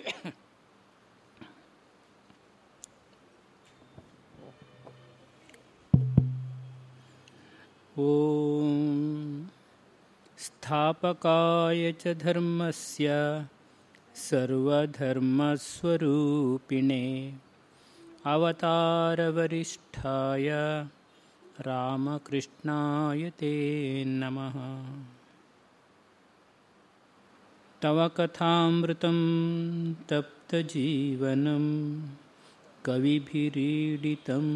ॐ स्थापकाय च धर्मस्य सर्वधर्मस्वरूपिणे अवतारवरिष्ठाय रामकृष्णाय ते नमः तव कथामृतं तप्तजीवनं कविभिरीडितं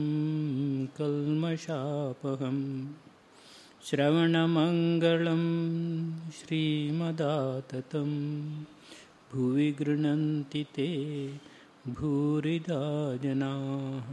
कल्मषापहम् श्रवणमङ्गलं श्रीमदाततं भुवि गृह्णन्ति ते भूरिदा जनाः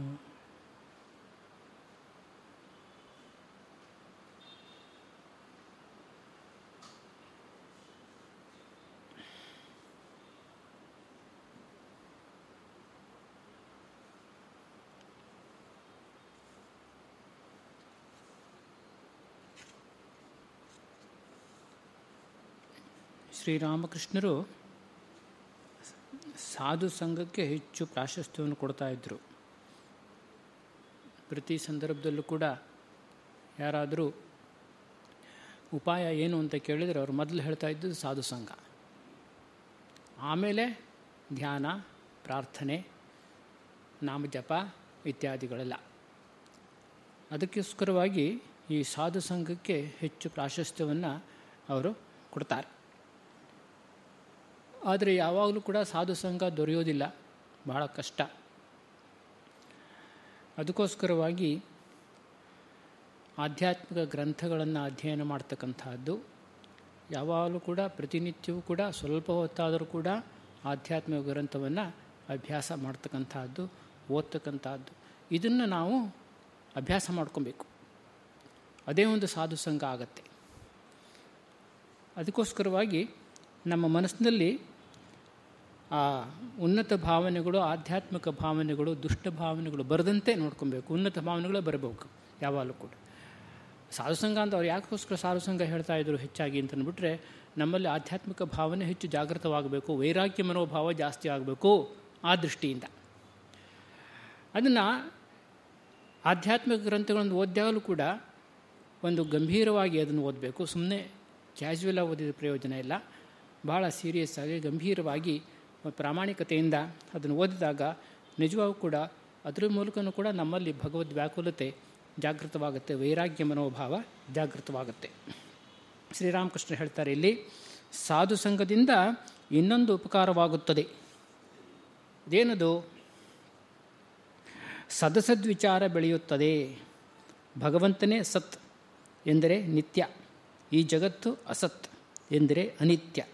ಶ್ರೀರಾಮಕೃಷ್ಣರು ಸಾಧು ಸಂಘಕ್ಕೆ ಹೆಚ್ಚು ಪ್ರಾಶಸ್ತ್ಯವನ್ನು ಕೊಡ್ತಾ ಇದ್ದರು ಪ್ರತಿ ಸಂದರ್ಭದಲ್ಲೂ ಕೂಡ ಯಾರಾದರೂ ಉಪಾಯ ಏನು ಅಂತ ಕೇಳಿದರೆ ಅವರು ಮೊದಲು ಹೇಳ್ತಾ ಇದ್ದದ್ದು ಸಾಧು ಸಂಘ. ಆಮೇಲೆ ಧ್ಯಾನ, ಪ್ರಾರ್ಥನೆ, ನಾಮಜಪ ಇತ್ಯಾದಿಗಳೆಲ್ಲ. ಅದಕ್ಕೋಸ್ಕರವಾಗಿ ಈ ಸಾಧು ಸಂಘಕ್ಕೆ ಹೆಚ್ಚು ಪ್ರಾಶಸ್ತ್ಯವನ್ನು ಅವರು ಕೊಡ್ತಾರೆ. ಆದರೆ ಯಾವಾಗಲೂ ಕೂಡ ಸಾಧು ಸಂಘ ದೊರೆಯೋದಿಲ್ಲ. ಬಹಳ ಕಷ್ಟ. ಅದಕ್ಕೋಸ್ಕರವಾಗಿ ಆಧ್ಯಾತ್ಮಿಕ ಗ್ರಂಥಗಳನ್ನು ಅಧ್ಯಯನ ಮಾಡ್ತಕ್ಕಂಥದ್ದು ಯಾವಾಗಲೂ ಕೂಡ ಪ್ರತಿನಿತ್ಯವೂ ಕೂಡ ಸ್ವಲ್ಪ ಹೊತ್ತಾದರೂ ಕೂಡ ಆಧ್ಯಾತ್ಮಿಕ ಗ್ರಂಥವನ್ನು ಅಭ್ಯಾಸ ಮಾಡ್ತಕ್ಕಂಥದ್ದು ಓದ್ತಕ್ಕಂಥದ್ದು ಇದನ್ನು ನಾವು ಅಭ್ಯಾಸ ಮಾಡ್ಕೊಬೇಕು. ಅದೇ ಒಂದು ಸಾಧು ಸಂಘ ಆಗತ್ತೆ. ಅದಕ್ಕೋಸ್ಕರವಾಗಿ ನಮ್ಮ ಮನಸ್ಸಿನಲ್ಲಿ ಆ ಉನ್ನತ ಭಾವನೆಗಳು, ಆಧ್ಯಾತ್ಮಿಕ ಭಾವನೆಗಳು, ದುಷ್ಟ ಭಾವನೆಗಳು ಬರದಂತೆ ನೋಡ್ಕೊಬೇಕು. ಉನ್ನತ ಭಾವನೆಗಳೇ ಬರಬೇಕು, ಯಾವಾಗಲೂ ಕೂಡ. ಸಾಧುಸಂಘ ಅಂತ ಅವ್ರು ಯಾಕೋಸ್ಕರ ಸಾಧುಸಂಘ ಹೇಳ್ತಾ ಇದ್ರು ಹೆಚ್ಚಾಗಿ ಅಂತಂದ್ಬಿಟ್ರೆ ನಮ್ಮಲ್ಲಿ ಆಧ್ಯಾತ್ಮಿಕ ಭಾವನೆ ಹೆಚ್ಚು ಜಾಗೃತವಾಗಬೇಕು, ವೈರಾಗ್ಯ ಮನೋಭಾವ ಜಾಸ್ತಿ ಆಗಬೇಕು ಆ ದೃಷ್ಟಿಯಿಂದ. ಅದನ್ನು ಆಧ್ಯಾತ್ಮಿಕ ಗ್ರಂಥಗಳನ್ನು ಓದಿದಾಗಲೂ ಕೂಡ ಒಂದು ಗಂಭೀರವಾಗಿ ಅದನ್ನು ಓದಬೇಕು. ಸುಮ್ಮನೆ ಕ್ಯಾಶುವಲಾಗಿ ಓದಿದ ಪ್ರಯೋಜನ ಇಲ್ಲ. ಭಾಳ ಸೀರಿಯಸ್ ಆಗಿ ಗಂಭೀರವಾಗಿ ಪ್ರಾಮಾಣಿಕತೆಯಿಂದ ಅದನ್ನು ಓದಿದಾಗ ನಿಜವಾಗೂ ಕೂಡ ಅದರ ಮೂಲಕನೂ ಕೂಡ ನಮ್ಮಲ್ಲಿ ಭಗವದ್ ವ್ಯಾಕುಲತೆ ಜಾಗೃತವಾಗುತ್ತೆ, ವೈರಾಗ್ಯ ಮನೋಭಾವ ಜಾಗೃತವಾಗುತ್ತೆ. ಶ್ರೀರಾಮಕೃಷ್ಣ ಹೇಳ್ತಾರೆ ಇಲ್ಲಿ, ಸಾಧು ಸಂಘದಿಂದ ಇನ್ನೊಂದು ಉಪಕಾರವಾಗುತ್ತದೆ. ಇದೇನದು? ಸದಸದ್ವಿಚಾರ ಬೆಳೆಯುತ್ತದೆ. ಭಗವಂತನೇ ಸತ್ ಎಂದರೆ ನಿತ್ಯ, ಈ ಜಗತ್ತು ಅಸತ್ ಎಂದರೆ ಅನಿತ್ಯ.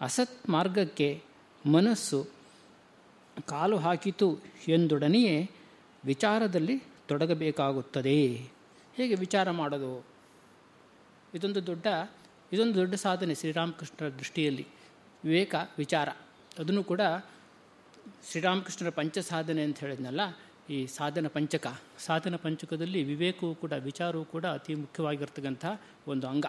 ಅಸತ್ ಮಾರ್ಗಕ್ಕೆ ಮನಸ್ಸು ಕಾಲು ಹಾಕಿತು ಎಂದೊಡನೆಯೇ ವಿಚಾರದಲ್ಲಿ ತೊಡಗಬೇಕಾಗುತ್ತದೆ. ಹೇಗೆ ವಿಚಾರ ಮಾಡೋದು? ಇದೊಂದು ದೊಡ್ಡ ಇದೊಂದು ದೊಡ್ಡ ಸಾಧನೆ ಶ್ರೀರಾಮಕೃಷ್ಣರ ದೃಷ್ಟಿಯಲ್ಲಿ. ವಿವೇಕ, ವಿಚಾರ, ಅದನ್ನು ಕೂಡ ಶ್ರೀರಾಮಕೃಷ್ಣರ ಪಂಚ ಸಾಧನೆ ಅಂತ ಹೇಳಿದ್ನಲ್ಲ, ಈ ಸಾಧನ ಪಂಚಕ. ಸಾಧನ ಪಂಚಕದಲ್ಲಿ ವಿವೇಕವೂ ಕೂಡ, ವಿಚಾರವೂ ಕೂಡ ಅತಿ ಮುಖ್ಯವಾಗಿರ್ತಕ್ಕಂಥ ಒಂದು ಅಂಗ.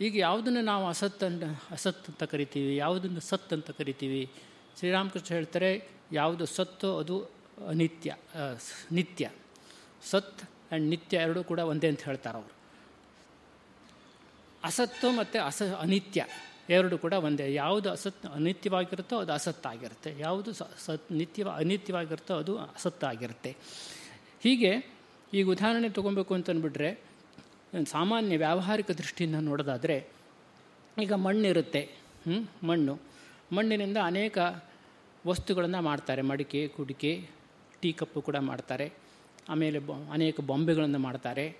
ಈಗ ಯಾವುದನ್ನು ನಾವು ಅಸತ್ ಅಂತ ಅಸತ್ ಅಂತ ಕರಿತೀವಿ, ಯಾವುದನ್ನು ಸತ್ ಅಂತ ಕರಿತೀವಿ? ಶ್ರೀರಾಮಕೃಷ್ಣ ಹೇಳ್ತಾರೆ, ಯಾವುದು ಸತ್ತು ಅದು ಅನಿತ್ಯ ನಿತ್ಯ. ಸತ್ ಆ್ಯಂಡ್ ನಿತ್ಯ ಎರಡೂ ಕೂಡ ಒಂದೇ ಅಂತ ಹೇಳ್ತಾರೆ ಅವರು. ಅಸತ್ತು ಮತ್ತು ಅಸ, ಅನಿತ್ಯ ಎರಡು ಕೂಡ ಒಂದೇ. ಯಾವುದು ಅಸತ್ ಅನಿತ್ಯವಾಗಿರುತ್ತೋ ಅದು ಅಸತ್ತಾಗಿರುತ್ತೆ. ಯಾವುದು ಸತ್ ನಿತ್ಯ ಅನಿತ್ಯವಾಗಿರುತ್ತೋ ಅದು ಅಸತ್ತಾಗಿರುತ್ತೆ. ಹೀಗೆ ಈಗ ಉದಾಹರಣೆ ತೊಗೊಬೇಕು ಅಂತಂದ್ಬಿಟ್ರೆ ಸಾಮಾನ್ಯ ವ್ಯಾವಹಾರಿಕ ದೃಷ್ಟಿಯಿಂದ ನೋಡೋದಾದರೆ, ಈಗ ಮಣ್ಣಿರುತ್ತೆ ಮಣ್ಣು. ಮಣ್ಣಿನಿಂದ ಅನೇಕ ವಸ್ತುಗಳನ್ನು ಮಾಡ್ತಾರೆ. ಮಡಿಕೆ, ಕುಡಿಕೆ, ಟೀ ಕಪ್ಪು ಕೂಡ ಮಾಡ್ತಾರೆ. ಆಮೇಲೆ ಅನೇಕ ಬೊಂಬೆಗಳನ್ನು ಮಾಡ್ತಾರೆ.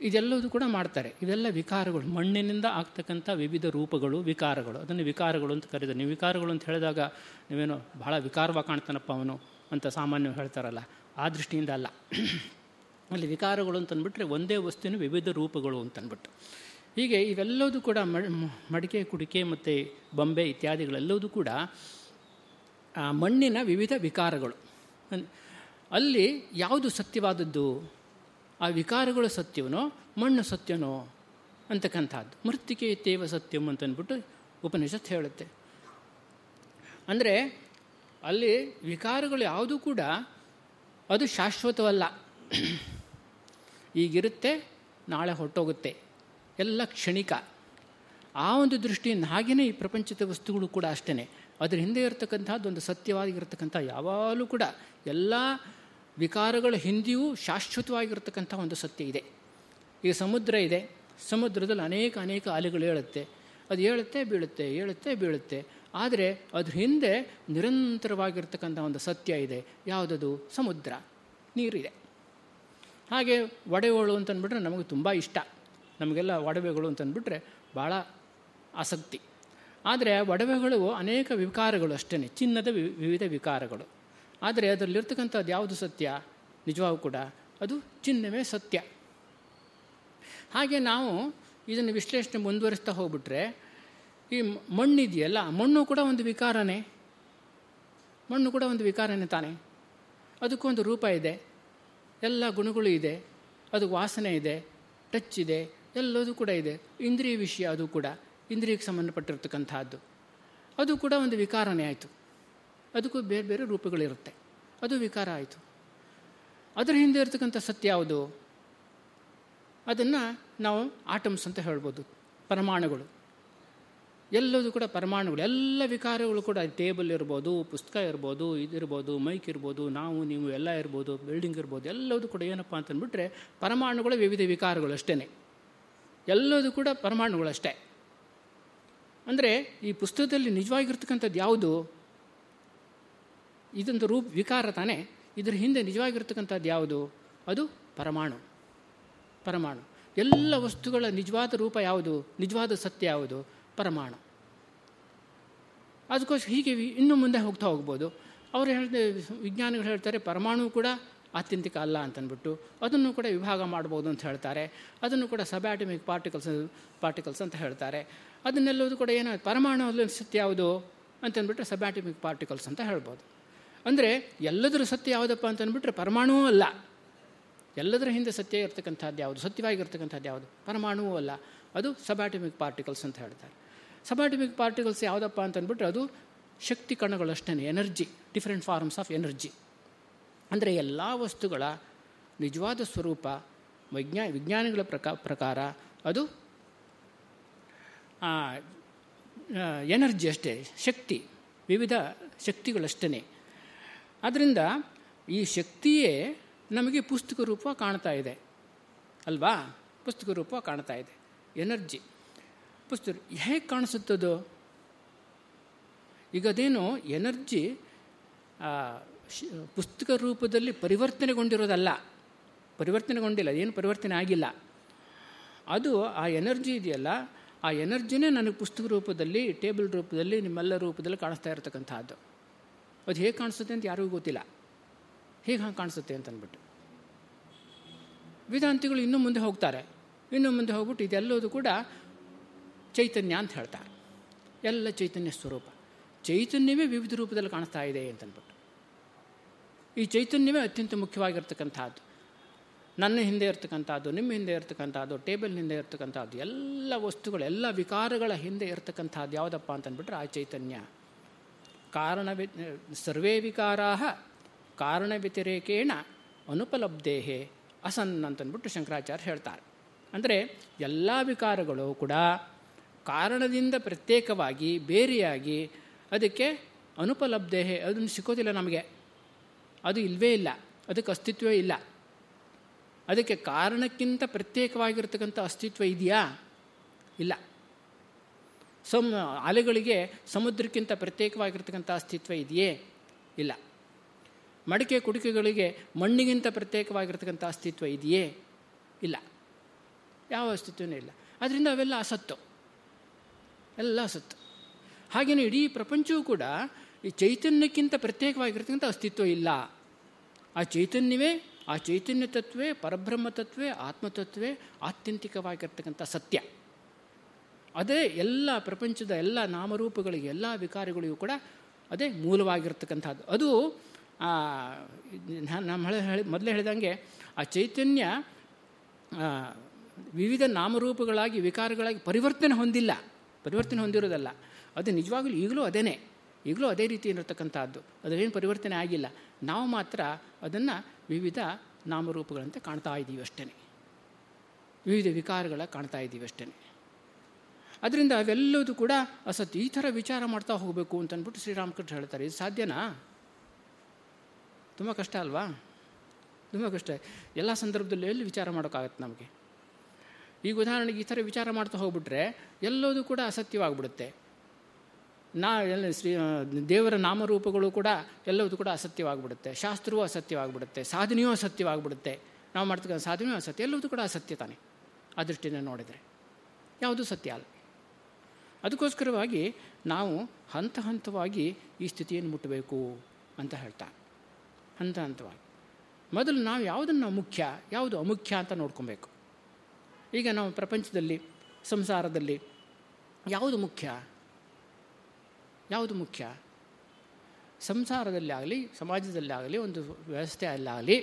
ಇದೆಲ್ಲದೂ ಕೂಡ ಮಾಡ್ತಾರೆ. ಇವೆಲ್ಲ ವಿಕಾರಗಳು. ಮಣ್ಣಿನಿಂದ ಆಗ್ತಕ್ಕಂಥ ವಿವಿಧ ರೂಪಗಳು, ವಿಕಾರಗಳು. ಅದನ್ನು ವಿಕಾರಗಳು ಅಂತ ಕರೀತಾರೆ. ನೀವು ವಿಕಾರಗಳು ಅಂತ ಹೇಳಿದಾಗ ನೀವೇನೋ ಭಾಳ ವಿಕಾರವಾಗಿ ಕಾಣ್ತಾನಪ್ಪ ಅವನು ಅಂತ ಸಾಮಾನ್ಯವಾಗಿ ಹೇಳ್ತಾರಲ್ಲ. ಆ ದೃಷ್ಟಿಯಿಂದ ಅಲ್ಲ. ಅಲ್ಲಿ ವಿಕಾರಗಳು ಅಂತಂದ್ಬಿಟ್ರೆ ಒಂದೇ ವಸ್ತುವಿನ ವಿವಿಧ ರೂಪಗಳು ಅಂತಂದ್ಬಿಟ್ಟು ಹೀಗೆ ಇವೆಲ್ಲದೂ ಕೂಡ ಮಡಿಕೆ, ಕುಡಿಕೆ ಮತ್ತು ಬೊಂಬೆ ಇತ್ಯಾದಿಗಳೆಲ್ಲವೂ ಕೂಡ ಮಣ್ಣಿನ ವಿವಿಧ ವಿಕಾರಗಳು. ಅಲ್ಲಿ ಯಾವುದು ಸತ್ಯವಾದದ್ದು? ಆ ವಿಕಾರಗಳು ಸತ್ಯವನೋ, ಮಣ್ಣು ಸತ್ಯನೋ ಅಂತಕ್ಕಂಥದ್ದು. ಮೃತ್ತಿಕೆ ತೇವ ಸತ್ಯಂ ಅಂತಂದ್ಬಿಟ್ಟು ಉಪನಿಷತ್ ಹೇಳುತ್ತೆ. ಅಂದರೆ ಅಲ್ಲಿ ವಿಕಾರಗಳು ಯಾವುದೂ ಕೂಡ ಅದು ಶಾಶ್ವತವಲ್ಲ. ಈಗಿರುತ್ತೆ, ನಾಳೆ ಹೊರಟೋಗುತ್ತೆ. ಎಲ್ಲ ಕ್ಷಣಿಕ. ಆ ಒಂದು ದೃಷ್ಟಿಯಿಂದ ಹಾಗೆಯೇ ಈ ಪ್ರಪಂಚದ ವಸ್ತುಗಳು ಕೂಡ ಅಷ್ಟೇ ಅದರ ಹಿಂದೆ ಇರತಕ್ಕಂಥದ್ದೊಂದು ಸತ್ಯವಾಗಿರ್ತಕ್ಕಂಥ ಯಾವಾಗಲೂ ಕೂಡ ಎಲ್ಲ ವಿಕಾರಗಳ ಹಿಂದೆಯೂ ಶಾಶ್ವತವಾಗಿರತಕ್ಕಂಥ ಒಂದು ಸತ್ಯ ಇದೆ. ಈಗ ಸಮುದ್ರ ಇದೆ. ಸಮುದ್ರದಲ್ಲಿ ಅನೇಕ ಅನೇಕ ಅಲೆಗಳು ಹೇಳುತ್ತೆ ಅದು ಹೇಳುತ್ತೆ ಬೀಳುತ್ತೆ ಹೇಳುತ್ತೆ ಬೀಳುತ್ತೆ. ಆದರೆ ಅದ್ರ ಹಿಂದೆ ನಿರಂತರವಾಗಿರ್ತಕ್ಕಂಥ ಒಂದು ಸತ್ಯ ಇದೆ. ಯಾವುದದು? ಸಮುದ್ರ. ನೀರಿದೆ. ಹಾಗೆ ಒಡವೆಗಳು ಅಂತಂದ್ಬಿಟ್ರೆ ನಮಗೆ ತುಂಬ ಇಷ್ಟ. ನಮಗೆಲ್ಲ ಒಡವೆಗಳು ಅಂತಂದ್ಬಿಟ್ರೆ ಭಾಳ ಆಸಕ್ತಿ. ಆದರೆ ಒಡವೆಗಳು ಅನೇಕ ವಿಕಾರಗಳು ಅಷ್ಟೇ ಚಿನ್ನದ ವಿವಿಧ ವಿಕಾರಗಳು. ಆದರೆ ಅದರಲ್ಲಿರ್ತಕ್ಕಂಥದ್ದು ಯಾವುದು ಸತ್ಯ? ನಿಜವಾಗೂ ಕೂಡ ಅದು ಚಿನ್ನವೇ ಸತ್ಯ. ಹಾಗೆ ನಾವು ಇದನ್ನು ವಿಶ್ಲೇಷಣೆ ಮುಂದುವರಿಸ್ತಾ ಹೋಗ್ಬಿಟ್ರೆ ಈ ಮಣ್ಣಿದೆಯಲ್ಲ, ಮಣ್ಣು ಕೂಡ ಒಂದು ವಿಕಾರನೇ. ಮಣ್ಣು ಕೂಡ ಒಂದು ವಿಕಾರನೇ ತಾನೇ. ಅದಕ್ಕೊಂದು ರೂಪ ಇದೆ. ಎಲ್ಲ ಗುಣಗಳು ಇದೆ. ಅದು ವಾಸನೆ ಇದೆ ಟಚ್ ಇದೆ, ಎಲ್ಲದೂ ಕೂಡ ಇದೆ. ಇಂದ್ರಿಯ ವಿಷಯ ಅದು ಕೂಡ. ಇಂದ್ರಿಯಕ್ಕೆ ಸಂಬಂಧಪಟ್ಟಿರ್ತಕ್ಕಂಥದ್ದು. ಅದು ಕೂಡ ಒಂದು ವಿಕಾರನೇ ಆಯಿತು. ಅದಕ್ಕೂ ಬೇರೆ ಬೇರೆ ರೂಪಗಳಿರುತ್ತೆ. ಅದು ವಿಕಾರ ಆಯಿತು. ಅದರ ಹಿಂದೆ ಇರತಕ್ಕಂಥ ಸತ್ಯ ಯಾವುದು? ಅದನ್ನು ನಾವು ಆಟಮ್ಸ್ ಅಂತ ಹೇಳ್ಬೋದು. ಪರಮಾಣುಗಳು. ಎಲ್ಲದೂ ಕೂಡ ಪರಮಾಣುಗಳು, ಎಲ್ಲ ವಿಕಾರಗಳು ಕೂಡ ಟೇಬಲ್ ಇರ್ಬೋದು, ಪುಸ್ತಕ ಇರ್ಬೋದು ಇದಿರ್ಬೋದು ಮೈಕ್ ಇರ್ಬೋದು, ನಾವು, ನೀವು, ಎಲ್ಲ ಇರ್ಬೋದು ಬಿಲ್ಡಿಂಗ್ ಇರ್ಬೋದು, ಎಲ್ಲದೂ ಕೂಡ ಏನಪ್ಪ ಅಂತಂದ್ಬಿಟ್ರೆ ಪರಮಾಣುಗಳ ವಿವಿಧ ವಿಕಾರಗಳು ಅಷ್ಟೇ ಎಲ್ಲದೂ ಕೂಡ ಪರಮಾಣುಗಳು ಅಷ್ಟೇ. ಅಂದರೆ ಈ ಪುಸ್ತಕದಲ್ಲಿ ನಿಜವಾಗಿರ್ತಕ್ಕಂಥದ್ದು ಯಾವುದು? ಇದೊಂದು ರೂಪ, ವಿಕಾರ ತಾನೇ? ಇದರ ಹಿಂದೆ ನಿಜವಾಗಿರ್ತಕ್ಕಂಥದ್ದು ಯಾವುದು? ಅದು ಪರಮಾಣು. ಪರಮಾಣು. ಎಲ್ಲ ವಸ್ತುಗಳ ನಿಜವಾದ ರೂಪ ಯಾವುದು? ನಿಜವಾದ ಸತ್ಯ ಯಾವುದು? ಪರಮಾಣು. ಅದಕ್ಕೋಸ್ಕರ ಹೀಗೆ ಇನ್ನು ಮುಂದೆ ಹೋಗ್ತಾ ಹೋಗ್ಬೋದು. ಅವರು ಹೇಳ್ತಾರೆ ವಿಜ್ಞಾನಿಗಳು ಹೇಳ್ತಾರೆ, ಪರಮಾಣು ಕೂಡ ಆತ್ಯಂತಿಕ ಅಲ್ಲ ಅಂತಂದ್ಬಿಟ್ಟು ಅದನ್ನು ಕೂಡ ವಿಭಾಗ ಮಾಡ್ಬೋದು ಅಂತ ಹೇಳ್ತಾರೆ. ಅದನ್ನು ಕೂಡ ಸಬ್ಯಾಟಮಿಕ್ ಪಾರ್ಟಿಕಲ್ಸ್ ಪಾರ್ಟಿಕಲ್ಸ್ ಅಂತ ಹೇಳ್ತಾರೆ. ಅದನ್ನೆಲ್ಲದೂ ಕೂಡ ಏನೋ, ಪರಮಾಣು ಸತ್ಯ ಯಾವುದು ಅಂತಂದ್ಬಿಟ್ರೆ ಸಬ್ಯಾಟಮಿಕ್ ಪಾರ್ಟಿಕಲ್ಸ್ ಅಂತ ಹೇಳ್ಬೋದು. ಅಂದರೆ ಎಲ್ಲದರ ಸತ್ಯ ಯಾವುದಪ್ಪ ಅಂತಂದ್ಬಿಟ್ರೆ ಪರಮಾಣುವೂ ಅಲ್ಲ. ಎಲ್ಲದರ ಹಿಂದೆ ಸತ್ಯ ಇರ್ತಕ್ಕಂಥದ್ದು ಯಾವುದು, ಸತ್ಯವಾಗಿರ್ತಕ್ಕಂಥದ್ದು ಯಾವುದು, ಪರಮಾಣುವೂ ಅಲ್ಲ. ಅದು ಸಬ್ಯಾಟಮಿಕ್ ಪಾರ್ಟಿಕಲ್ಸ್ ಅಂತ ಹೇಳ್ತಾರೆ. ಸಬ್ಯಾಟಮಿಕ್ ಪಾರ್ಟಿಕಲ್ಸ್ ಯಾವುದಪ್ಪ ಅಂತಂದ್ಬಿಟ್ರೆ ಅದು ಶಕ್ತಿ ಕಣಗಳಷ್ಟೇ energy different forms of energy ಅಂದರೆ ಎಲ್ಲ ವಸ್ತುಗಳ ನಿಜವಾದ ಸ್ವರೂಪ, ವೈಜ್ಞಾ, ವಿಜ್ಞಾನಿಗಳ ಪ್ರಕಾ, ಪ್ರಕಾರ ಅದು ಎನರ್ಜಿ ಅಷ್ಟೇ, ಶಕ್ತಿ, ವಿವಿಧ ಶಕ್ತಿಗಳಷ್ಟೇ ಆದ್ದರಿಂದ ಈ ಶಕ್ತಿಯೇ ನಮಗೆ ಪುಸ್ತಕ ರೂಪ ಕಾಣ್ತಾ ಇದೆ. ಅಲ್ವಾ? ಪುಸ್ತಕ ರೂಪ ಕಾಣ್ತಾ ಇದೆ. ಎನರ್ಜಿ ಪುಸ್ತಕ ಹೇಗೆ ಕಾಣಿಸುತ್ತದೋ ಈಗ ಅದೇನು ಎನರ್ಜಿ ಪುಸ್ತಕ ರೂಪದಲ್ಲಿ ಪರಿವರ್ತನೆಗೊಂಡಿರೋದಲ್ಲ. ಪರಿವರ್ತನೆಗೊಂಡಿಲ್ಲ ಏನು ಪರಿವರ್ತನೆ ಆಗಿಲ್ಲ. ಅದು ಆ ಎನರ್ಜಿ ಇದೆಯಲ್ಲ, ಆ ಎನರ್ಜಿನೇ ನನಗೆ ಪುಸ್ತಕ ರೂಪದಲ್ಲಿ, ಟೇಬಲ್ ರೂಪದಲ್ಲಿ, ನಿಮ್ಮೆಲ್ಲ ರೂಪದಲ್ಲಿ ಕಾಣಿಸ್ತಾ ಇರತಕ್ಕಂಥದ್ದು ಅದು ಹೇಗೆ ಕಾಣಿಸುತ್ತೆ ಅಂತ ಯಾರಿಗೂ ಗೊತ್ತಿಲ್ಲ. ಹೇಗೆ ಹಾಂ ಕಾಣಿಸುತ್ತೆ ಅಂತಂದ್ಬಿಟ್ಟು ವೇದಾಂತಿಗಳು ಇನ್ನೂ ಮುಂದೆ ಹೋಗ್ತಾರೆ. ಇನ್ನೂ ಮುಂದೆ ಹೋಗ್ಬಿಟ್ಟು ಇದೆಲ್ಲದು ಕೂಡ ಚೈತನ್ಯ ಅಂತ ಹೇಳ್ತಾರೆ. ಎಲ್ಲ ಚೈತನ್ಯ ಸ್ವರೂಪ. ಚೈತನ್ಯವೇ ವಿವಿಧ ರೂಪದಲ್ಲಿ ಕಾಣಿಸ್ತಾ ಇದೆ ಅಂತನ್ಬಿಟ್ಟು ಈ ಚೈತನ್ಯವೇ ಅತ್ಯಂತ ಮುಖ್ಯವಾಗಿರ್ತಕ್ಕಂಥದ್ದು. ನನ್ನ ಹಿಂದೆ ಇರ್ತಕ್ಕಂಥದ್ದು, ನಿಮ್ಮ ಹಿಂದೆ ಇರ್ತಕ್ಕಂಥದ್ದು, ಟೇಬಲ್ ಹಿಂದೆ ಇರ್ತಕ್ಕಂಥದ್ದು, ಎಲ್ಲ ವಸ್ತುಗಳು, ಎಲ್ಲ ವಿಕಾರಗಳ ಹಿಂದೆ ಇರ್ತಕ್ಕಂಥದ್ದು ಯಾವುದಪ್ಪ ಅಂತಂದ್ಬಿಟ್ರೆ ಆ ಚೈತನ್ಯ. ಕಾರಣ ಸರ್ವೇ ವಿಕಾರಾ ಕಾರಣ ವ್ಯತಿರೇಕೇಣ ಅನುಪಲಬ್ಧೇಹೆ ಅಸನ್ ಅಂತಂದ್ಬಿಟ್ಟು ಶಂಕರಾಚಾರ್ಯ ಹೇಳ್ತಾರೆ. ಅಂದರೆ ಎಲ್ಲ ವಿಕಾರಗಳು ಕೂಡ ಕಾರಣದಿಂದ ಪ್ರತ್ಯೇಕವಾಗಿ, ಬೇರೆಯಾಗಿ ಅದಕ್ಕೆ ಅನುಪಲಬ್ಧೇಹೆ ಅದನ್ನು ಸಿಕ್ಕೋದಿಲ್ಲ ನಮಗೆ. ಅದು ಇಲ್ಲವೇ ಇಲ್ಲ. ಅದಕ್ಕೆ ಅಸ್ತಿತ್ವವೇ ಇಲ್ಲ. ಅದಕ್ಕೆ ಕಾರಣಕ್ಕಿಂತ ಪ್ರತ್ಯೇಕವಾಗಿರ್ತಕ್ಕಂಥ ಅಸ್ತಿತ್ವ ಇದೆಯಾ? ಇಲ್ಲ. ಸಮ, ಅಲೆಗಳಿಗೆ ಸಮುದ್ರಕ್ಕಿಂತ ಪ್ರತ್ಯೇಕವಾಗಿರ್ತಕ್ಕಂಥ ಅಸ್ತಿತ್ವ ಇದೆಯೇ? ಇಲ್ಲ. ಮಡಿಕೆ ಕುಡಿಕೆಗಳಿಗೆ ಮಣ್ಣಿಗಿಂತ ಪ್ರತ್ಯೇಕವಾಗಿರ್ತಕ್ಕಂಥ ಅಸ್ತಿತ್ವ ಇದೆಯೇ? ಇಲ್ಲ. ಯಾವ ಅಸ್ತಿತ್ವವೂ ಇಲ್ಲ. ಅದರಿಂದ ಅವೆಲ್ಲ ಅಸತ್ತು. ಎಲ್ಲ ಸತ್ತು. ಹಾಗೆಯೇ ಇಡೀ ಪ್ರಪಂಚವೂ ಕೂಡ ಈ ಚೈತನ್ಯಕ್ಕಿಂತ ಪ್ರತ್ಯೇಕವಾಗಿರ್ತಕ್ಕಂಥ ಅಸ್ತಿತ್ವ ಇಲ್ಲ. ಆ ಚೈತನ್ಯವೇ, ಆ ಚೈತನ್ಯ ತತ್ವೇ, ಪರಬ್ರಹ್ಮ ತತ್ವೇ ಆತ್ಮತತ್ವೇ ಆತ್ಯಂತಿಕವಾಗಿರ್ತಕ್ಕಂಥ ಸತ್ಯ. ಅದೇ ಎಲ್ಲ ಪ್ರಪಂಚದ ಎಲ್ಲ ನಾಮರೂಪಗಳಿಗೆ, ಎಲ್ಲ ವಿಕಾರಗಳಿಗೂ ಕೂಡ ಅದೇ ಮೂಲವಾಗಿರ್ತಕ್ಕಂಥದ್ದು. ಅದು ನಮ್ಮ ಹೇಳಿ ಹೇಳಿ, ಮೊದಲೇ ಹೇಳಿದಂಗೆ ಆ ಚೈತನ್ಯ ವಿವಿಧ ನಾಮರೂಪಗಳಾಗಿ, ವಿಕಾರಗಳಾಗಿ ಪರಿವರ್ತನೆ ಹೊಂದಿಲ್ಲ. ಪರಿವರ್ತನೆ ಹೊಂದಿರೋದಲ್ಲ ಅದು ನಿಜವಾಗಲೂ ಈಗಲೂ ಅದೇನೇ. ಈಗಲೂ ಅದೇ ರೀತಿ ಇರತಕ್ಕಂಥದ್ದು ಅದರೇನು ಪರಿವರ್ತನೆ ಆಗಿಲ್ಲ. ನಾವು ಮಾತ್ರ ಅದನ್ನು ವಿವಿಧ ನಾಮರೂಪಗಳಂತೆ ಕಾಣ್ತಾ ಇದ್ದೀವಿ ಅಷ್ಟೇ. ವಿವಿಧ ವಿಕಾರಗಳ ಕಾಣ್ತಾ ಇದ್ದೀವಿ ಅಷ್ಟೇ. ಅದರಿಂದ ಅವೆಲ್ಲದೂ ಕೂಡ ಅಸತ್. ಈ ಥರ ವಿಚಾರ ಮಾಡ್ತಾ ಹೋಗಬೇಕು ಅಂತ ಅಂದ್ಬಿಟ್ಟು ಶ್ರೀರಾಮಕೃಷ್ಣ ಹೇಳ್ತಾರೆ. ಇದು ಸಾಧ್ಯನಾ? ತುಂಬ ಕಷ್ಟ ಅಲ್ವಾ? ತುಂಬ ಕಷ್ಟ. ಎಲ್ಲ ಸಂದರ್ಭದಲ್ಲೂ ಎಲ್ಲಿ ವಿಚಾರ ಮಾಡೋಕ್ಕಾಗತ್ತೆ ನಮಗೆ? ಈಗ ಉದಾಹರಣೆಗೆ ಈ ಥರ ವಿಚಾರ ಮಾಡ್ತಾ ಹೋಗ್ಬಿಟ್ರೆ ಎಲ್ಲದೂ ಕೂಡ ಅಸತ್ಯವಾಗ್ಬಿಡುತ್ತೆ. ನಾ, ಎಲ್ಲ ಶ್ರೀ ದೇವರ ನಾಮರೂಪಗಳು ಕೂಡ ಎಲ್ಲವೂ ಕೂಡ ಅಸತ್ಯವಾಗ್ಬಿಡುತ್ತೆ. ಶಾಸ್ತ್ರವೂ ಅಸತ್ಯವಾಗ್ಬಿಡುತ್ತೆ. ಸಾಧನೆಯೂ ಅಸತ್ಯವಾಗ್ಬಿಡುತ್ತೆ. ನಾವು ಮಾಡ್ತಕ್ಕಂಥ ಸಾಧನೆಯೂ ಅಸತ್ಯ. ಎಲ್ಲವೂ ಕೂಡ ಅಸತ್ಯ ತಾನೆ, ಆ ದೃಷ್ಟಿಯಿಂದ ನೋಡಿದರೆ. ಯಾವುದೂ ಸತ್ಯ ಅಲ್ಲ. ಅದಕ್ಕೋಸ್ಕರವಾಗಿ ನಾವು ಹಂತ ಹಂತವಾಗಿ ಈ ಸ್ಥಿತಿಯನ್ನು ಮುಟ್ಟಬೇಕು ಅಂತ ಹೇಳ್ತಾರೆ ಹಂತ ಹಂತವಾಗಿ. ಮೊದಲು ನಾವು ಯಾವುದನ್ನು ಮುಖ್ಯ, ಯಾವುದು ಅಮುಖ್ಯ ಅಂತ ನೋಡ್ಕೊಬೇಕು. ಈಗ ನಾವು ಪ್ರಪಂಚದಲ್ಲಿ, ಸಂಸಾರದಲ್ಲಿ, ಯಾವುದು ಮುಖ್ಯ? ಯಾವುದು ಮುಖ್ಯ? ಸಂಸಾರದಲ್ಲಿ ಆಗಲಿ, ಸಮಾಜದಲ್ಲಿ ಆಗಲಿ, ಒಂದು ವ್ಯವಸ್ಥೆಯಲ್ಲಾಗಲಿ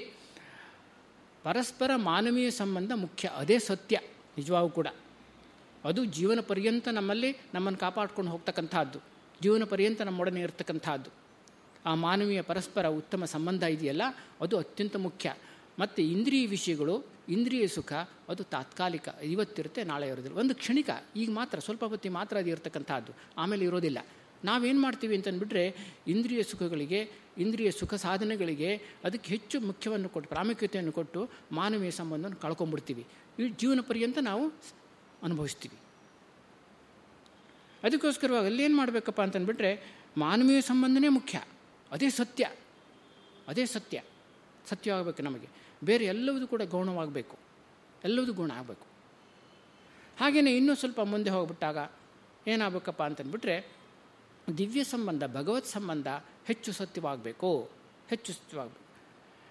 ಪರಸ್ಪರ ಮಾನವೀಯ ಸಂಬಂಧ ಮುಖ್ಯ. ಅದೇ ಸತ್ಯ, ನಿಜವಾಗೂ ಕೂಡ. ಅದು ಜೀವನ ಪರ್ಯಂತ ನಮ್ಮಲ್ಲಿ ನಮ್ಮನ್ನು ಕಾಪಾಡ್ಕೊಂಡು ಹೋಗ್ತಕ್ಕಂಥದ್ದು. ಜೀವನ ಪರ್ಯಂತ ನಮ್ಮೊಡನೆ ಇರ್ತಕ್ಕಂಥದ್ದು. ಆ ಮಾನವೀಯ ಪರಸ್ಪರ ಉತ್ತಮ ಸಂಬಂಧ ಇದೆಯಲ್ಲ, ಅದು ಅತ್ಯಂತ ಮುಖ್ಯ. ಮತ್ತು ಇಂದ್ರಿಯ ವಿಷಯಗಳು ಇಂದ್ರಿಯ ಸುಖ, ಅದು ತಾತ್ಕಾಲಿಕ, ಇವತ್ತಿರುತ್ತೆ ನಾಳೆ ಇರೋದಿಲ್ಲ ಒಂದು ಕ್ಷಣಿಕ, ಈಗ ಮಾತ್ರ, ಸ್ವಲ್ಪ ಹೊತ್ತಿ ಮಾತ್ರ ಅದು ಇರತಕ್ಕಂಥದ್ದು ಆಮೇಲೆ ಇರೋದಿಲ್ಲ. ನಾವೇನು ಮಾಡ್ತೀವಿ ಅಂತಂದುಬಿಟ್ರೆ, ಇಂದ್ರಿಯ ಸುಖಗಳಿಗೆ, ಇಂದ್ರಿಯ ಸುಖ ಸಾಧನೆಗಳಿಗೆ ಅದಕ್ಕೆ ಹೆಚ್ಚು ಮುಖ್ಯವನ್ನು ಕೊಟ್ಟು, ಪ್ರಾಮುಖ್ಯತೆಯನ್ನು ಕೊಟ್ಟು ಮಾನವೀಯ ಸಂಬಂಧವನ್ನು ಕಳ್ಕೊಂಡ್ಬಿಡ್ತೀವಿ ಈ ಜೀವನ ಪರ್ಯಂತ ನಾವು ಅನುಭವಿಸ್ತೀವಿ. ಅದಕ್ಕೋಸ್ಕರವಾಗಿ ಏನು ಮಾಡಬೇಕಪ್ಪ ಅಂತಂದುಬಿಟ್ರೆ, ಮಾನವೀಯ ಸಂಬಂಧನೇ ಮುಖ್ಯ. ಅದೇ ಸತ್ಯ. ಅದೇ ಸತ್ಯ. ಸತ್ಯವಾಗಬೇಕು ನಮಗೆ. ಬೇರೆ ಎಲ್ಲವೂ ಕೂಡ ಗೌಣವಾಗಬೇಕು. ಎಲ್ಲವೂ ಗುಣ ಆಗಬೇಕು. ಹಾಗೆಯೇ ಇನ್ನೂ ಸ್ವಲ್ಪ ಮುಂದೆ ಹೋಗ್ಬಿಟ್ಟಾಗ ಏನಾಗಬೇಕಪ್ಪ ಅಂತಂದ್ಬಿಟ್ರೆ, ದಿವ್ಯ ಸಂಬಂಧ, ಭಗವತ್ ಸಂಬಂಧ ಹೆಚ್ಚು ಸತ್ಯವಾಗಬೇಕು. ಹೆಚ್ಚು ಸತ್ಯವಾಗಬೇಕು.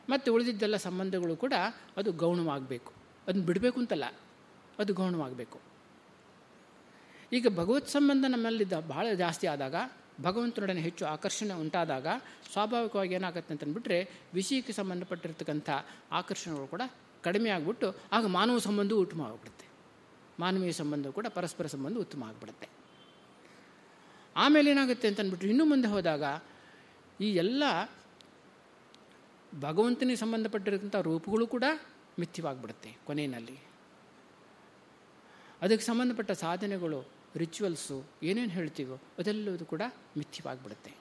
ಮತ್ತು ಉಳಿದಿದ್ದೆಲ್ಲ ಸಂಬಂಧಗಳು ಕೂಡ ಅದು ಗೌಣವಾಗಬೇಕು. ಅದನ್ನು ಬಿಡಬೇಕು ಅಂತಲ್ಲ, ಅದು ಗೌಣವಾಗಬೇಕು. ಈಗ ಭಗವತ್ ಸಂಬಂಧ ನಮ್ಮಲ್ಲಿದ್ದ ಭಾಳ ಜಾಸ್ತಿ ಆದಾಗ ಭಗವಂತನೊಡನೆ ಹೆಚ್ಚು ಆಕರ್ಷಣೆ ಉಂಟಾದಾಗ ಸ್ವಾಭಾವಿಕವಾಗಿ ಏನಾಗುತ್ತೆ ಅಂತಂದ್ಬಿಟ್ರೆ ವಿಷಯಕ್ಕೆ ಸಂಬಂಧಪಟ್ಟಿರ್ತಕ್ಕಂಥ ಆಕರ್ಷಣೆಗಳು ಕೂಡ ಕಡಿಮೆ ಆಗಿಬಿಟ್ಟು ಆಗ ಮಾನವ ಸಂಬಂಧವೂ ಉತ್ತಮ ಆಗಿಬಿಡುತ್ತೆ. ಮಾನವೀಯ ಸಂಬಂಧ ಕೂಡ ಪರಸ್ಪರ ಸಂಬಂಧ ಉತ್ತಮ ಆಗಿಬಿಡುತ್ತೆ. ಆಮೇಲೆ ಏನಾಗುತ್ತೆ ಅಂತಂದ್ಬಿಟ್ಟು ಇನ್ನೂ ಮುಂದೆ ಹೋದಾಗ ಈ ಎಲ್ಲ ಭಗವಂತನಿಗೆ ಸಂಬಂಧಪಟ್ಟಿರತಕ್ಕಂಥ ರೂಪಗಳು ಕೂಡ ಮಿಥ್ಯವಾಗಿಬಿಡುತ್ತೆ ಕೊನೆಯಲ್ಲಿ. ಅದಕ್ಕೆ ಸಂಬಂಧಪಟ್ಟ ಸಾಧನೆಗಳು ರಿಚುವಲ್ಸು ಏನೇನು ಹೇಳ್ತೀವೋ ಅದೆಲ್ಲವೂ ಕೂಡ ಮಿಥ್ಯವಾಗಿಬಿಡುತ್ತೆ.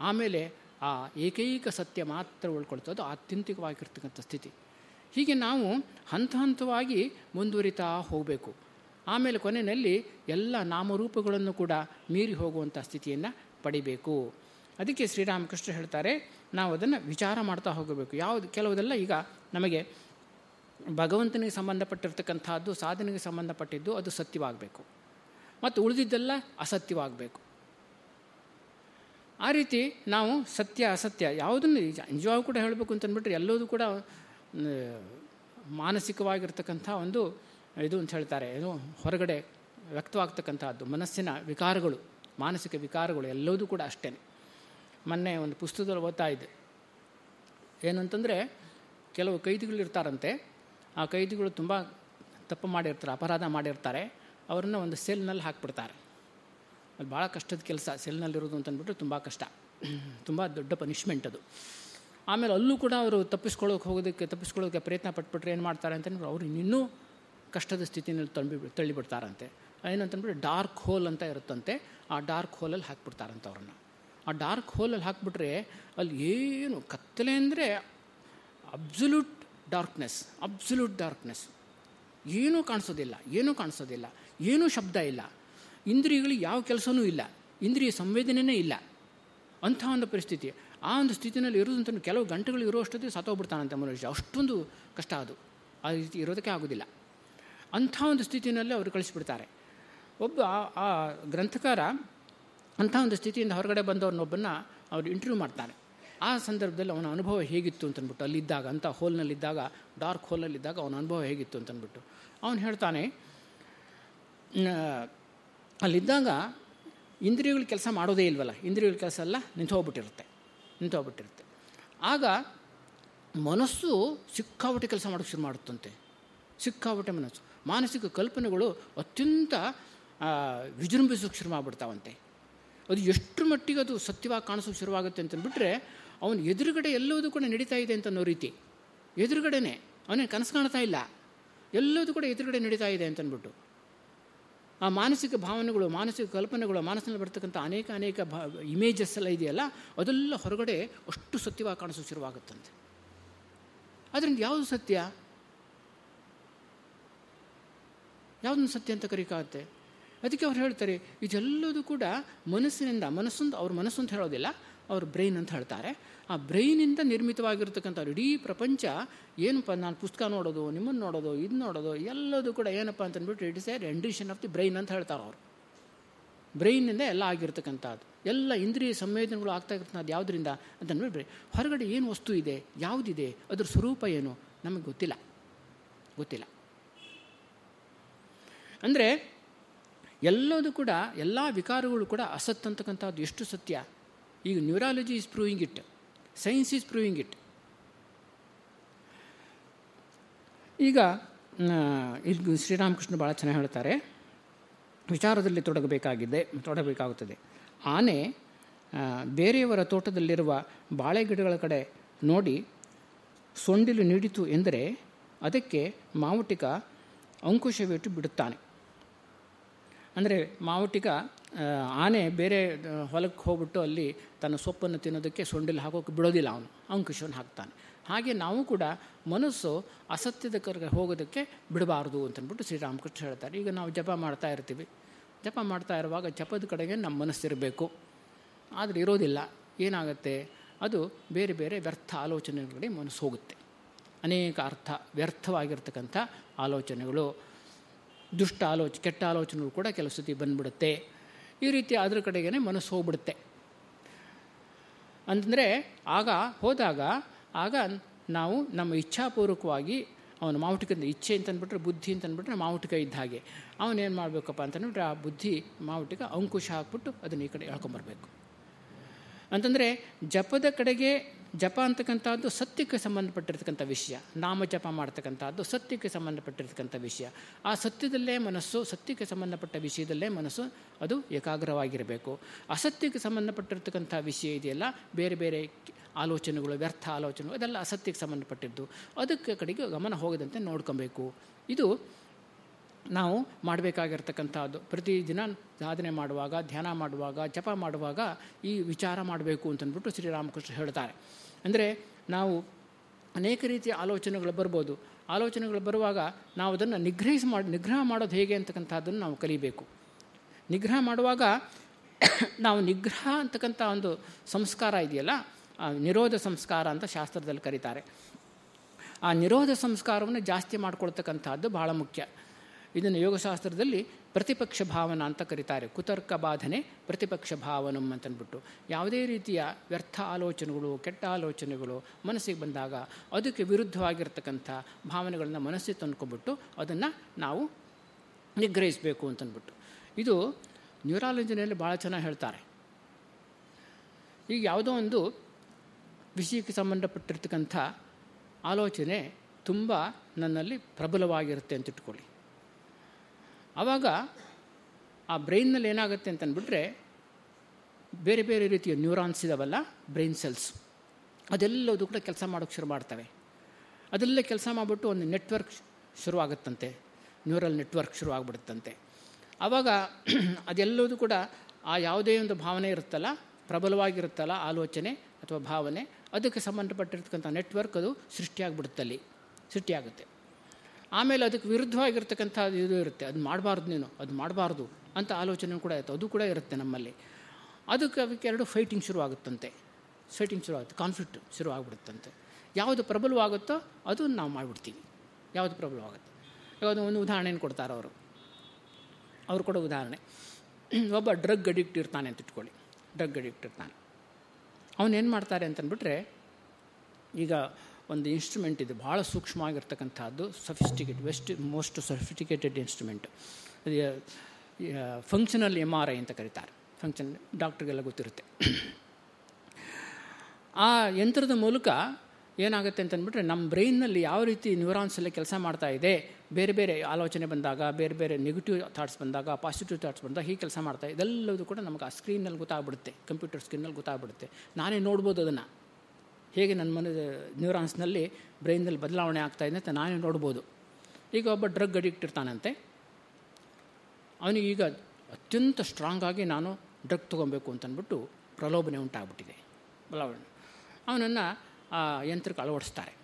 ಆಮೇಲೆ ಆ ಏಕೈಕ ಸತ್ಯ ಮಾತ್ರ ಉಳ್ಕೊಳ್ತೋ ಅದು ಆತ್ಯಂತಿಕವಾಗಿರ್ತಕ್ಕಂಥ ಸ್ಥಿತಿ. ಹೀಗೆ ನಾವು ಹಂತ ಹಂತವಾಗಿ ಮುಂದುವರಿತಾ ಹೋಗಬೇಕು. ಆಮೇಲೆ ಕೊನೆಯಲ್ಲಿ ಎಲ್ಲ ನಾಮರೂಪಗಳನ್ನು ಕೂಡ ಮೀರಿ ಹೋಗುವಂಥ ಸ್ಥಿತಿಯನ್ನು ಪಡಿಬೇಕು. ಅದಕ್ಕೆ ಶ್ರೀರಾಮಕೃಷ್ಣ ಹೇಳ್ತಾರೆ ನಾವು ಅದನ್ನು ವಿಚಾರ ಮಾಡ್ತಾ ಹೋಗಬೇಕು. ಯಾವುದು, ಕೆಲವುದೆಲ್ಲ ಈಗ ನಮಗೆ ಭಗವಂತನಿಗೆ ಸಂಬಂಧಪಟ್ಟಿರ್ತಕ್ಕಂಥದ್ದು ಸಾಧನೆಗೆ ಸಂಬಂಧಪಟ್ಟಿದ್ದು ಅದು ಸತ್ಯವಾಗಬೇಕು. ಮತ್ತು ಉಳಿದಿದ್ದೆಲ್ಲ ಅಸತ್ಯವಾಗಬೇಕು. ಆ ರೀತಿ ನಾವು ಸತ್ಯ, ಅಸತ್ಯ ಯಾವುದನ್ನು ನಿಜವಾಗೂ ಕೂಡ ಹೇಳಬೇಕು ಅಂತಂದ್ಬಿಟ್ರೆ ಎಲ್ಲದೂ ಕೂಡ ಮಾನಸಿಕವಾಗಿರ್ತಕ್ಕಂಥ ಒಂದು ಇದು ಅಂತ ಹೇಳ್ತಾರೆ. ಏನು ಹೊರಗಡೆ ವ್ಯಕ್ತವಾಗ್ತಕ್ಕಂಥದ್ದು ಮನಸ್ಸಿನ ವಿಕಾರಗಳು, ಮಾನಸಿಕ ವಿಕಾರಗಳು ಎಲ್ಲದೂ ಕೂಡ ಅಷ್ಟೇ. ಮೊನ್ನೆ ಒಂದು ಪುಸ್ತಕದಲ್ಲಿ ಓದ್ತಾ ಇದ್ದೆ. ಏನಂತಂದರೆ, ಕೆಲವು ಕೈದಿಗಳು ಇರ್ತಾರಂತೆ ಆ ಕೈದಿಗಳು ತುಂಬ ತಪ್ಪು ಮಾಡಿರ್ತಾರೆ, ಅಪರಾಧ ಮಾಡಿರ್ತಾರೆ. ಅವ್ರನ್ನ ಒಂದು ಸೆಲ್ನಲ್ಲಿ ಹಾಕ್ಬಿಡ್ತಾರೆ. ಅದು ಭಾಳ ಕಷ್ಟದ ಕೆಲಸ ಸೆಲ್ನಲ್ಲಿರೋದು ಅಂತಂದ್ಬಿಟ್ಟು ತುಂಬ ಕಷ್ಟ. ತುಂಬ ದೊಡ್ಡ ಪನಿಷ್ಮೆಂಟ್ ಅದು. ಆಮೇಲೆ ಅಲ್ಲೂ ಕೂಡ ಅವರು ತಪ್ಪಿಸ್ಕೊಳ್ಳೋಕೆ ಹೋಗೋದಕ್ಕೆ ತಪ್ಪಿಸ್ಕೊಳ್ಳೋಕೆ ಪ್ರಯತ್ನ ಪಟ್ಬಿಟ್ರೆ ಏನು ಮಾಡ್ತಾರೆ ಅಂತಂದ್ರೆ ಅವ್ರು ಇನ್ನೂ ಕಷ್ಟದ ಸ್ಥಿತಿನಲ್ಲಿ ತಳ್ಳಿ ತಳ್ಳಿಬಿಡ್ತಾರಂತೆ. ಏನಂತಂದ್ಬಿಟ್ಟು ಡಾರ್ಕ್ ಹೋಲ್ ಅಂತ ಇರುತ್ತಂತೆ, ಆ ಡಾರ್ಕ್ ಹೋಲಲ್ಲಿ ಹಾಕ್ಬಿಡ್ತಾರಂತೆ ಅವ್ರನ್ನ. ಆ ಡಾರ್ಕ್ ಹೋಲಲ್ಲಿ ಹಾಕ್ಬಿಟ್ರೆ ಅಲ್ಲಿ ಏನು ಕತ್ತಲೆ ಅಂದರೆ ಅಬ್ಸುಲ್ಯೂಟ್ ಡಾರ್ಕ್ನೆಸ್ ಅಬ್ಸಲ್ಯೂಟ್ ಡಾರ್ಕ್ನೆಸ್ ಏನೂ ಕಾಣಿಸೋದಿಲ್ಲ ಏನೂ ಕಾಣಿಸೋದಿಲ್ಲ, ಏನೂ ಶಬ್ದ ಇಲ್ಲ. ಇಂದ್ರಿಯಗಳಿಗೆ ಯಾವ ಕೆಲಸವೂ ಇಲ್ಲ, ಇಂದ್ರಿಯ ಸಂವೇದನೆಯೇ ಇಲ್ಲ. ಅಂಥ ಒಂದು ಪರಿಸ್ಥಿತಿ. ಆ ಒಂದು ಸ್ಥಿತಿನಲ್ಲಿ ಇರೋದಂತ ಕೆಲವು ಗಂಟೆಗಳು ಇರುವಷ್ಟೊತ್ತಿಗೆ ಸತ್ತೋಗ್ಬಿಡ್ತಾನಂತೆ ಮನುಷ್ಯ. ಅಷ್ಟೊಂದು ಕಷ್ಟ ಅದು. ಆ ರೀತಿ ಇರೋದಕ್ಕೆ ಆಗೋದಿಲ್ಲ. ಅಂಥ ಒಂದು ಸ್ಥಿತಿಯಲ್ಲಿ ಅವರು ಕಳಿಸ್ಬಿಡ್ತಾರೆ. ಒಬ್ಬ ಆ ಗ್ರಂಥಕಾರ ಅಂಥ ಒಂದು ಸ್ಥಿತಿಯಿಂದ ಹೊರಗಡೆ ಬಂದವ್ರನ್ನೊಬ್ಬನ್ನ ಅವರು ಇಂಟರ್ವ್ಯೂ ಮಾಡ್ತಾರೆ. ಆ ಸಂದರ್ಭದಲ್ಲಿ ಅವನ ಅನುಭವ ಹೇಗಿತ್ತು ಅಂತನ್ಬಿಟ್ಟು ಅಲ್ಲಿದ್ದಾಗ ಅಂಥ ಹೋಲ್ನಲ್ಲಿದ್ದಾಗ ಡಾರ್ಕ್ ಹೋಲ್ನಲ್ಲಿದ್ದಾಗ ಅವನ ಅನುಭವ ಹೇಗಿತ್ತು ಅಂತನ್ಬಿಟ್ಟು. ಅವನು ಹೇಳ್ತಾನೆ ಅಲ್ಲಿದ್ದಾಗ ಇಂದ್ರಿಯಗಳ ಕೆಲಸ ಮಾಡೋದೇ ಇಲ್ವಲ್ಲ, ಇಂದ್ರಿಯಗಳ ಕೆಲಸ ಎಲ್ಲ ನಿಂತು ಹೋಗ್ಬಿಟ್ಟಿರುತ್ತೆ ನಿಂತು ಹೋಗ್ಬಿಟ್ಟಿರುತ್ತೆ ಆಗ ಮನಸ್ಸು ಸಿಕ್ಕಾಪಟ್ಟೆ ಕೆಲಸ ಮಾಡೋಕ್ಕೆ ಶುರು ಮಾಡುತ್ತಂತೆ, ಸಿಕ್ಕಾಪಟ್ಟೆ ಮನಸ್ಸು. ಮಾನಸಿಕ ಕಲ್ಪನೆಗಳು ಅತ್ಯಂತ ವಿಜೃಂಭಿಸೋಕ್ಕೆ ಶುರು ಮಾಡಿಬಿಡ್ತಾವಂತೆ. ಅದು ಎಷ್ಟು ಮಟ್ಟಿಗೆ ಅದು ಸತ್ಯವಾಗಿ ಕಾಣಿಸೋಕ್ಕೆ ಶುರುವಾಗುತ್ತೆ ಅಂತಂದ್ಬಿಟ್ರೆ ಅವನು ಎದುರುಗಡೆ ಎಲ್ಲೋದು ಕೂಡ ನಡೀತಾ ಇದೆ ಅಂತ ಅನ್ನೋ ರೀತಿ. ಎದುರುಗಡೆನೆ ಅವನೇ ಕನಸು ಕಾಣ್ತಾ ಇಲ್ಲ. ಎಲ್ಲದೂ ಕೂಡ ಎದುರುಗಡೆ ನಡೀತಾ ಇದೆ ಅಂತನ್ಬಿಟ್ಟು ಆ ಮಾನಸಿಕ ಭಾವನೆಗಳು, ಮಾನಸಿಕ ಕಲ್ಪನೆಗಳು, ಮನಸ್ಸಿನಲ್ಲಿ ಬರ್ತಕ್ಕಂಥ ಅನೇಕ ಅನೇಕ ಭಾ ಇಮೇಜಸ್ ಎಲ್ಲ ಇದೆಯಲ್ಲ, ಅದೆಲ್ಲ ಹೊರಗಡೆ ಅಷ್ಟು ಸತ್ಯವಾಗಿ ಕಾಣಿಸೋ ಶುರುವಾಗುತ್ತಂತೆ ಅದರಿಂದ ಯಾವುದು ಸತ್ಯ? ಯಾವುದನ್ನು ಸತ್ಯ ಅಂತ ಕರೀಕಾಗುತ್ತೆ? ಅದಕ್ಕೆ ಅವ್ರು ಹೇಳ್ತಾರೆ, ಇದೆಲ್ಲದೂ ಕೂಡ ಮನಸ್ಸಿನಿಂದ, ಮನಸ್ಸೊಂದು, ಅವ್ರ ಮನಸ್ಸು ಅಂತ ಹೇಳೋದಿಲ್ಲ ಅವ್ರ ಬ್ರೈನ್ ಅಂತ ಹೇಳ್ತಾರೆ. ಆ ಬ್ರೈನಿಂದ ನಿರ್ಮಿತವಾಗಿರ್ತಕ್ಕಂಥ ಇಡೀ ಪ್ರಪಂಚ ಏನಪ್ಪ ನಾನು ಪುಸ್ತಕ ನೋಡೋದು ನಿಮ್ಮನ್ನು ನೋಡೋದು ಇದು ನೋಡೋದು, ಎಲ್ಲದೂ ಕೂಡ ಏನಪ್ಪ ಅಂತಂದ್ಬಿಟ್ಟು it is a rendition of the brain ಅಂತ ಹೇಳ್ತಾರೆ ಅವರು. ಬ್ರೈನಿಂದ ಎಲ್ಲ ಆಗಿರ್ತಕ್ಕಂಥದ್ದು. ಎಲ್ಲ ಇಂದ್ರಿಯ ಸಂವೇದನೆಗಳು ಆಗ್ತಾ ಇರ್ತಕ್ಕಂಥದ್ದು ಯಾವುದರಿಂದ ಅಂತಂದ್ಬಿಟ್ರೆ ಹೊರಗಡೆ ಏನು ವಸ್ತು ಇದೆ, ಯಾವುದಿದೆ, ಅದ್ರ ಸ್ವರೂಪ ಏನು ನಮಗೆ ಗೊತ್ತಿಲ್ಲ. ಗೊತ್ತಿಲ್ಲ. ಅಂದರೆ ಎಲ್ಲದೂ ಕೂಡ, ಎಲ್ಲ ವಿಕಾರಗಳು ಕೂಡ ಅಸತ್ ಅಂತಕ್ಕಂಥದ್ದು ಎಷ್ಟು ಸತ್ಯ? ಈಗ neurology is proving it science is proving it ಈಗ ಇದು ಶ್ರೀರಾಮಕೃಷ್ಣ ಭಾಳ ಚೆನ್ನಾಗಿ ಹೇಳ್ತಾರೆ. ವಿಚಾರದಲ್ಲಿ ತೊಡಗಬೇಕಾಗಿದೆ, ತೊಡಗಬೇಕಾಗುತ್ತದೆ. ಆನೆ ಬೇರೆಯವರ ತೋಟದಲ್ಲಿರುವ ಬಾಳೆ ಗಿಡಗಳ ಕಡೆ ನೋಡಿ ಸೊಂಡಿಲು ನೀಡಿತು ಎಂದರೆ ಅದಕ್ಕೆ ಮಾವುಟಿಕ ಅಂಕುಶವಿಟ್ಟು ಬಿಡುತ್ತಾನೆ. ಅಂದರೆ ಮಾವುಟಿಗ ಆನೆ ಬೇರೆ ಹೊಲಕ್ಕೆ ಹೋಗ್ಬಿಟ್ಟು ಅಲ್ಲಿ ತನ್ನ ಸೊಪ್ಪನ್ನು ತಿನ್ನೋದಕ್ಕೆ ಸೊಂಡಿಲು ಹಾಕೋಕೆ ಬಿಡೋದಿಲ್ಲ ಅವನು. ಅಂಕುಶವನ್ನು ಹಾಕ್ತಾನೆ. ಹಾಗೆ ನಾವು ಕೂಡ ಮನಸ್ಸು ಅಸತ್ಯದ ಕರ್ಗೆ ಹೋಗೋದಕ್ಕೆ ಬಿಡಬಾರ್ದು ಅಂತಂದ್ಬಿಟ್ಟು ಶ್ರೀರಾಮಕೃಷ್ಣ ಹೇಳ್ತಾರೆ. ಈಗ ನಾವು ಜಪ ಮಾಡ್ತಾ ಇರ್ತೀವಿ. ಜಪ ಮಾಡ್ತಾ ಇರುವಾಗ ಜಪದ ಕಡೆಗೆ ನಮ್ಮ ಮನಸ್ಸಿರಬೇಕು. ಆದರೆ ಇರೋದಿಲ್ಲ. ಏನಾಗುತ್ತೆ? ಅದು ಬೇರೆ ಬೇರೆ ವ್ಯರ್ಥ ಆಲೋಚನೆಗಳಿಗೆ ಮನಸ್ಸು ಹೋಗುತ್ತೆ. ಅನೇಕ ಅರ್ಥ ವ್ಯರ್ಥವಾಗಿರ್ತಕ್ಕಂಥ ಆಲೋಚನೆಗಳು. ದುಷ್ಟ ಆಲೋಚನೆ ಕೆಟ್ಟ ಆಲೋಚನೆಗಳು ಕೂಡ ಕೆಲವು ಸತಿ ಬಂದ್ಬಿಡುತ್ತೆ. ಈ ರೀತಿ ಅದ್ರ ಕಡೆಗೇ ಮನಸ್ಸು ಹೋಗ್ಬಿಡುತ್ತೆ. ಅಂತಂದರೆ ಆಗ ಹೋದಾಗ ಆಗ ನಾವು ನಮ್ಮ ಇಚ್ಛಾಪೂರ್ವಕವಾಗಿ ಅವನು ಮಾವುಟಿಕಂದ ಇಚ್ಛೆ ಅಂತಂದ್ಬಿಟ್ರೆ ಬುದ್ಧಿ ಅಂತಂದ್ಬಿಟ್ರೆ ಮಾವುಟಿಕ ಇದ್ದ ಹಾಗೆ. ಅವನೇನು ಮಾಡಬೇಕಪ್ಪ ಅಂತಂದ್ಬಿಟ್ರೆ ಆ ಬುದ್ಧಿ ಮಾವುಟಿಕ ಅಂಕುಶ ಹಾಕ್ಬಿಟ್ಟು ಅದನ್ನು ಈ ಕಡೆ ಹೇಳ್ಕೊಂಬರ್ಬೇಕು ಅಂತಂದರೆ ಜಪದ ಕಡೆಗೆ ಜಪ ಅಂತಕ್ಕಂಥದ್ದು ಸತ್ಯಕ್ಕೆ ಸಂಬಂಧಪಟ್ಟಿರ್ತಕ್ಕಂಥ ವಿಷಯ. ನಾಮ ಜಪ ಮಾಡ್ತಕ್ಕಂಥದ್ದು ಸತ್ಯಕ್ಕೆ ಸಂಬಂಧಪಟ್ಟಿರ್ತಕ್ಕಂಥ ವಿಷಯ. ಆ ಸತ್ಯದಲ್ಲೇ ಮನಸ್ಸು, ಸತ್ಯಕ್ಕೆ ಸಂಬಂಧಪಟ್ಟ ವಿಷಯದಲ್ಲೇ ಮನಸ್ಸು ಅದು ಏಕಾಗ್ರವಾಗಿರಬೇಕು. ಅಸತ್ಯಕ್ಕೆ ಸಂಬಂಧಪಟ್ಟಿರ್ತಕ್ಕಂಥ ವಿಷಯ ಇದೆಯಲ್ಲ, ಬೇರೆ ಬೇರೆ ಆಲೋಚನೆಗಳು, ವ್ಯರ್ಥ ಆಲೋಚನೆಗಳು, ಅದೆಲ್ಲ ಅಸತ್ಯಕ್ಕೆ ಸಂಬಂಧಪಟ್ಟಿದ್ದು. ಅದಕ್ಕೆ ಕಡೆಗೆ ಗಮನ ಹೋಗದಂತೆ ನೋಡ್ಕೊಬೇಕು. ಇದು ನಾವು ಮಾಡಬೇಕಾಗಿರ್ತಕ್ಕಂಥದ್ದು. ಪ್ರತಿದಿನ ಸಾಧನೆ ಮಾಡುವಾಗ, ಧ್ಯಾನ ಮಾಡುವಾಗ, ಜಪ ಮಾಡುವಾಗ ಈ ವಿಚಾರ ಮಾಡಬೇಕು ಅಂತಂದ್ಬಿಟ್ಟು ಶ್ರೀರಾಮಕೃಷ್ಣ ಹೇಳ್ತಾರೆ. ಅಂದರೆ ನಾವು ಅನೇಕ ರೀತಿಯ ಆಲೋಚನೆಗಳು ಬರ್ಬೋದು. ಆಲೋಚನೆಗಳು ಬರುವಾಗ ನಾವು ಅದನ್ನು ನಿಗ್ರಹಿಸಿ ಮಾಡಿ, ನಿಗ್ರಹ ಮಾಡೋದು ಹೇಗೆ ಅಂತಕ್ಕಂಥದ್ದನ್ನು ನಾವು ಕಲಿಬೇಕು. ನಿಗ್ರಹ ಮಾಡುವಾಗ ನಾವು ನಿಗ್ರಹ ಅಂತಕ್ಕಂಥ ಒಂದು ಸಂಸ್ಕಾರ ಇದೆಯಲ್ಲ ನಿರೋಧ ಸಂಸ್ಕಾರ ಅಂತ ಶಾಸ್ತ್ರದಲ್ಲಿ ಕರೀತಾರೆ. ಆ ನಿರೋಧ ಸಂಸ್ಕಾರವನ್ನು ಜಾಸ್ತಿ ಮಾಡ್ಕೊಳ್ತಕ್ಕಂಥದ್ದು ಭಾಳ ಮುಖ್ಯ. ಇದನ್ನು ಯೋಗಶಾಸ್ತ್ರದಲ್ಲಿ ಪ್ರತಿಪಕ್ಷ ಭಾವನ ಅಂತ ಕರೀತಾರೆ. ಕುತರ್ಕ ಬಾಧನೆ ಪ್ರತಿಪಕ್ಷ ಭಾವನಂ ಅಂತಂದ್ಬಿಟ್ಟು ಯಾವುದೇ ರೀತಿಯ ವ್ಯರ್ಥ ಆಲೋಚನೆಗಳು, ಕೆಟ್ಟ ಆಲೋಚನೆಗಳು ಮನಸ್ಸಿಗೆ ಬಂದಾಗ ಅದಕ್ಕೆ ವಿರುದ್ಧವಾಗಿರ್ತಕ್ಕಂಥ ಭಾವನೆಗಳನ್ನು ಮನಸ್ಸಿಗೆ ತಂದ್ಕೊಂಡ್ಬಿಟ್ಟು ಅದನ್ನು ನಾವು ನಿಗ್ರಹಿಸಬೇಕು ಅಂತಂದ್ಬಿಟ್ಟು ಇದು ನ್ಯೂರಾಲಜಿನಲ್ಲಿ ಭಾಳ ಚೆನ್ನಾಗಿ ಹೇಳ್ತಾರೆ. ಈಗ ಯಾವುದೋ ಒಂದು ವಿಷಯಕ್ಕೆ ಸಂಬಂಧಪಟ್ಟಿರ್ತಕ್ಕಂಥ ಆಲೋಚನೆ ತುಂಬ ನನ್ನಲ್ಲಿ ಪ್ರಬಲವಾಗಿರುತ್ತೆ ಅಂತ ಇಟ್ಕೊಳ್ಳಿ ಆವಾಗ ಆ ಬ್ರೈನ್ನಲ್ಲಿ ಏನಾಗುತ್ತೆ ಅಂತಂದ್ಬಿಟ್ರೆ ಬೇರೆ ಬೇರೆ ರೀತಿಯ ನ್ಯೂರಾನ್ಸ್ ಇದಾವಲ್ಲ ಬ್ರೈನ್ ಸೆಲ್ಸ್ ಅದೆಲ್ಲದು ಕೂಡ ಕೆಲಸ ಮಾಡೋಕ್ಕೆ ಶುರು ಮಾಡ್ತವೆ. ಅದೆಲ್ಲ ಕೆಲಸ ಮಾಡಿಬಿಟ್ಟು ಒಂದು ನೆಟ್ವರ್ಕ್ ಶುರುವಾಗುತ್ತಂತೆ. ನ್ಯೂರಲ್ ನೆಟ್ವರ್ಕ್ ಶುರುವಾಗ್ಬಿಡುತ್ತಂತೆ. ಆವಾಗ ಅದೆಲ್ಲದೂ ಕೂಡ ಆ ಯಾವುದೇ ಒಂದು ಭಾವನೆ ಇರುತ್ತಲ್ಲ, ಪ್ರಬಲವಾಗಿರುತ್ತಲ್ಲ ಆಲೋಚನೆ ಅಥವಾ ಭಾವನೆ, ಅದಕ್ಕೆ ಸಂಬಂಧಪಟ್ಟಿರ್ತಕ್ಕಂಥ ನೆಟ್ವರ್ಕ್ ಅದು ಸೃಷ್ಟಿಯಾಗಿಬಿಡುತ್ತಲ್ಲಿ, ಸೃಷ್ಟಿಯಾಗುತ್ತೆ. ಆಮೇಲೆ ಅದಕ್ಕೆ ವಿರುದ್ಧವಾಗಿರ್ತಕ್ಕಂಥ ಇದು ಇರುತ್ತೆ. ಅದು ಮಾಡಬಾರ್ದು ನೀನು, ಅದು ಮಾಡಬಾರ್ದು ಅಂತ ಆಲೋಚನೆ ಕೂಡ ಇರುತ್ತೆ. ಅದು ಕೂಡ ಇರುತ್ತೆ ನಮ್ಮಲ್ಲಿ. ಅದಕ್ಕೆ ಅದಕ್ಕೆ ಎರಡು ಫೈಟಿಂಗ್ ಶುರುವಾಗುತ್ತಂತೆ. ಫೈಟಿಂಗ್ ಶುರುವಾಗುತ್ತೆ ಕಾನ್ಫ್ಲಿಕ್ಟ್ ಶುರುವಾಗ್ಬಿಡುತ್ತಂತೆ. ಯಾವುದು ಪ್ರಬಲವಾಗುತ್ತೋ ಅದು ನಾವು ಮಾಡಿಬಿಡ್ತೀವಿ. ಯಾವುದು ಪ್ರಬಲವಾಗುತ್ತೆ? ಯಾವುದು ಒಂದು ಉದಾಹರಣೆಯನ್ನು ಕೊಡ್ತಾರೆ ಅವರು. ಅವ್ರು ಕೊಡೋ ಉದಾಹರಣೆ. ಒಬ್ಬ ಡ್ರಗ್ ಅಡಿಕ್ಟ್ ಇರ್ತಾನೆ ಅಂತ ಇಟ್ಕೊಳ್ಳಿ. ಡ್ರಗ್ ಅಡಿಕ್ಟ್ ಇರ್ತಾನೆ. ಅವನೇನು ಮಾಡ್ತಾರೆ ಅಂತಂದ್ಬಿಟ್ರೆ, ಈಗ ಒಂದು ಇನ್ಸ್ಟ್ರೂಮೆಂಟ್ ಇದೆ ಭಾಳ ಸೂಕ್ಷ್ಮವಾಗಿರ್ತಕ್ಕಂಥದ್ದು sophisticate best most sophisticated instrument functional M R I ಅಂತ ಕರೀತಾರೆ. ಫಂಕ್ಷನ್ ಡಾಕ್ಟ್ರಿಗೆಲ್ಲ ಗೊತ್ತಿರುತ್ತೆ. ಆ ಯಂತ್ರದ ಮೂಲಕ ಏನಾಗುತ್ತೆ ಅಂತಂದ್ಬಿಟ್ರೆ, ನಮ್ಮ ಬ್ರೈನ್ನಲ್ಲಿ ಯಾವ ರೀತಿ ನ್ಯೂರಾನ್ಸ್ ಕೆಲಸ ಮಾಡ್ತಾ ಇದೆ, ಬೇರೆ ಬೇರೆ ಆಲೋಚನೆ ಬಂದಾಗ, ಬೇರೆ ಬೇರೆ ನೆಗೆಟಿವ್ ಥಾಟ್ಸ್ ಬಂದಾಗ ಪಾಸಿಟಿವ್ ಥಾಟ್ಸ್ ಬಂದಾಗ ಹೀಗೆ ಕೆಲಸ ಮಾಡ್ತಾ ಇದೆಲ್ಲದೂ ಕೂಡ ನಮಗೆ ಆ ಸ್ಕ್ರೀನಲ್ಲಿ ಗೊತ್ತಾಗ್ಬಿಡುತ್ತೆ ಕಂಪ್ಯೂಟರ್ ಸ್ಕ್ರೀನಲ್ಲಿ ಗೊತ್ತಾಗ್ಬಿಡುತ್ತೆ. ನಾನೇ ನೋಡ್ಬೋದು ಅದನ್ನು. ಹೇಗೆ ನನ್ನ ಮನ ನ್ಯೂರಾನ್ಸ್ನಲ್ಲಿ ಬ್ರೈನ್ನಲ್ಲಿ ಬದಲಾವಣೆ ಆಗ್ತಾಯಿದೆ ಅಂತ ನಾನೇ ನೋಡ್ಬೋದು. ಈಗ ಒಬ್ಬ ಡ್ರಗ್ ಅಡಿಕ್ಟ್ ಇರ್ತಾನಂತೆ. ಅವನಿಗೆ ಈಗ ಅತ್ಯಂತ ಸ್ಟ್ರಾಂಗಾಗಿ ನಾನು ಡ್ರಗ್ ತೊಗೊಬೇಕು ಅಂತಂದ್ಬಿಟ್ಟು ಪ್ರಲೋಭನೆ ಉಂಟಾಗ್ಬಿಟ್ಟಿದೆ. ಬದಲಾವಣೆ ಅವನನ್ನು, ಆ, ಯಂತ್ರಕ್ಕೆ ಅಳವಡಿಸ್ತಾರೆ.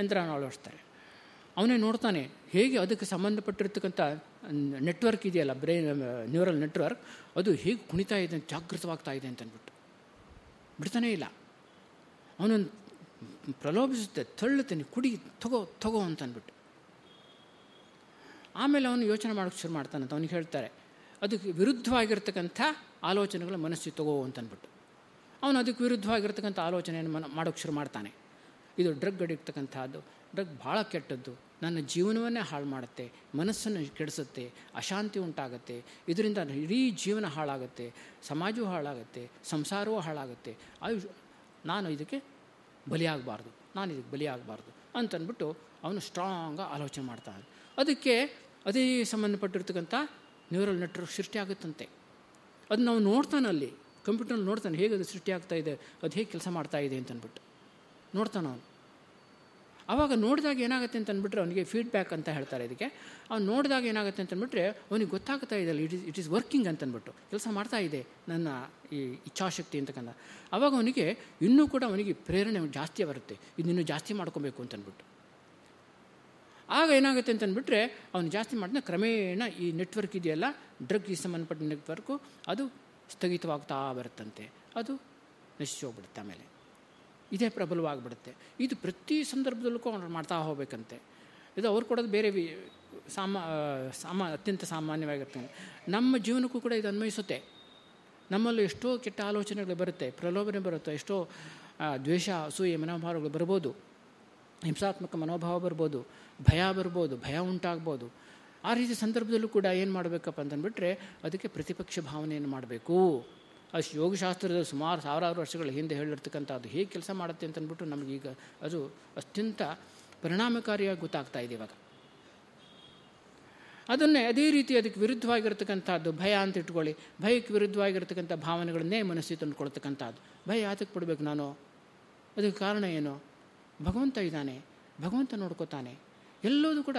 ಯಂತ್ರವನ್ನು ಅಳವಡಿಸ್ತಾರೆ. ಅವನೇ ನೋಡ್ತಾನೆ, ಹೇಗೆ ಅದಕ್ಕೆ ಸಂಬಂಧಪಟ್ಟಿರ್ತಕ್ಕಂಥ ನೆಟ್ವರ್ಕ್ ಇದೆಯಲ್ಲ ಬ್ರೈನ್ ನ್ಯೂರಲ್ ನೆಟ್ವರ್ಕ್ ಅದು ಹೇಗೆ ಕುಣಿತಾ ಇದೆ, ಜಾಗೃತವಾಗ್ತಾ ಇದೆ ಅಂತಂದ್ಬಿಟ್ಟು ಬಿಡ್ತಾನೇ ಇಲ್ಲ. ಅವನನ್ನು ಪ್ರಲೋಭಿಸುತ್ತೆ, ತಳ್ಳುತ್ತೇನೆ, ಕುಡಿ, ತಗೋ ತಗೋ ಅಂತಂದ್ಬಿಟ್ಟು ಆಮೇಲೆ ಅವನು ಯೋಚನೆ ಮಾಡೋಕ್ಕೆ ಶುರು ಮಾಡ್ತಾನಂತ ಅವನಿಗೆ ಹೇಳ್ತಾರೆ. ಅದಕ್ಕೆ ವಿರುದ್ಧವಾಗಿರ್ತಕ್ಕಂಥ ಆಲೋಚನೆಗಳ ಮನಸ್ಸಿಗೆ ತಗೋ ಅಂತಂದ್ಬಿಟ್ಟು ಅವನು ಅದಕ್ಕೆ ವಿರುದ್ಧವಾಗಿರ್ತಕ್ಕಂಥ ಆಲೋಚನೆಯನ್ನು ಮನ ಮಾಡೋಕ್ಕೆ ಶುರು ಮಾಡ್ತಾನೆ. ಇದು ಡ್ರಗ್ ಅಡಿಕ್ತಕ್ಕಂಥದ್ದು ಡ್ರಗ್ ಭಾಳ ಕೆಟ್ಟದ್ದು, ನನ್ನ ಜೀವನವನ್ನೇ ಹಾಳು ಮಾಡುತ್ತೆ, ಮನಸ್ಸನ್ನು ಕೆಡಿಸುತ್ತೆ, ಅಶಾಂತಿ ಉಂಟಾಗುತ್ತೆ, ಇದರಿಂದ ಇಡೀ ಜೀವನ ಹಾಳಾಗುತ್ತೆ, ಸಮಾಜವೂ ಹಾಳಾಗುತ್ತೆ, ಸಂಸಾರವೂ ಹಾಳಾಗುತ್ತೆ, ಆಯುಷ್ ನಾನು ಇದಕ್ಕೆ ಬಲಿಯಾಗಬಾರ್ದು, ನಾನು ಇದಕ್ಕೆ ಬಲಿಯಾಗಬಾರ್ದು ಅಂತಂದ್ಬಿಟ್ಟು ಅವನು ಸ್ಟ್ರಾಂಗ್ ಆಲೋಚನೆ ಮಾಡ್ತಾನೆ ಅದಕ್ಕೆ ಅದೇ ಸಂಬಂಧಪಟ್ಟಿರ್ತಕ್ಕಂಥ ನ್ಯೂರಲ್ ನೆಟ್ವರ್ಕ್ ಸೃಷ್ಟಿಯಾಗುತ್ತಂತೆ ಅದು ನಾವು ನೋಡ್ತಾನೆ ಅಲ್ಲಿ ಕಂಪ್ಯೂಟರ್ನಲ್ಲಿ ನೋಡ್ತಾನೆ ಹೇಗೆ ಅದು ಸೃಷ್ಟಿ ಇದೆ, ಅದು ಹೇಗೆ ಕೆಲಸ ಮಾಡ್ತಾ ಇದೆ ಅಂತಂದ್ಬಿಟ್ಟು. ನೋಡ್ತಾನೆ ಅವನು. ಆವಾಗ ನೋಡಿದಾಗ ಏನಾಗುತ್ತೆ ಅಂತ ಅಂದ್ಬಿಟ್ರೆ ಅವನಿಗೆ ಫೀಡ್ಬ್ಯಾಕ್ ಅಂತ ಹೇಳ್ತಾರೆ ಇದಕ್ಕೆ. ಅವ್ನು ನೋಡಿದಾಗ ಏನಾಗುತ್ತೆ ಅಂತಂದ್ಬಿಟ್ರೆ ಅವನಿಗೆ ಗೊತ್ತಾಗ್ತಾ ಇದೆ it is it is working ಅಂತಂದ್ಬಿಟ್ಟು ಕೆಲಸ ಮಾಡ್ತಾ ಇದೆ ನನ್ನ ಈ ಇಚ್ಛಾಶಕ್ತಿ ಅಂತಕ್ಕಂಥ ಆವಾಗ ಅವನಿಗೆ ಇನ್ನೂ ಕೂಡ ಅವನಿಗೆ ಪ್ರೇರಣೆ ಜಾಸ್ತಿ ಬರುತ್ತೆ. ಇದನ್ನು ಜಾಸ್ತಿ ಮಾಡ್ಕೊಬೇಕು ಅಂತಂದ್ಬಿಟ್ಟು ಆಗ ಏನಾಗುತ್ತೆ ಅಂತಂದ್ಬಿಟ್ರೆ ಅವನು ಜಾಸ್ತಿ ಮಾಡಿದ ಕ್ರಮೇಣ ಈ ನೆಟ್ವರ್ಕ್ ಇದೆಯಲ್ಲ ಡ್ರಗ್ಗೆ ಸಂಬಂಧಪಟ್ಟ ನೆಟ್ವರ್ಕು ಅದು ಸ್ಥಗಿತವಾಗ್ತಾ ಬರುತ್ತಂತೆ. ಅದು ನಶಿಸಿ ಹೋಗ್ಬಿಡುತ್ತೆ ಆಮೇಲೆ. ಇದೇ ಪ್ರಬಲವಾಗಿಬಿಡುತ್ತೆ. ಇದು ಪ್ರತಿ ಸಂದರ್ಭದಲ್ಲೂ ಅವ್ರು ಮಾಡ್ತಾ ಹೋಗ್ಬೇಕಂತೆ. ಇದು ಅವ್ರು ಕೊಡೋದು ಬೇರೆ ವಿ, ಸಾಮಾ ಸಾಮಾ, ಅತ್ಯಂತ ಸಾಮಾನ್ಯವಾಗಿರ್ತದೆ ನಮ್ಮ ಜೀವನಕ್ಕೂ ಕೂಡ ಇದು ಅನ್ವಯಿಸುತ್ತೆ. ನಮ್ಮಲ್ಲಿ ಎಷ್ಟೋ ಕೆಟ್ಟ ಆಲೋಚನೆಗಳು ಬರುತ್ತೆ, ಪ್ರಲೋಭನೆ ಬರುತ್ತೆ, ಎಷ್ಟೋ ದ್ವೇಷ, ಅಸೂಯೆ, ಮನೋಭಾವಗಳು ಬರ್ಬೋದು. ಹಿಂಸಾತ್ಮಕ ಮನೋಭಾವ ಬರ್ಬೋದು, ಭಯ ಬರ್ಬೋದು, ಭಯ ಉಂಟಾಗ್ಬೋದು. ಆ ರೀತಿ ಸಂದರ್ಭದಲ್ಲೂ ಕೂಡ ಏನು ಮಾಡಬೇಕಪ್ಪ ಅಂತಂದ್ಬಿಟ್ರೆ, ಅದಕ್ಕೆ ಪ್ರತಿಪಕ್ಷ ಭಾವನೆಯನ್ನು ಮಾಡಬೇಕು. ಅಷ್ಟು ಯೋಗಶಾಸ್ತ್ರದ ಸುಮಾರು ಸಾವಿರಾರು ವರ್ಷಗಳ ಹಿಂದೆ ಹೇಳಿರ್ತಕ್ಕಂಥ ಅದು ಹೇಗೆ ಕೆಲಸ ಮಾಡುತ್ತೆ ಅಂತಂದ್ಬಿಟ್ಟು ನಮಗೀಗ ಅದು ಅತ್ಯಂತ ಪರಿಣಾಮಕಾರಿಯಾಗಿ ಗೊತ್ತಾಗ್ತಾ ಇದೆ ಇವಾಗ. ಅದನ್ನೇ ಅದೇ ರೀತಿ ಅದಕ್ಕೆ ವಿರುದ್ಧವಾಗಿರ್ತಕ್ಕಂಥದ್ದು ಭಯ ಅಂತ ಇಟ್ಕೊಳ್ಳಿ. ಭಯಕ್ಕೆ ವಿರುದ್ಧವಾಗಿರ್ತಕ್ಕಂಥ ಭಾವನೆಗಳನ್ನೇ ಮನಸ್ಸಿಗೆ ತಂದುಕೊಳ್ತಕ್ಕಂಥದ್ದು ಭಯ ಯಾತಕ್ಕೆ ಪಡಬೇಕು ನಾನು? ಅದಕ್ಕೆ ಕಾರಣ ಏನು? ಭಗವಂತ ಇದ್ದಾನೆ. ಭಗವಂತ ನೋಡ್ಕೋತಾನೆ. ಎಲ್ಲೋದು ಕೂಡ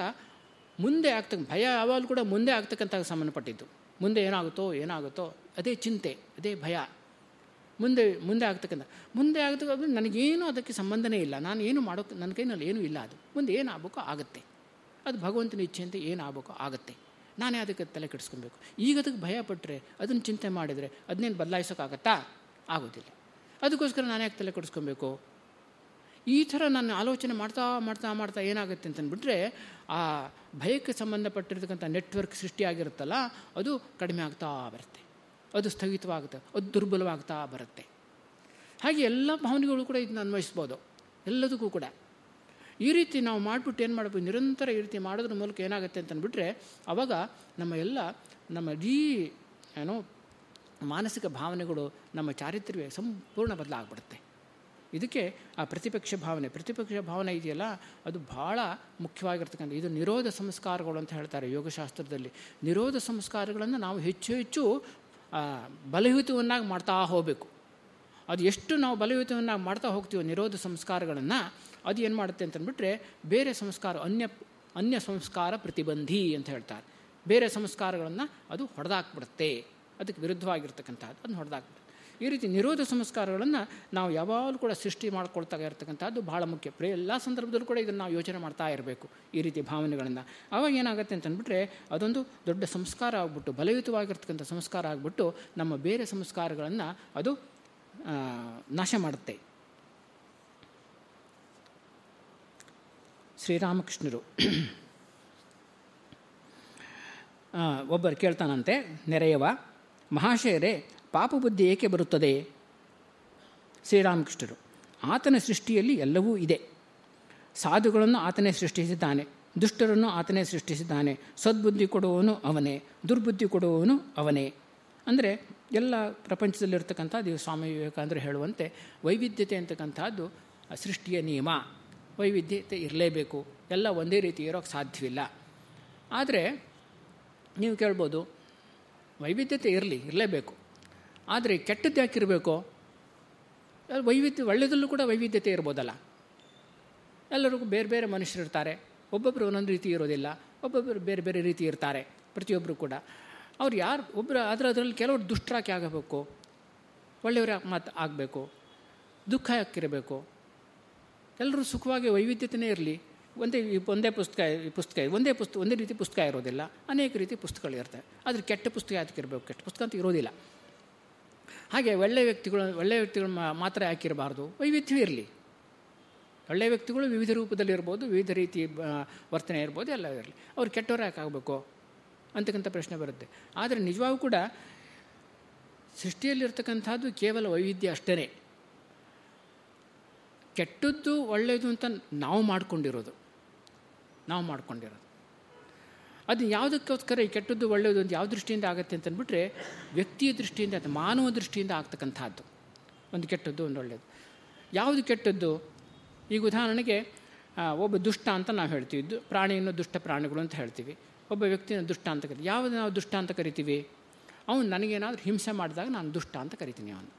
ಮುಂದೆ ಆಗ್ತಕ್ಕ ಭಯ ಯಾವಾಗಲೂ ಕೂಡ ಮುಂದೆ ಆಗ್ತಕ್ಕಂಥ ಸಂಬಂಧಪಟ್ಟಿದ್ದು. ಮುಂದೆ ಏನಾಗುತ್ತೋ ಏನಾಗುತ್ತೋ, ಅದೇ ಚಿಂತೆ, ಅದೇ ಭಯ. ಮುಂದೆ ಮುಂದೆ ಆಗ್ತಕ್ಕಂಥ, ಮುಂದೆ ಆಗ್ತಕ್ಕ ನನಗೇನು ಅದಕ್ಕೆ ಸಂಬಂಧನೇ ಇಲ್ಲ. ನಾನು ಏನು ಮಾಡೋಕ್ಕೆ ನನ್ನ ಕೈನಲ್ಲಿ ಏನೂ ಇಲ್ಲ ಅದು. ಮುಂದೆ ಏನು ಆಗಬೇಕೋ ಆಗುತ್ತೆ. ಅದು ಭಗವಂತನ ಇಚ್ಛೆ ಅಂತ ಏನು ಆಗಬೇಕೋ ಆಗುತ್ತೆ. ನಾನೇ ಅದಕ್ಕೆ ತಲೆ ಕೆಡಿಸ್ಕೊಬೇಕು. ಈಗ ಅದಕ್ಕೆ ಭಯಪಟ್ಟರೆ ಅದನ್ನು ಚಿಂತೆ ಮಾಡಿದರೆ ಅದನ್ನೇನು ಬದಲಾಯಿಸೋಕ್ಕಾಗತ್ತಾ ಆಗೋದಿಲ್ಲ. ಅದಕ್ಕೋಸ್ಕರ ನಾನು ಯಾಕೆ ತಲೆ ಕೆಡಿಸ್ಕೊಬೇಕು? ಈ ಥರ ನಾನು ಆಲೋಚನೆ ಮಾಡ್ತಾ ಮಾಡ್ತಾ ಮಾಡ್ತಾ ಏನಾಗುತ್ತೆ ಅಂತಂದ್ಬಿಟ್ರೆ, ಆ ಭಯಕ್ಕೆ ಸಂಬಂಧಪಟ್ಟಿರ್ತಕ್ಕಂಥ ನೆಟ್ವರ್ಕ್ ಸೃಷ್ಟಿಯಾಗಿರುತ್ತಲ್ಲ, ಅದು ಕಡಿಮೆ ಆಗ್ತಾ ಬರುತ್ತೆ. ಅದು ಸ್ಥಗಿತವಾಗುತ್ತೆ, ಅದು ದುರ್ಬಲವಾಗ್ತಾ ಬರುತ್ತೆ. ಹಾಗೆ ಎಲ್ಲ ಭಾವನೆಗಳು ಕೂಡ ಇದನ್ನ ಅನ್ವಯಿಸ್ಬೋದು. ಎಲ್ಲದಕ್ಕೂ ಕೂಡ. ಈ ರೀತಿ ನಾವು ಮಾಡಿಬಿಟ್ಟು ಏನು ಮಾಡಬೇಕು? ನಿರಂತರ ಈ ರೀತಿ ಮಾಡೋದ್ರ ಮೂಲಕ ಏನಾಗುತ್ತೆ ಅಂತಂದ್ಬಿಟ್ರೆ ಆವಾಗ ನಮ್ಮ ಎಲ್ಲ, ನಮ್ಮ ಇಡೀ, ಏನೋ ಮಾನಸಿಕ ಭಾವನೆಗಳು, ನಮ್ಮ ಚಾರಿತ್ರ್ಯ ಸಂಪೂರ್ಣ ಬದಲಾಗ್ಬಿಡುತ್ತೆ. ಇದಕ್ಕೆ ಆ ಪ್ರತಿಪಕ್ಷ ಭಾವನೆ ಪ್ರತಿಪಕ್ಷ ಭಾವನೆ ಇದೆಯಲ್ಲ, ಅದು ಭಾಳ ಮುಖ್ಯವಾಗಿರ್ತಕ್ಕಂಥ, ಇದು ನಿರೋಧ ಸಂಸ್ಕಾರಗಳು ಅಂತ ಹೇಳ್ತಾರೆ ಯೋಗಶಾಸ್ತ್ರದಲ್ಲಿ. ನಿರೋಧ ಸಂಸ್ಕಾರಗಳನ್ನು ನಾವು ಹೆಚ್ಚು ಹೆಚ್ಚು ಬಲಯುತವನ್ನಾಗಿ ಮಾಡ್ತಾ ಹೋಗಬೇಕು. ಅದು ಎಷ್ಟು ನಾವು ಬಲಯುತವನ್ನಾಗಿ ಮಾಡ್ತಾ ಹೋಗ್ತೀವೋ ನಿರೋಧ ಸಂಸ್ಕಾರಗಳನ್ನು, ಅದು ಏನು ಮಾಡುತ್ತೆ ಅಂತಂದ್ಬಿಟ್ರೆ, ಬೇರೆ ಸಂಸ್ಕಾರ, ಅನ್ಯ ಅನ್ಯ ಸಂಸ್ಕಾರ ಪ್ರತಿಬಂಧಿ ಅಂತ ಹೇಳ್ತಾರೆ. ಬೇರೆ ಸಂಸ್ಕಾರಗಳನ್ನು ಅದು ಹೊಡೆದಾಕ್ಬಿಡುತ್ತೆ. ಅದಕ್ಕೆ ವಿರುದ್ಧವಾಗಿರ್ತಕ್ಕಂಥದ್ದು, ಅದನ್ನು ಹೊಡೆದಾಕ್ಬಿಡುತ್ತೆ. ಈ ರೀತಿ ನಿರೋಧ ಸಂಸ್ಕಾರಗಳನ್ನು ನಾವು ಯಾವಾಗಲೂ ಕೂಡ ಸೃಷ್ಟಿ ಮಾಡ್ಕೊಳ್ತಾ ಇರತಕ್ಕಂಥದ್ದು ಭಾಳ ಮುಖ್ಯ. ಪ್ರೇ ಎಲ್ಲ ಸಂದರ್ಭದಲ್ಲೂ ಕೂಡ ಇದನ್ನು ನಾವು ಯೋಚನೆ ಮಾಡ್ತಾ ಇರಬೇಕು ಈ ರೀತಿ ಭಾವನೆಗಳನ್ನು ಆವಾಗ ಏನಾಗುತ್ತೆ ಅಂತಂದ್ಬಿಟ್ರೆ ಅದೊಂದು ದೊಡ್ಡ ಸಂಸ್ಕಾರ ಆಗ್ಬಿಟ್ಟು, ಬಲಯುತವಾಗಿರ್ತಕ್ಕಂಥ ಸಂಸ್ಕಾರ ಆಗಿಬಿಟ್ಟು ನಮ್ಮ ಬೇರೆ ಸಂಸ್ಕಾರಗಳನ್ನು ಅದು ನಾಶ ಮಾಡುತ್ತೆ. ಶ್ರೀರಾಮಕೃಷ್ಣರು. ಒಬ್ಬರು ಕೇಳ್ತಾನಂತೆ, ನೆರೆಯವ, ಮಹಾಶಯರೇ ಪಾಪಬುದ್ಧಿ ಏಕೆ ಬರುತ್ತದೆ? ಶ್ರೀರಾಮಕೃಷ್ಣರು. ಆತನ ಸೃಷ್ಟಿಯಲ್ಲಿ ಎಲ್ಲವೂ ಇದೆ. ಸಾಧುಗಳನ್ನು ಆತನೇ ಸೃಷ್ಟಿಸಿದ್ದಾನೆ. ದುಷ್ಟರನ್ನು ಆತನೇ ಸೃಷ್ಟಿಸಿದ್ದಾನೆ. ಸದ್ಬುದ್ಧಿ ಕೊಡುವವನು ಅವನೇ. ದುರ್ಬುದ್ಧಿ ಕೊಡುವವನು ಅವನೇ. ಅಂದರೆ ಎಲ್ಲ ಪ್ರಪಂಚದಲ್ಲಿರ್ತಕ್ಕಂಥದ್ದು ಸ್ವಾಮಿ ವಿವೇಕಾನಂದರು ಹೇಳುವಂತೆ ವೈವಿಧ್ಯತೆ ಅಂತಕ್ಕಂಥದ್ದು ಸೃಷ್ಟಿಯ ನಿಯಮ. ವೈವಿಧ್ಯತೆ ಇರಲೇಬೇಕು. ಎಲ್ಲ ಒಂದೇ ರೀತಿ ಇರೋಕ್ಕೆ ಸಾಧ್ಯವಿಲ್ಲ. ಆದರೆ ನೀವು ಕೇಳ್ಬೋದು, ವೈವಿಧ್ಯತೆ ಇರಲಿ, ಇರಲೇಬೇಕು. ಆದರೆ ಕೆಟ್ಟದ್ದು ಯಾಕಿರಬೇಕು? ವೈವಿಧ್ಯ ಒಳ್ಳೆಯದಲ್ಲೂ ಕೂಡ ವೈವಿಧ್ಯತೆ ಇರ್ಬೋದಲ್ಲ. ಎಲ್ಲರಿಗೂ ಬೇರೆ ಬೇರೆ ಮನುಷ್ಯರಿರ್ತಾರೆ. ಒಬ್ಬೊಬ್ಬರು ಒಂದೊಂದು ರೀತಿ ಇರೋದಿಲ್ಲ. ಒಬ್ಬೊಬ್ಬರು ಬೇರೆ ಬೇರೆ ರೀತಿ ಇರ್ತಾರೆ. ಪ್ರತಿಯೊಬ್ಬರು ಕೂಡ. ಅವ್ರು ಯಾರು ಒಬ್ಬರು ಆದರೆ ಅದರಲ್ಲಿ ಕೆಲವರು ದುಷ್ಟರಾಕಿ ಆಗಬೇಕು. ಒಳ್ಳೆಯವರ ಮಾತು ಆಗಬೇಕು. ದುಃಖ ಹಾಕಿರಬೇಕು ಎಲ್ಲರೂ ಸುಖವಾಗಿ ವೈವಿಧ್ಯತೆಯೇ ಇರಲಿ. ಒಂದೇ ಒಂದೇ ಪುಸ್ತಕ, ಈ ಪುಸ್ತಕ, ಒಂದೇ ಪುಸ್ತಕ ಒಂದೇ ರೀತಿ ಪುಸ್ತಕ ಇರೋದಿಲ್ಲ. ಅನೇಕ ರೀತಿ ಪುಸ್ತಕಗಳು ಇರ್ತವೆ ಆದರೆ ಕೆಟ್ಟ ಪುಸ್ತಕ ಯಾಕೆ ಇರಬೇಕು ಕೆಟ್ಟ ಪುಸ್ತಕ ಅಂತ ಇರೋದಿಲ್ಲ. ಹಾಗೆ ಒಳ್ಳೆಯ ವ್ಯಕ್ತಿಗಳು ಒಳ್ಳೆಯ ವ್ಯಕ್ತಿಗಳು ಮಾತ್ರ ಯಾಕಿರಬಾರ್ದು? ವೈವಿಧ್ಯ ಇರಲಿ. ಒಳ್ಳೆಯ ವ್ಯಕ್ತಿಗಳು ವಿವಿಧ ರೂಪದಲ್ಲಿ ಇರ್ಬೋದು, ವಿವಿಧ ರೀತಿ ವರ್ತನೆ ಇರ್ಬೋದು, ಎಲ್ಲ ಇರಲಿ. ಅವ್ರು ಕೆಟ್ಟವ್ರು ಯಾಕೆ ಆಗಬೇಕು? ಅಂತಕ್ಕಂಥ ಪ್ರಶ್ನೆ ಬರುತ್ತೆ. ಆದರೆ ನಿಜವಾಗೂ ಕೂಡ ಸೃಷ್ಟಿಯಲ್ಲಿರ್ತಕ್ಕಂಥದ್ದು ಕೇವಲ ವೈವಿಧ್ಯ ಅಷ್ಟೇ ಕೆಟ್ಟದ್ದು ಒಳ್ಳೆಯದು ಅಂತ ನಾವು ಮಾಡಿಕೊಂಡಿರೋದು. ನಾವು ಮಾಡ್ಕೊಂಡಿರೋದು. ಅದು ಯಾವುದಕ್ಕೋಸ್ಕರ ಈ ಕೆಟ್ಟದ್ದು ಒಳ್ಳೆಯದು ಅಂತ ಯಾವ ದೃಷ್ಟಿಯಿಂದ ಆಗುತ್ತೆ ಅಂತಂದ್ಬಿಟ್ರೆ ವ್ಯಕ್ತಿಯ ದೃಷ್ಟಿಯಿಂದ ಅದು ಮಾನವ ದೃಷ್ಟಿಯಿಂದ ಆಗ್ತಕ್ಕಂಥದ್ದು. ಒಂದು ಕೆಟ್ಟದ್ದು, ಒಂದು ಒಳ್ಳೆಯದು ಯಾವುದು ಕೆಟ್ಟದ್ದು? ಈಗ ಉದಾಹರಣೆಗೆ ಒಬ್ಬ ದುಷ್ಟ ಅಂತ ನಾವು ಹೇಳ್ತೀವಿ. ಪ್ರಾಣಿಯನ್ನು ದುಷ್ಟ ಪ್ರಾಣಿಗಳು ಅಂತ ಹೇಳ್ತೀವಿ. ಒಬ್ಬ ವ್ಯಕ್ತಿನ ದುಷ್ಟ ಅಂತ ಕರಿ, ಯಾವುದು ನಾವು ದುಷ್ಟ ಅಂತ ಕರಿತೀವಿ? ಅವನು ನನಗೇನಾದರೂ ಹಿಂಸೆ ಮಾಡಿದಾಗ ನಾನು ದುಷ್ಟ ಅಂತ ಕರಿತೀನಿ ಅವನು.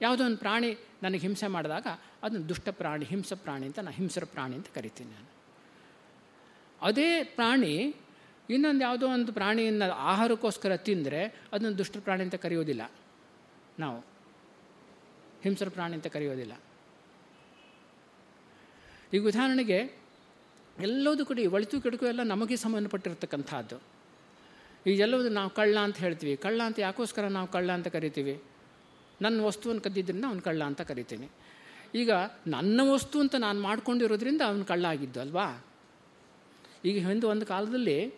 ಯಾವುದೋ ಒಂದು ಪ್ರಾಣಿ ನನಗೆ ಹಿಂಸೆ ಮಾಡಿದಾಗ ಅದನ್ನು ದುಷ್ಟ ಪ್ರಾಣಿ, ಹಿಂಸ ಪ್ರಾಣಿ ಅಂತ ನಾನು ಹಿಂಸರ ಪ್ರಾಣಿ ಅಂತ ಕರಿತೀನಿ ನಾನು. ಅದೇ ಪ್ರಾಣಿ ಇನ್ನೊಂದು ಯಾವುದೋ ಒಂದು ಪ್ರಾಣಿಯನ್ನು ಆಹಾರಕ್ಕೋಸ್ಕರ ತಿಂದರೆ ಅದನ್ನು ದುಷ್ಟ ಪ್ರಾಣಿ ಅಂತ ಕರೆಯೋದಿಲ್ಲ. ನಾವು ಹಿಂಸರ ಪ್ರಾಣಿ ಅಂತ ಕರೆಯೋದಿಲ್ಲ. ಈಗ ಉದಾಹರಣೆಗೆ ಎಲ್ಲದೂ ಕೂಡ ಒಳಿತು ಕೆಡಕು ಎಲ್ಲ ನಮಗೆ ಸಂಬಂಧಪಟ್ಟಿರ್ತಕ್ಕಂಥದ್ದು. ಈಗ ಎಲ್ಲವುದು ನಾವು ಕಳ್ಳ ಅಂತ ಹೇಳ್ತೀವಿ. ಕಳ್ಳ ಅಂತ ಯಾಕೋಸ್ಕರ ನಾವು ಕಳ್ಳ ಅಂತ ಕರಿತೀವಿ? ನನ್ನ ವಸ್ತುವನ್ನು ಕದ್ದಿದ್ದರಿಂದ ಅವ್ನು ಕಳ್ಳ ಅಂತ ಕರಿತೀನಿ. ಈಗ ನನ್ನ ವಸ್ತು ಅಂತ ನಾನು ಮಾಡ್ಕೊಂಡಿರೋದ್ರಿಂದ ಅವನು ಕಳ್ಳ ಆಗಿದ್ದು ಅಲ್ವಾ? ಈಗ ಹಿಂದೆ ಒಂದು ಕಾಲದಲ್ಲಿ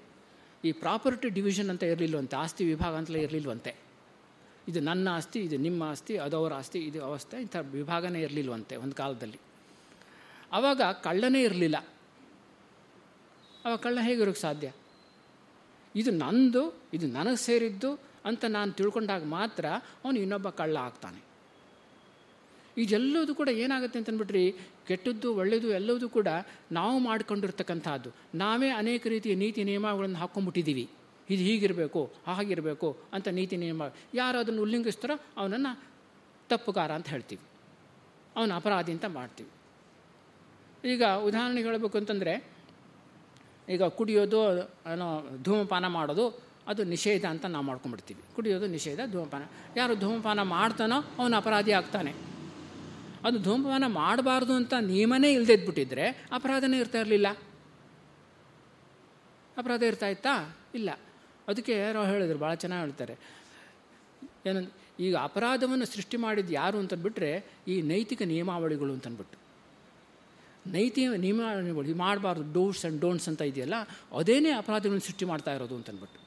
ಈ ಪ್ರಾಪರ್ಟಿ ಡಿವಿಷನ್ ಅಂತ ಇರಲಿಲ್ಲವಂತೆ ಆಸ್ತಿ ವಿಭಾಗ ಅಂತಲೇ ಇರಲಿಲ್ವಂತೆ. ಇದು ನನ್ನ ಆಸ್ತಿ, ಇದು ನಿಮ್ಮ ಆಸ್ತಿ ಅದವರ ಆಸ್ತಿ, ಇದು ಅವಸ್ಥೆ, ಇಂಥ ವಿಭಾಗನೇ ಇರಲಿಲ್ವಂತೆ ಒಂದು ಕಾಲದಲ್ಲಿ. ಆವಾಗ ಕಳ್ಳನೇ ಇರಲಿಲ್ಲ. ಆವಾಗ ಕಳ್ಳ ಹೇಗಿರೋಕ್ಕೆ ಸಾಧ್ಯ? ಇದು ನಂದು, ಇದು ನನಗೆ ಸೇರಿದ್ದು ಅಂತ ನಾನು ತಿಳ್ಕೊಂಡಾಗ ಮಾತ್ರ ಅವನು ಇನ್ನೊಬ್ಬ ಕಳ್ಳ ಆಗ್ತಾನೆ. ಇದೆಲ್ಲದೂ ಕೂಡ ಏನಾಗುತ್ತೆ ಅಂತಂದ್ಬಿಟ್ರಿ, ಕೆಟ್ಟದ್ದು ಒಳ್ಳೆಯದು ಎಲ್ಲದೂ ಕೂಡ ನಾವು ಮಾಡಿಕೊಂಡಿರ್ತಕ್ಕಂಥದ್ದು. ನಾವೇ ಅನೇಕ ರೀತಿಯ ನೀತಿ ನಿಯಮಗಳನ್ನು ಹಾಕ್ಕೊಂಡ್ಬಿಟ್ಟಿದ್ದೀವಿ ಇದು ಹೀಗಿರಬೇಕು ಹಾಗಿರಬೇಕು ಅಂತ ನೀತಿ ನಿಯಮ. ಯಾರು ಅದನ್ನು ಉಲ್ಲಂಘಿಸ್ತಾರೋ ಅವನನ್ನು ತಪ್ಪುಗಾರ ಅಂತ ಹೇಳ್ತೀವಿ. ಅವನ ಅಪರಾಧಿ ಅಂತ ಮಾಡ್ತೀವಿ. ಈಗ ಉದಾಹರಣೆ ಹೇಳಬೇಕು ಅಂತಂದರೆ, ಈಗ ಕುಡಿಯೋದು, ಏನೋ ಧೂಮಪಾನ ಮಾಡೋದು, ಅದು ನಿಷೇಧ ಅಂತ ನಾವು ಮಾಡ್ಕೊಂಡ್ಬಿಡ್ತೀವಿ. ಕುಡಿಯೋದು ನಿಷೇಧ, ಧೂಮಪಾನ. ಯಾರು ಧೂಮಪಾನ ಮಾಡ್ತಾನೋ ಅವನು ಅಪರಾಧಿ ಆಗ್ತಾನೆ. ಅದು ಧೂಮಪಾನ ಮಾಡಬಾರ್ದು ಅಂತ ನಿಯಮನೇ ಇಲ್ಲದೆ ಇದ್ಬಿಟ್ಟಿದ್ರೆ ಅಪರಾಧನೇ ಇರ್ತಾ ಇರಲಿಲ್ಲ. ಅಪರಾಧ ಇರ್ತಾ ಇತ್ತಾ? ಇಲ್ಲ. ಅದಕ್ಕೆ ಯಾರೋ ಹೇಳಿದ್ರು ಭಾಳ ಚೆನ್ನಾಗಿ ಹೇಳ್ತಾರೆ. ಏನಂದ್ರೆ ಈಗ ಅಪರಾಧವನ್ನು ಸೃಷ್ಟಿ ಮಾಡಿದ್ದು ಯಾರು ಅಂತಂದ್ಬಿಟ್ರೆ ಈ ನೈತಿಕ ನಿಯಮಾವಳಿಗಳು ಅಂತಂದ್ಬಿಟ್ಟು ನೈತಿಕ ನಿಯಮಾವಳಿಗಳು ಮಾಡಬಾರ್ದು ಡೋಸ್ ಆ್ಯಂಡ್ ಡೋಂಟ್ಸ್ ಅಂತ ಇದೆಯಲ್ಲ, ಅದೇನೇ ಅಪರಾಧಗಳನ್ನು ಸೃಷ್ಟಿ ಮಾಡ್ತಾ ಇರೋದು ಅಂತಂದ್ಬಿಟ್ಟು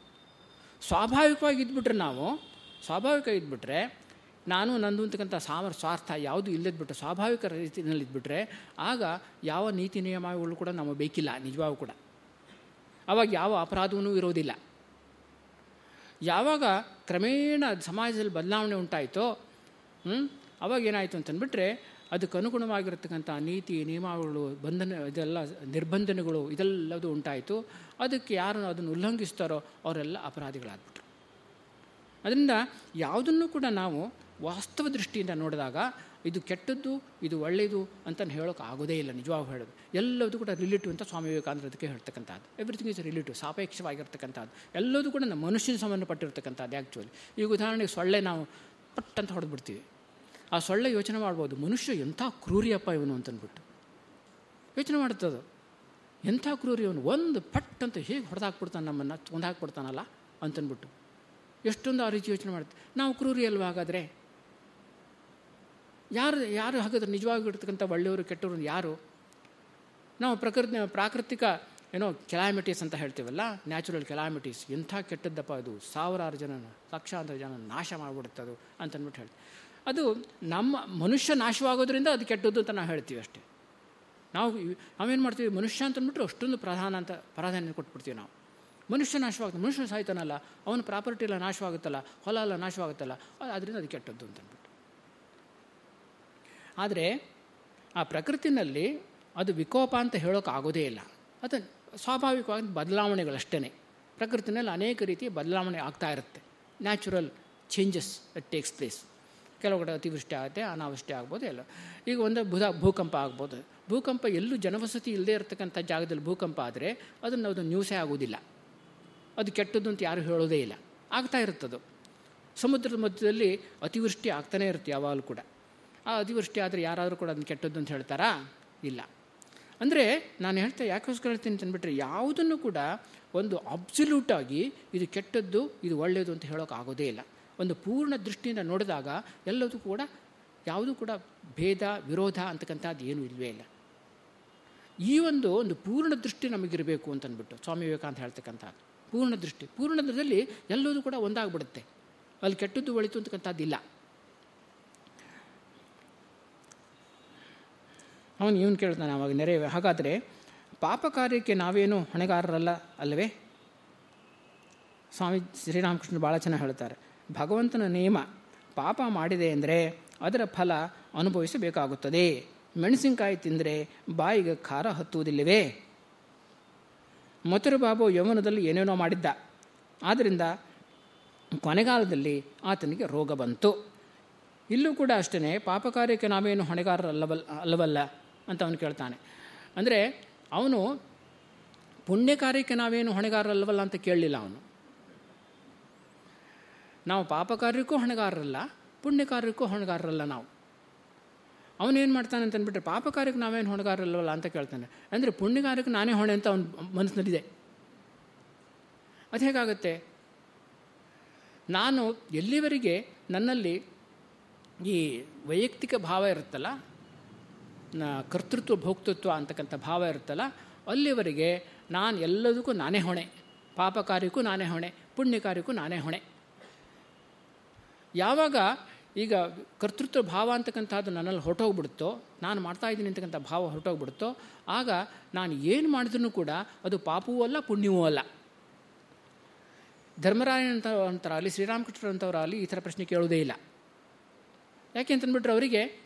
ಸ್ವಾಭಾವಿಕವಾಗಿ ಇದ್ಬಿಟ್ರೆ ನಾವು ಸ್ವಾಭಾವಿಕವಾಗಿ ಇದ್ಬಿಟ್ರೆ ನಾನು ನಂದು ಅಂತಕ್ಕಂಥ ಸಾಮರ್ ಸ್ವಾರ್ಥ ಯಾವುದು ಇಲ್ಲದ್ಬಿಟ್ಟು ಸ್ವಾಭಾವಿಕ ರೀತಿಯಲ್ಲಿ ಇದ್ಬಿಟ್ರೆ ಆಗ ಯಾವ ನೀತಿ ನಿಯಮಗಳು ಕೂಡ ನಮಗೆ ಬೇಕಿಲ್ಲ, ನಿಜವಾಗೂ ಕೂಡ. ಆವಾಗ ಯಾವ ಅಪರಾಧವೂ ಇರೋದಿಲ್ಲ. ಯಾವಾಗ ಕ್ರಮೇಣ ಸಮಾಜದಲ್ಲಿ ಬದಲಾವಣೆ ಉಂಟಾಯಿತೋ ಅವಾಗ ಏನಾಯಿತು ಅಂತಂದ್ಬಿಟ್ರೆ ಅದಕ್ಕೆ ಅನುಗುಣವಾಗಿರತಕ್ಕಂಥ ನೀತಿ ನಿಯಮಗಳು ಬಂಧನ, ಇದೆಲ್ಲ ನಿರ್ಬಂಧನೆಗಳು ಇದೆಲ್ಲದು ಉಂಟಾಯಿತು. ಅದಕ್ಕೆ ಯಾರು ಅದನ್ನು ಉಲ್ಲಂಘಿಸ್ತಾರೋ ಅವರೆಲ್ಲ ಅಪರಾಧಿಗಳಾಗ್ಬಿಟ್ರು. ಅದರಿಂದ ಯಾವುದನ್ನು ಕೂಡ ನಾವು ವಾಸ್ತವ ದೃಷ್ಟಿಯಿಂದ ನೋಡಿದಾಗ ಇದು ಕೆಟ್ಟದ್ದು, ಇದು ಒಳ್ಳೆಯದು ಅಂತ ಹೇಳೋಕೆ ಆಗೋದೇ ಇಲ್ಲ ನಿಜವಾಗೂ ಹೇಳೋದು. ಎಲ್ಲದೂ ಕೂಡ ರಿಲೇಟಿವ್ ಅಂತ ಸ್ವಾಮಿ ವಿವೇಕಾನಂದ ಅದಕ್ಕೆ ಹೇಳ್ತಕ್ಕಂಥದ್ದು. ಎವ್ರಿಥಿಂಗ್ ಇಸ್ ರಿಲೇಟಿವ್ ಸಾಪೇಕ್ಷವಾಗಿರ್ತಕ್ಕಂಥದ್ದು. ಎಲ್ಲದೂ ಕೂಡ ನಮ್ಮ ಮನುಷ್ಯನ ಸಂಬಂಧಪಟ್ಟಿರ್ತಕ್ಕಂಥದ್ದು ಆ್ಯಕ್ಚುಲಿ ಈಗ ಉದಾಹರಣೆಗೆ ಸೊಳ್ಳೆ ನಾವು ಪಟ್ ಅಂತ ಹೊಡೆದ್ಬಿಡ್ತೀವಿ. ಆ ಸೊಳ್ಳೆ ಯೋಚನೆ ಮಾಡ್ಬೋದು, ಮನುಷ್ಯ ಎಂಥ ಕ್ರೂರಿಯಪ್ಪ ಇವನು ಅಂತಂದ್ಬಿಟ್ಟು. ಯೋಚನೆ ಮಾಡುತ್ತದು ಎಂಥ ಕ್ರೂರಿ ಇವನು? ಒಂದು ಪಟ್ ಅಂತ ಹೇಗೆ ಹೊಡೆದಾಕ್ಬಿಡ್ತಾನೆ ನಮ್ಮನ್ನು ತೊಂದಾಕ್ಬಿಡ್ತಾನಲ್ಲ ಅಂತಂದ್ಬಿಟ್ಟು. ಎಷ್ಟೊಂದು ಆ ರೀತಿ ಯೋಚನೆ ಮಾಡುತ್ತೆ. ನಾವು ಕ್ರೂರಿ ಅಲ್ವಾ ಹಾಗಾದರೆ? ಯಾರು ಯಾರು ಹಾಗಾದ್ರೆ ನಿಜವಾಗಿರ್ತಕ್ಕಂಥ ಒಳ್ಳೆಯವರು, ಕೆಟ್ಟವರು ಯಾರು? ನಾವು ಪ್ರಕೃತಿ ಪ್ರಾಕೃತಿಕ, ಏನೋ ಕೆಲಾಮಿಟೀಸ್ ಅಂತ ಹೇಳ್ತೀವಲ್ಲ ನ್ಯಾಚುರಲ್ ಕೆಲಾಮಿಟೀಸ್ ಎಂಥ ಕೆಟ್ಟದ್ದಪ್ಪ ಅದು? ಸಾವಿರಾರು ಜನ, ಲಕ್ಷಾಂತರ ಜನ ನಾಶ ಮಾಡಿಬಿಡುತ್ತೆ ಅದು ಅಂತಂದ್ಬಿಟ್ಟು ಹೇಳಿ ಅದು ನಮ್ಮ ಮನುಷ್ಯ ನಾಶವಾಗೋದ್ರಿಂದ ಅದು ಕೆಟ್ಟದ್ದು ಅಂತ ನಾವು ಹೇಳ್ತೀವಿ ಅಷ್ಟೇ. ನಾವು ನಾವೇನು ಮಾಡ್ತೀವಿ? ಮನುಷ್ಯ ಅಂತಂದ್ಬಿಟ್ರೆ ಅಷ್ಟೊಂದು ಪ್ರಧಾನ ಅಂತ ಪ್ರಾಧಾನ್ಯ ಕೊಟ್ಬಿಡ್ತೀವಿ ನಾವು. ಮನುಷ್ಯ ನಾಶವಾಗುತ್ತೆ. ಮನುಷ್ಯ ಸಾಯ್ತಾನಲ್ಲ ಅವನ ಪ್ರಾಪರ್ಟಿ ಎಲ್ಲ ನಾಶವಾಗುತ್ತಲ್ಲ, ಹೊಲ ಎಲ್ಲ ನಾಶವಾಗುತ್ತಲ್ಲ ಅದರಿಂದ ಅದು ಕೆಟ್ಟದ್ದು ಅಂತಂದ್ಬಿಟ್ಟು ಆದರೆ ಆ ಪ್ರಕೃತಿನಲ್ಲಿ ಅದು ವಿಕೋಪ ಅಂತ ಹೇಳೋಕೆ ಆಗೋದೇ ಇಲ್ಲ. ಅದು ಸ್ವಾಭಾವಿಕವಾಗಿ ಬದಲಾವಣೆಗಳಷ್ಟೇ ಪ್ರಕೃತಿನಲ್ಲಿ ಅನೇಕ ರೀತಿಯ ಬದಲಾವಣೆ ಆಗ್ತಾ ಇರುತ್ತೆ. Natural changes at takes place ಕೆಲವು ಕಡೆ ಅತಿವೃಷ್ಟಿ ಆಗುತ್ತೆ, ಅನಾವೃಷ್ಟಿ ಆಗ್ಬೋದು, ಎಲ್ಲ. ಈಗ ಒಂದು ಬುಧ ಭೂಕಂಪ ಆಗ್ಬೋದು. ಭೂಕಂಪ ಎಲ್ಲೂ ಜನವಸತಿ ಇಲ್ಲದೆ ಇರತಕ್ಕಂಥ ಜಾಗದಲ್ಲಿ ಭೂಕಂಪ ಆದರೆ ಅದನ್ನು ಅದು ನ್ಯೂಸೇ ಆಗೋದಿಲ್ಲ. ಅದು ಕೆಟ್ಟದ್ದು ಅಂತ ಯಾರು ಹೇಳೋದೇ ಇಲ್ಲ. ಆಗ್ತಾ ಇರುತ್ತದು. ಸಮುದ್ರದ ಮಧ್ಯದಲ್ಲಿ ಅತಿವೃಷ್ಟಿ ಆಗ್ತಾನೇ ಇರುತ್ತೆ ಯಾವಾಗಲೂ ಕೂಡ. ಆ ಅತಿವೃಷ್ಟಿ ಆದರೆ ಯಾರಾದರೂ ಕೂಡ ಅದನ್ನು ಕೆಟ್ಟದ್ದು ಅಂತ ಹೇಳ್ತಾರಾ? ಇಲ್ಲ. ಅಂದರೆ ನಾನು ಹೇಳ್ತಾ ಯಾಕೋಸ್ಕರ ಹೇಳ್ತೀನಿ ಅಂತಂದ್ಬಿಟ್ರೆ ಯಾವುದನ್ನು ಕೂಡ ಒಂದು ಅಬ್ಸಲ್ಯೂಟಾಗಿ ಇದು ಕೆಟ್ಟದ್ದು, ಇದು ಒಳ್ಳೆಯದು ಅಂತ ಹೇಳೋಕೆ ಆಗೋದೇ ಇಲ್ಲ. ಒಂದು ಪೂರ್ಣ ದೃಷ್ಟಿಯಿಂದ ನೋಡಿದಾಗ ಎಲ್ಲದೂ ಕೂಡ ಯಾವುದೂ ಕೂಡ ಭೇದ, ವಿರೋಧ ಅಂತಕ್ಕಂಥದ್ದು ಏನೂ ಇಲ್ಲವೇ ಇಲ್ಲ. ಈ ಒಂದು ಒಂದು ಪೂರ್ಣ ದೃಷ್ಟಿ ನಮಗಿರಬೇಕು ಅಂತಂದ್ಬಿಟ್ಟು ಸ್ವಾಮಿ ವಿವೇಕಾನಂದ ಹೇಳ್ತಕ್ಕಂಥದ್ದು. ಪೂರ್ಣ ದೃಷ್ಟಿ. ಪೂರ್ಣದಲ್ಲಿ ಎಲ್ಲದೂ ಕೂಡ ಒಂದಾಗ್ಬಿಡುತ್ತೆ. ಅಲ್ಲಿ ಕೆಟ್ಟದ್ದು ಒಳಿತು ಅಂತಕ್ಕಂಥದ್ದಿಲ್ಲ. ಅವನು ಇವನು ಕೇಳ್ತಾನೆ ಅವಾಗ ನೆರೆ ಹಾಗಾದರೆ ಪಾಪ ಕಾರ್ಯಕ್ಕೆ ನಾವೇನು ಹೊಣೆಗಾರರಲ್ಲ ಅಲ್ಲವೇ? ಸ್ವಾಮಿ ಶ್ರೀರಾಮಕೃಷ್ಣ ಭಾಳ ಚೆನ್ನಾಗಿ ಹೇಳ್ತಾರೆ. ಭಗವಂತನ ನಿಯಮ ಪಾಪ ಮಾಡಿದೆ ಅಂದರೆ ಅದರ ಫಲ ಅನುಭವಿಸಬೇಕಾಗುತ್ತದೆ. ಮೆಣಸಿನಕಾಯಿ ತಿಂದರೆ ಬಾಯಿಗೆ ಖಾರ ಹತ್ತುವುದಿಲ್ಲವೇ? ಮಥುರ ಬಾಬು ಯೌವನದಲ್ಲಿ ಏನೇನೋ ಮಾಡಿದ್ದ. ಆದ್ದರಿಂದ ಕೊನೆಗಾಲದಲ್ಲಿ ಆತನಿಗೆ ರೋಗ ಬಂತು. ಇಲ್ಲೂ ಕೂಡ ಅಷ್ಟೇ ಪಾಪ ಕಾರ್ಯಕ್ಕೆ ನಾವೇನು ಹೊಣೆಗಾರರಲ್ಲವಲ್ಲ ಅಲ್ಲವಲ್ಲ? ಅಂತ ಅವನು ಕೇಳ್ತಾನೆ. ಅಂದರೆ ಅವನು ಪುಣ್ಯ ಕಾರ್ಯಕ್ಕೆ ನಾವೇನು ಹೊಣೆಗಾರರಲ್ಲವಲ್ಲ ಅಂತ ಕೇಳಲಿಲ್ಲ ಅವನು. ನಾವು ಪಾಪ ಕಾರ್ಯಕ್ಕೂ ಹೊಣೆಗಾರರಲ್ಲ ಪುಣ್ಯ ಕಾರ್ಯಕ್ಕೂ ಹೊಣೆಗಾರರಲ್ಲ ನಾವು. ಅವನೇನು ಮಾಡ್ತಾನೆ ಅಂತಂದ್ಬಿಟ್ರೆ ಪಾಪ ಕಾರ್ಯಕ್ಕೆ ನಾವೇನು ಹೊಣೆಗಾರರಲ್ಲವಲ್ಲ ಅಂತ ಕೇಳ್ತಾನೆ. ಅಂದರೆ ಪುಣ್ಯ ಕಾರ್ಯಕ್ಕೆ ನಾನೇ ಹೊಣೆ ಅಂತ ಅವನು ಮನಸ್ಸಿನಲ್ಲಿದೆ. ಅದು ಹೇಗಾಗುತ್ತೆ? ನಾನು ಎಲ್ಲಿವರೆಗೆ ನನ್ನಲ್ಲಿ ಈ ವೈಯಕ್ತಿಕ ಭಾವ ಇರುತ್ತಲ್ಲ ಕರ್ತೃತ್ವ, ಭೋಕ್ತೃತ್ವ ಅಂತಕ್ಕಂಥ ಭಾವ ಇರುತ್ತಲ್ಲ, ಅಲ್ಲಿವರೆಗೆ ನಾನು ಎಲ್ಲದಕ್ಕೂ ನಾನೇ ಹೊಣೆ. ಪಾಪ ಕಾರ್ಯಕ್ಕೂ ನಾನೇ ಹೊಣೆ ಪುಣ್ಯ ಕಾರ್ಯಕ್ಕೂ ನಾನೇ ಹೊಣೆ. ಯಾವಾಗ ಈಗ ಕರ್ತೃತ್ವ ಭಾವ ಅಂತಕ್ಕಂಥದ್ದು ನನ್ನಲ್ಲಿ ಹೊರಟೋಗ್ಬಿಡುತ್ತೋ, ನಾನು ಮಾಡ್ತಾ ಇದ್ದೀನಿ ಅಂತಕ್ಕಂಥ ಭಾವ ಹೊರಟೋಗ್ಬಿಡುತ್ತೋ, ಆಗ ನಾನು ಏನು ಮಾಡಿದ್ರೂ ಕೂಡ ಅದು ಪಾಪವೂ ಅಲ್ಲ, ಪುಣ್ಯವೂ ಅಲ್ಲ. ಧರ್ಮರಾಯನಂತ ಶ್ರೀರಾಮಕೃಷ್ಣರಂಥವರಾಗಲಿ ಈ ಥರ ಪ್ರಶ್ನೆ ಕೇಳೋದೇ ಇಲ್ಲ. ಯಾಕೆ ಅಂತಂದ್ಬಿಟ್ರೆ ಅವರಿಗೆ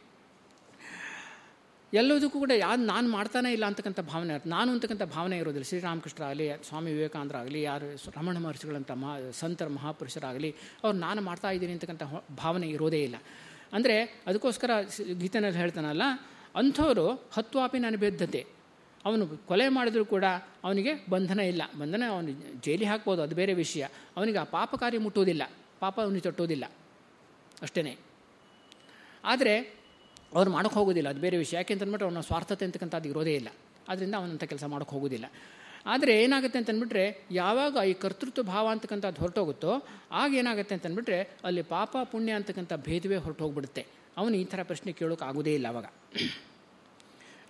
ಎಲ್ಲದಕ್ಕೂ ಕೂಡ ಯಾರು ನಾನು ಮಾಡ್ತಾನೇ ಇಲ್ಲ ಅಂತಕ್ಕಂಥ ಭಾವನೆ ನಾನು ಅಂತಕ್ಕಂಥ ಭಾವನೆ ಇರೋದಿಲ್ಲ. ಶ್ರೀರಾಮಕೃಷ್ಣರಾಗಲಿ, ಸ್ವಾಮಿ ವಿವೇಕಾನಂದರಾಗಲಿ, ಯಾರು ರಮಣ ಮಹರ್ಷಿಗಳಂಥ ಮಹಾ ಸಂತರ, ಮಹಾಪುರುಷರಾಗಲಿ, ಅವ್ರು ನಾನು ಮಾಡ್ತಾ ಇದ್ದೀನಿ ಅಂತಕ್ಕಂಥ ಭಾವನೆ ಇರೋದೇ ಇಲ್ಲ. ಅಂದರೆ ಅದಕ್ಕೋಸ್ಕರ ಗೀತೆನಲ್ಲಿ ಹೇಳ್ತಾನಲ್ಲ, ಅಂಥವರು ಹತ್ವಾಪಿ ನಾನು ಅವನು ಕೊಲೆ ಮಾಡಿದರೂ ಕೂಡ ಅವನಿಗೆ ಬಂಧನ ಇಲ್ಲ. ಬಂಧನ ಅವನು ಜೈಲಿ ಹಾಕ್ಬೋದು, ಅದು ಬೇರೆ ವಿಷಯ. ಅವನಿಗೆ ಆ ಪಾಪ ಕಾರ್ಯ ಮುಟ್ಟೋದಿಲ್ಲ ಪಾಪ ಅವನಿಗೆ ತೊಟ್ಟೋದಿಲ್ಲ ಅಷ್ಟೇ ಆದರೆ ಅವ್ರು ಮಾಡೋಕೆ ಹೋಗೋದಿಲ್ಲ, ಅದು ಬೇರೆ ವಿಷಯ. ಯಾಕೆ ಅಂತಂದ್ಬಿಟ್ಟು ಅವನ ಸ್ವಾರ್ಥತೆ ಅಂತಕ್ಕಂಥದ್ದು ಇರೋದೇ ಇಲ್ಲ. ಆದ್ದರಿಂದ ಅವನಂಥ ಕೆಲಸ ಮಾಡೋಕೆ ಹೋಗೋದಿಲ್ಲ. ಆದರೆ ಏನಾಗುತ್ತೆ ಅಂತಂದ್ಬಿಟ್ರೆ, ಯಾವಾಗ ಈ ಕರ್ತೃತ್ವ ಭಾವ ಅಂತಕ್ಕಂಥದ್ದು ಹೊರಟೋಗುತ್ತೋ, ಆಗ ಏನಾಗುತ್ತೆ ಅಂತಂದ್ಬಿಟ್ರೆ, ಅಲ್ಲಿ ಪಾಪ ಪುಣ್ಯ ಅಂತಕ್ಕಂಥ ಭೇದವೇ ಹೊರಟೋಗ್ಬಿಡುತ್ತೆ. ಅವನು ಈ ಥರ ಪ್ರಶ್ನೆ ಕೇಳೋಕೆ ಆಗೋದೇ ಇಲ್ಲ ಅವಾಗ.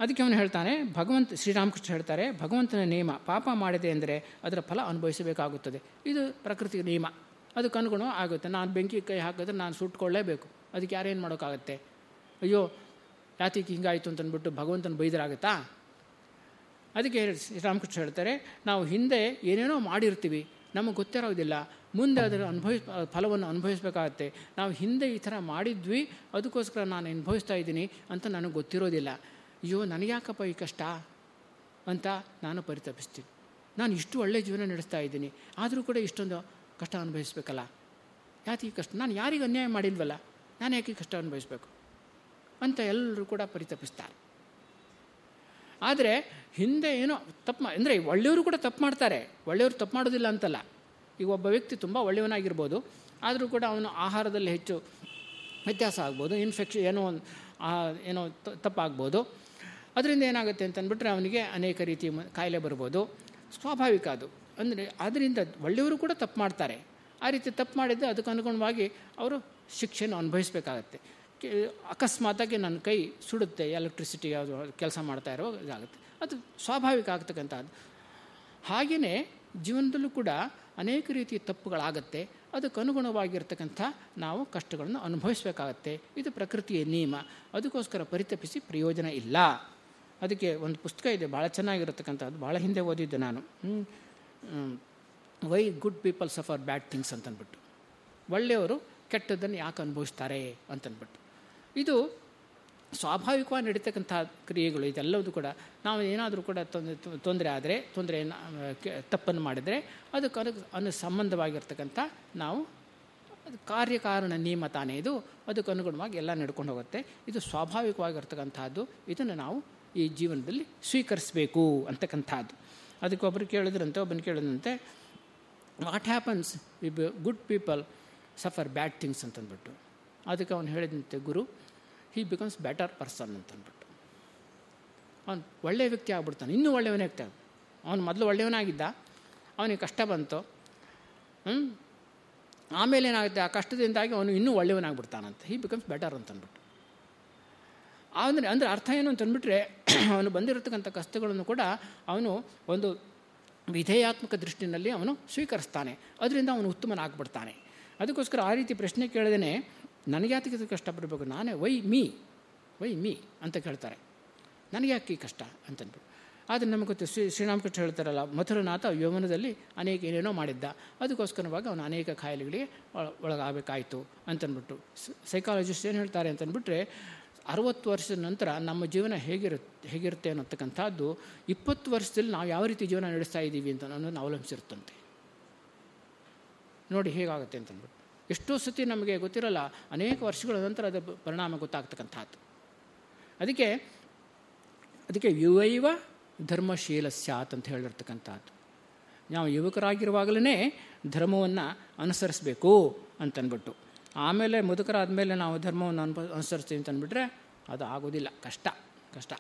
ಅದಕ್ಕೆ ಅವನು ಹೇಳ್ತಾನೆ, ಭಗವಂತ, ಶ್ರೀರಾಮಕೃಷ್ಣ ಹೇಳ್ತಾರೆ, ಭಗವಂತನ ನಿಯಮ ಪಾಪ ಮಾಡಿದೆ ಅಂದರೆ ಅದರ ಫಲ ಅನುಭವಿಸಬೇಕಾಗುತ್ತದೆ. ಇದು ಪ್ರಕೃತಿಯ ನಿಯಮ ಅದಕ್ಕೆ ಅನುಗುಣ ಆಗುತ್ತೆ ನಾನು ಬೆಂಕಿ ಕೈ ಹಾಕಿದ್ರೆ ನಾನು ಸುಟ್ಕೊಳ್ಳೇಬೇಕು ಅದಕ್ಕೆ ಯಾರೇನು ಮಾಡೋಕ್ಕಾಗತ್ತೆ? ಅಯ್ಯೋ ಯಾತಿಗೆ ಹಿಂಗಾಯಿತು ಅಂತಂದ್ಬಿಟ್ಟು ಭಗವಂತನ ಬೈದರಾಗುತ್ತಾ? ಅದಕ್ಕೆ ಶ್ರೀರಾಮಕೃಷ್ಣ ಹೇಳ್ತಾರೆ, ನಾವು ಹಿಂದೆ ಏನೇನೋ ಮಾಡಿರ್ತೀವಿ, ನಮಗೆ ಗೊತ್ತಿರೋದಿಲ್ಲ. ಮುಂದೆ ಅದರ ಅನುಭವಿಸ್ ಫಲವನ್ನು ಅನುಭವಿಸ್ಬೇಕಾಗತ್ತೆ. ನಾವು ಹಿಂದೆ ಈ ಥರ ಮಾಡಿದ್ವಿ, ಅದಕ್ಕೋಸ್ಕರ ನಾನು ಅನುಭವಿಸ್ತಾ ಇದ್ದೀನಿ ಅಂತ ನನಗೆ ಗೊತ್ತಿರೋದಿಲ್ಲ. ಅಯ್ಯೋ, ನನಗ್ಯಾಕಪ್ಪ ಈ ಕಷ್ಟ ಅಂತ ನಾನು ಪರಿತಪಿಸ್ತೀನಿ. ನಾನು ಇಷ್ಟು ಒಳ್ಳೆಯ ಜೀವನ ನಡೆಸ್ತಾ ಇದ್ದೀನಿ, ಆದರೂ ಕೂಡ ಇಷ್ಟೊಂದು ಕಷ್ಟ ಅನುಭವಿಸ್ಬೇಕಲ್ಲ? ಯಾತಿ ಕಷ್ಟ? ನಾನು ಯಾರಿಗೆ ಅನ್ಯಾಯ ಮಾಡಿಲ್ವಲ್ಲ? ನಾನು ಯಾಕೆ ಕಷ್ಟ ಅನುಭವಿಸ್ಬೇಕು? ಅಂತ ಎಲ್ಲರೂ ಕೂಡ ಪರಿತಪಿಸ್ತಾರೆ. ಆದರೆ ಹಿಂದೆ ಏನೋ ತಪ್ಪು ಅಂದರೆ ಒಳ್ಳೆಯವರು ಕೂಡ ತಪ್ಪು ಮಾಡ್ತಾರೆ. ಒಳ್ಳೆಯವರು ತಪ್ಪು ಮಾಡೋದಿಲ್ಲ ಅಂತಲ್ಲ. ಈಗ ಒಬ್ಬ ವ್ಯಕ್ತಿ ತುಂಬ ಒಳ್ಳೆಯವನಾಗಿರ್ಬೋದು. ಆದರೂ ಕೂಡ ಅವನು ಆಹಾರದಲ್ಲಿ ಹೆಚ್ಚು ವ್ಯತ್ಯಾಸ ಆಗ್ಬೋದು. ಇನ್ಫೆಕ್ಷನ್ ಏನೋ ಒಂದು ಏನೋ ತಪ್ಪಾಗ್ಬೋದು. ಅದರಿಂದ ಏನಾಗುತ್ತೆ ಅಂತಂದ್ಬಿಟ್ರೆ ಅವನಿಗೆ ಅನೇಕ ರೀತಿಯ ಕಾಯಿಲೆ ಬರ್ಬೋದು. ಸ್ವಾಭಾವಿಕ ಅದು. ಅಂದರೆ ಅದರಿಂದ ಒಳ್ಳೆಯವರು ಕೂಡ ತಪ್ಪು ಮಾಡ್ತಾರೆ. ಆ ರೀತಿ ತಪ್ಪು ಮಾಡಿದ್ದು ಅದಕ್ಕೆ ಅನುಗುಣವಾಗಿ ಅವರು ಶಿಕ್ಷೆಯನ್ನು ಅನುಭವಿಸಬೇಕಾಗತ್ತೆ. ಅಕಸ್ಮಾತಾಗಿ ನನ್ನ ಕೈ ಸುಡುತ್ತೆ ಎಲೆಕ್ಟ್ರಿಸಿಟಿ ಯಾವುದು ಕೆಲಸ ಮಾಡ್ತಾ ಇರೋ ಇದಾಗುತ್ತೆ. ಅದು ಸ್ವಾಭಾವಿಕ ಆಗ್ತಕ್ಕಂಥದ್ದು. ಹಾಗೆಯೇ ಜೀವನದಲ್ಲೂ ಕೂಡ ಅನೇಕ ರೀತಿಯ ತಪ್ಪುಗಳಾಗತ್ತೆ. ಅದಕ್ಕೆ ಅನುಗುಣವಾಗಿರ್ತಕ್ಕಂಥ ನಾವು ಕಷ್ಟಗಳನ್ನು ಅನುಭವಿಸಬೇಕಾಗತ್ತೆ. ಇದು ಪ್ರಕೃತಿಯ ನಿಯಮ. ಅದಕ್ಕೋಸ್ಕರ ಪರಿತಪಿಸಿ ಪ್ರಯೋಜನ ಇಲ್ಲ. ಅದಕ್ಕೆ ಒಂದು ಪುಸ್ತಕ ಇದೆ ಭಾಳ ಚೆನ್ನಾಗಿರತಕ್ಕಂಥದ್ದು. ಭಾಳ ಹಿಂದೆ ಓದಿದ್ದೆ ನಾನು. Why good people suffer bad things ಅಂತಂದ್ಬಿಟ್ಟು. ಒಳ್ಳೆಯವರು ಕೆಟ್ಟದ್ದನ್ನು ಯಾಕೆ ಅನುಭವಿಸ್ತಾರೆ ಅಂತಂದ್ಬಿಟ್ಟು. ಇದು ಸ್ವಾಭಾವಿಕವಾಗಿ ನಡೀತಕ್ಕಂಥ ಕ್ರಿಯೆಗಳು, ಇದೆಲ್ಲವೂ ಕೂಡ ನಾವು ಏನಾದರೂ ಕೂಡ ತೊಂದರೆ ತೊಂದರೆ ಆದರೆ ತೊಂದರೆ ತಪ್ಪನ್ನು ಮಾಡಿದರೆ ಅದಕ್ಕೆ ಅದಕ್ಕೆ ಅನು ಸಂಬಂಧವಾಗಿರ್ತಕ್ಕಂಥ ನಾವು ಕಾರ್ಯಕಾರಣ ನಿಯಮ ತಾನೇ ಇದು. ಅದಕ್ಕೆ ಅನುಗುಣವಾಗಿ ಎಲ್ಲ ನಡ್ಕೊಂಡು ಹೋಗುತ್ತೆ. ಇದು ಸ್ವಾಭಾವಿಕವಾಗಿರ್ತಕ್ಕಂಥದ್ದು. ಇದನ್ನು ನಾವು ಈ ಜೀವನದಲ್ಲಿ ಸ್ವೀಕರಿಸಬೇಕು ಅಂತಕ್ಕಂಥದ್ದು. ಅದಕ್ಕೆ ಒಬ್ಬರು ಕೇಳಿದ್ರಂತೆ, ಒಬ್ಬನು ಕೇಳಿದಂತೆ what happens we good people suffer bad things ಅಂತಂದ್ಬಿಟ್ಟು. ಅದಕ್ಕೆ ಅವನು ಹೇಳಿದಂತೆ, guru he becomes better person ಅಂತಂದ್ಬಿಟ್ಟು. ಅವನು ಒಳ್ಳೆಯ ವ್ಯಕ್ತಿ ಆಗ್ಬಿಡ್ತಾನೆ, ಇನ್ನೂ ಒಳ್ಳೆಯವನೇ ವ್ಯಕ್ತಿ ಅವನು ಮೊದಲು ಒಳ್ಳೆಯವನಾಗಿದ್ದ, ಅವನಿಗೆ ಕಷ್ಟ ಬಂತು. ಆಮೇಲೆ ಏನಾಗುತ್ತೆ? ಆ ಕಷ್ಟದಿಂದಾಗಿ ಅವನು ಇನ್ನೂ ಒಳ್ಳೆಯವನಾಗ್ಬಿಡ್ತಾನಂತ. ಹಿ ಬಿಕಮ್ಸ್ ಬೆಟರ್ ಅಂತಂದ್ಬಿಟ್ಟು. ಅಂದರೆ ಅಂದರೆ ಅರ್ಥ ಏನು ಅಂತಂದ್ಬಿಟ್ರೆ, ಅವನು ಬಂದಿರತಕ್ಕಂಥ ಕಷ್ಟಗಳನ್ನು ಕೂಡ ಅವನು ಒಂದು ವಿಧೇಯಾತ್ಮಕ ದೃಷ್ಟಿನಲ್ಲಿ ಅವನು ಸ್ವೀಕರಿಸ್ತಾನೆ. ಅದರಿಂದ ಅವನು ಉತ್ತಮನಾಗ್ಬಿಡ್ತಾನೆ. ಅದಕ್ಕೋಸ್ಕರ ಆ ರೀತಿ ಪ್ರಶ್ನೆ ಕೇಳಿದೇ ನನಗೆ ಯಾತಕ್ಕೆ ಕಷ್ಟಪಡಬೇಕು ನಾನೇ ವೈ ಮೀ ವೈ ಮೀ ಅಂತ ಕೇಳ್ತಾರೆ. ನನಗೆ ಯಾಕೆ ಈ ಕಷ್ಟ? ಅಂತಂದ್ಬಿಟ್ಟು. ಆದರೆ ನಮಗೆ ಗೊತ್ತು, ಶ್ರೀ ಶ್ರೀರಾಮಕೃಷ್ಣ ಹೇಳ್ತಾರಲ್ಲ, ಮಥುರನಾಥ ಯೌವನದಲ್ಲಿ ಅನೇಕ ಏನೇನೋ ಮಾಡಿದ್ದ. ಅದಕ್ಕೋಸ್ಕರವಾಗಿ ಅವನು ಅನೇಕ ಕಾಯಿಲೆಗಳಿಗೆ ಒಳಗಾಗಬೇಕಾಯಿತು ಅಂತಂದ್ಬಿಟ್ಟು. ಸೈಕಾಲಜಿಸ್ಟ್ ಏನು ಹೇಳ್ತಾರೆ ಅಂತಂದ್ಬಿಟ್ರೆ, ಅರವತ್ತು ವರ್ಷದ ನಂತರ ನಮ್ಮ ಜೀವನ ಹೇಗಿರುತ್ತೆ ಹೇಗಿರುತ್ತೆ ಅನ್ನೋತಕ್ಕಂಥದ್ದು ಇಪ್ಪತ್ತು ವರ್ಷದಲ್ಲಿ ನಾವು ಯಾವ ರೀತಿ ಜೀವನ ನಡೆಸ್ತಾ ಇದ್ದೀವಿ ಅಂತ ಅನ್ನೋದನ್ನು ಅವಲಂಬಿಸಿರುತ್ತಂತೆ. ನೋಡಿ ಹೇಗಾಗುತ್ತೆ ಅಂತಂದ್ಬಿಟ್ಟು. ಎಷ್ಟೋ ಸತಿ ನಮಗೆ ಗೊತ್ತಿರಲ್ಲ, ಅನೇಕ ವರ್ಷಗಳ ನಂತರ ಅದರ ಪರಿಣಾಮ ಗೊತ್ತಾಗ್ತಕ್ಕಂಥದ್ದು. ಅದಕ್ಕೆ ಅದಕ್ಕೆ ಯುವೈವ ಧರ್ಮಶೀಲ ಸ್ಯಾತ್ ಅಂತ ಹೇಳಿರ್ತಕ್ಕಂಥದ್ದು. ನಾವು ಯುವಕರಾಗಿರುವಾಗಲೇ ಧರ್ಮವನ್ನು ಅನುಸರಿಸಬೇಕು ಅಂತನ್ಬಿಟ್ಟು. ಆಮೇಲೆ ಮುದುಕರಾದ ಮೇಲೆ ನಾವು ಧರ್ಮವನ್ನು ಅನ್ಪ ಅನುಸರಿಸ್ತೀವಿ ಅಂತಂದ್ಬಿಟ್ರೆ ಅದು ಆಗೋದಿಲ್ಲ. ಕಷ್ಟ ಕಷ್ಟ.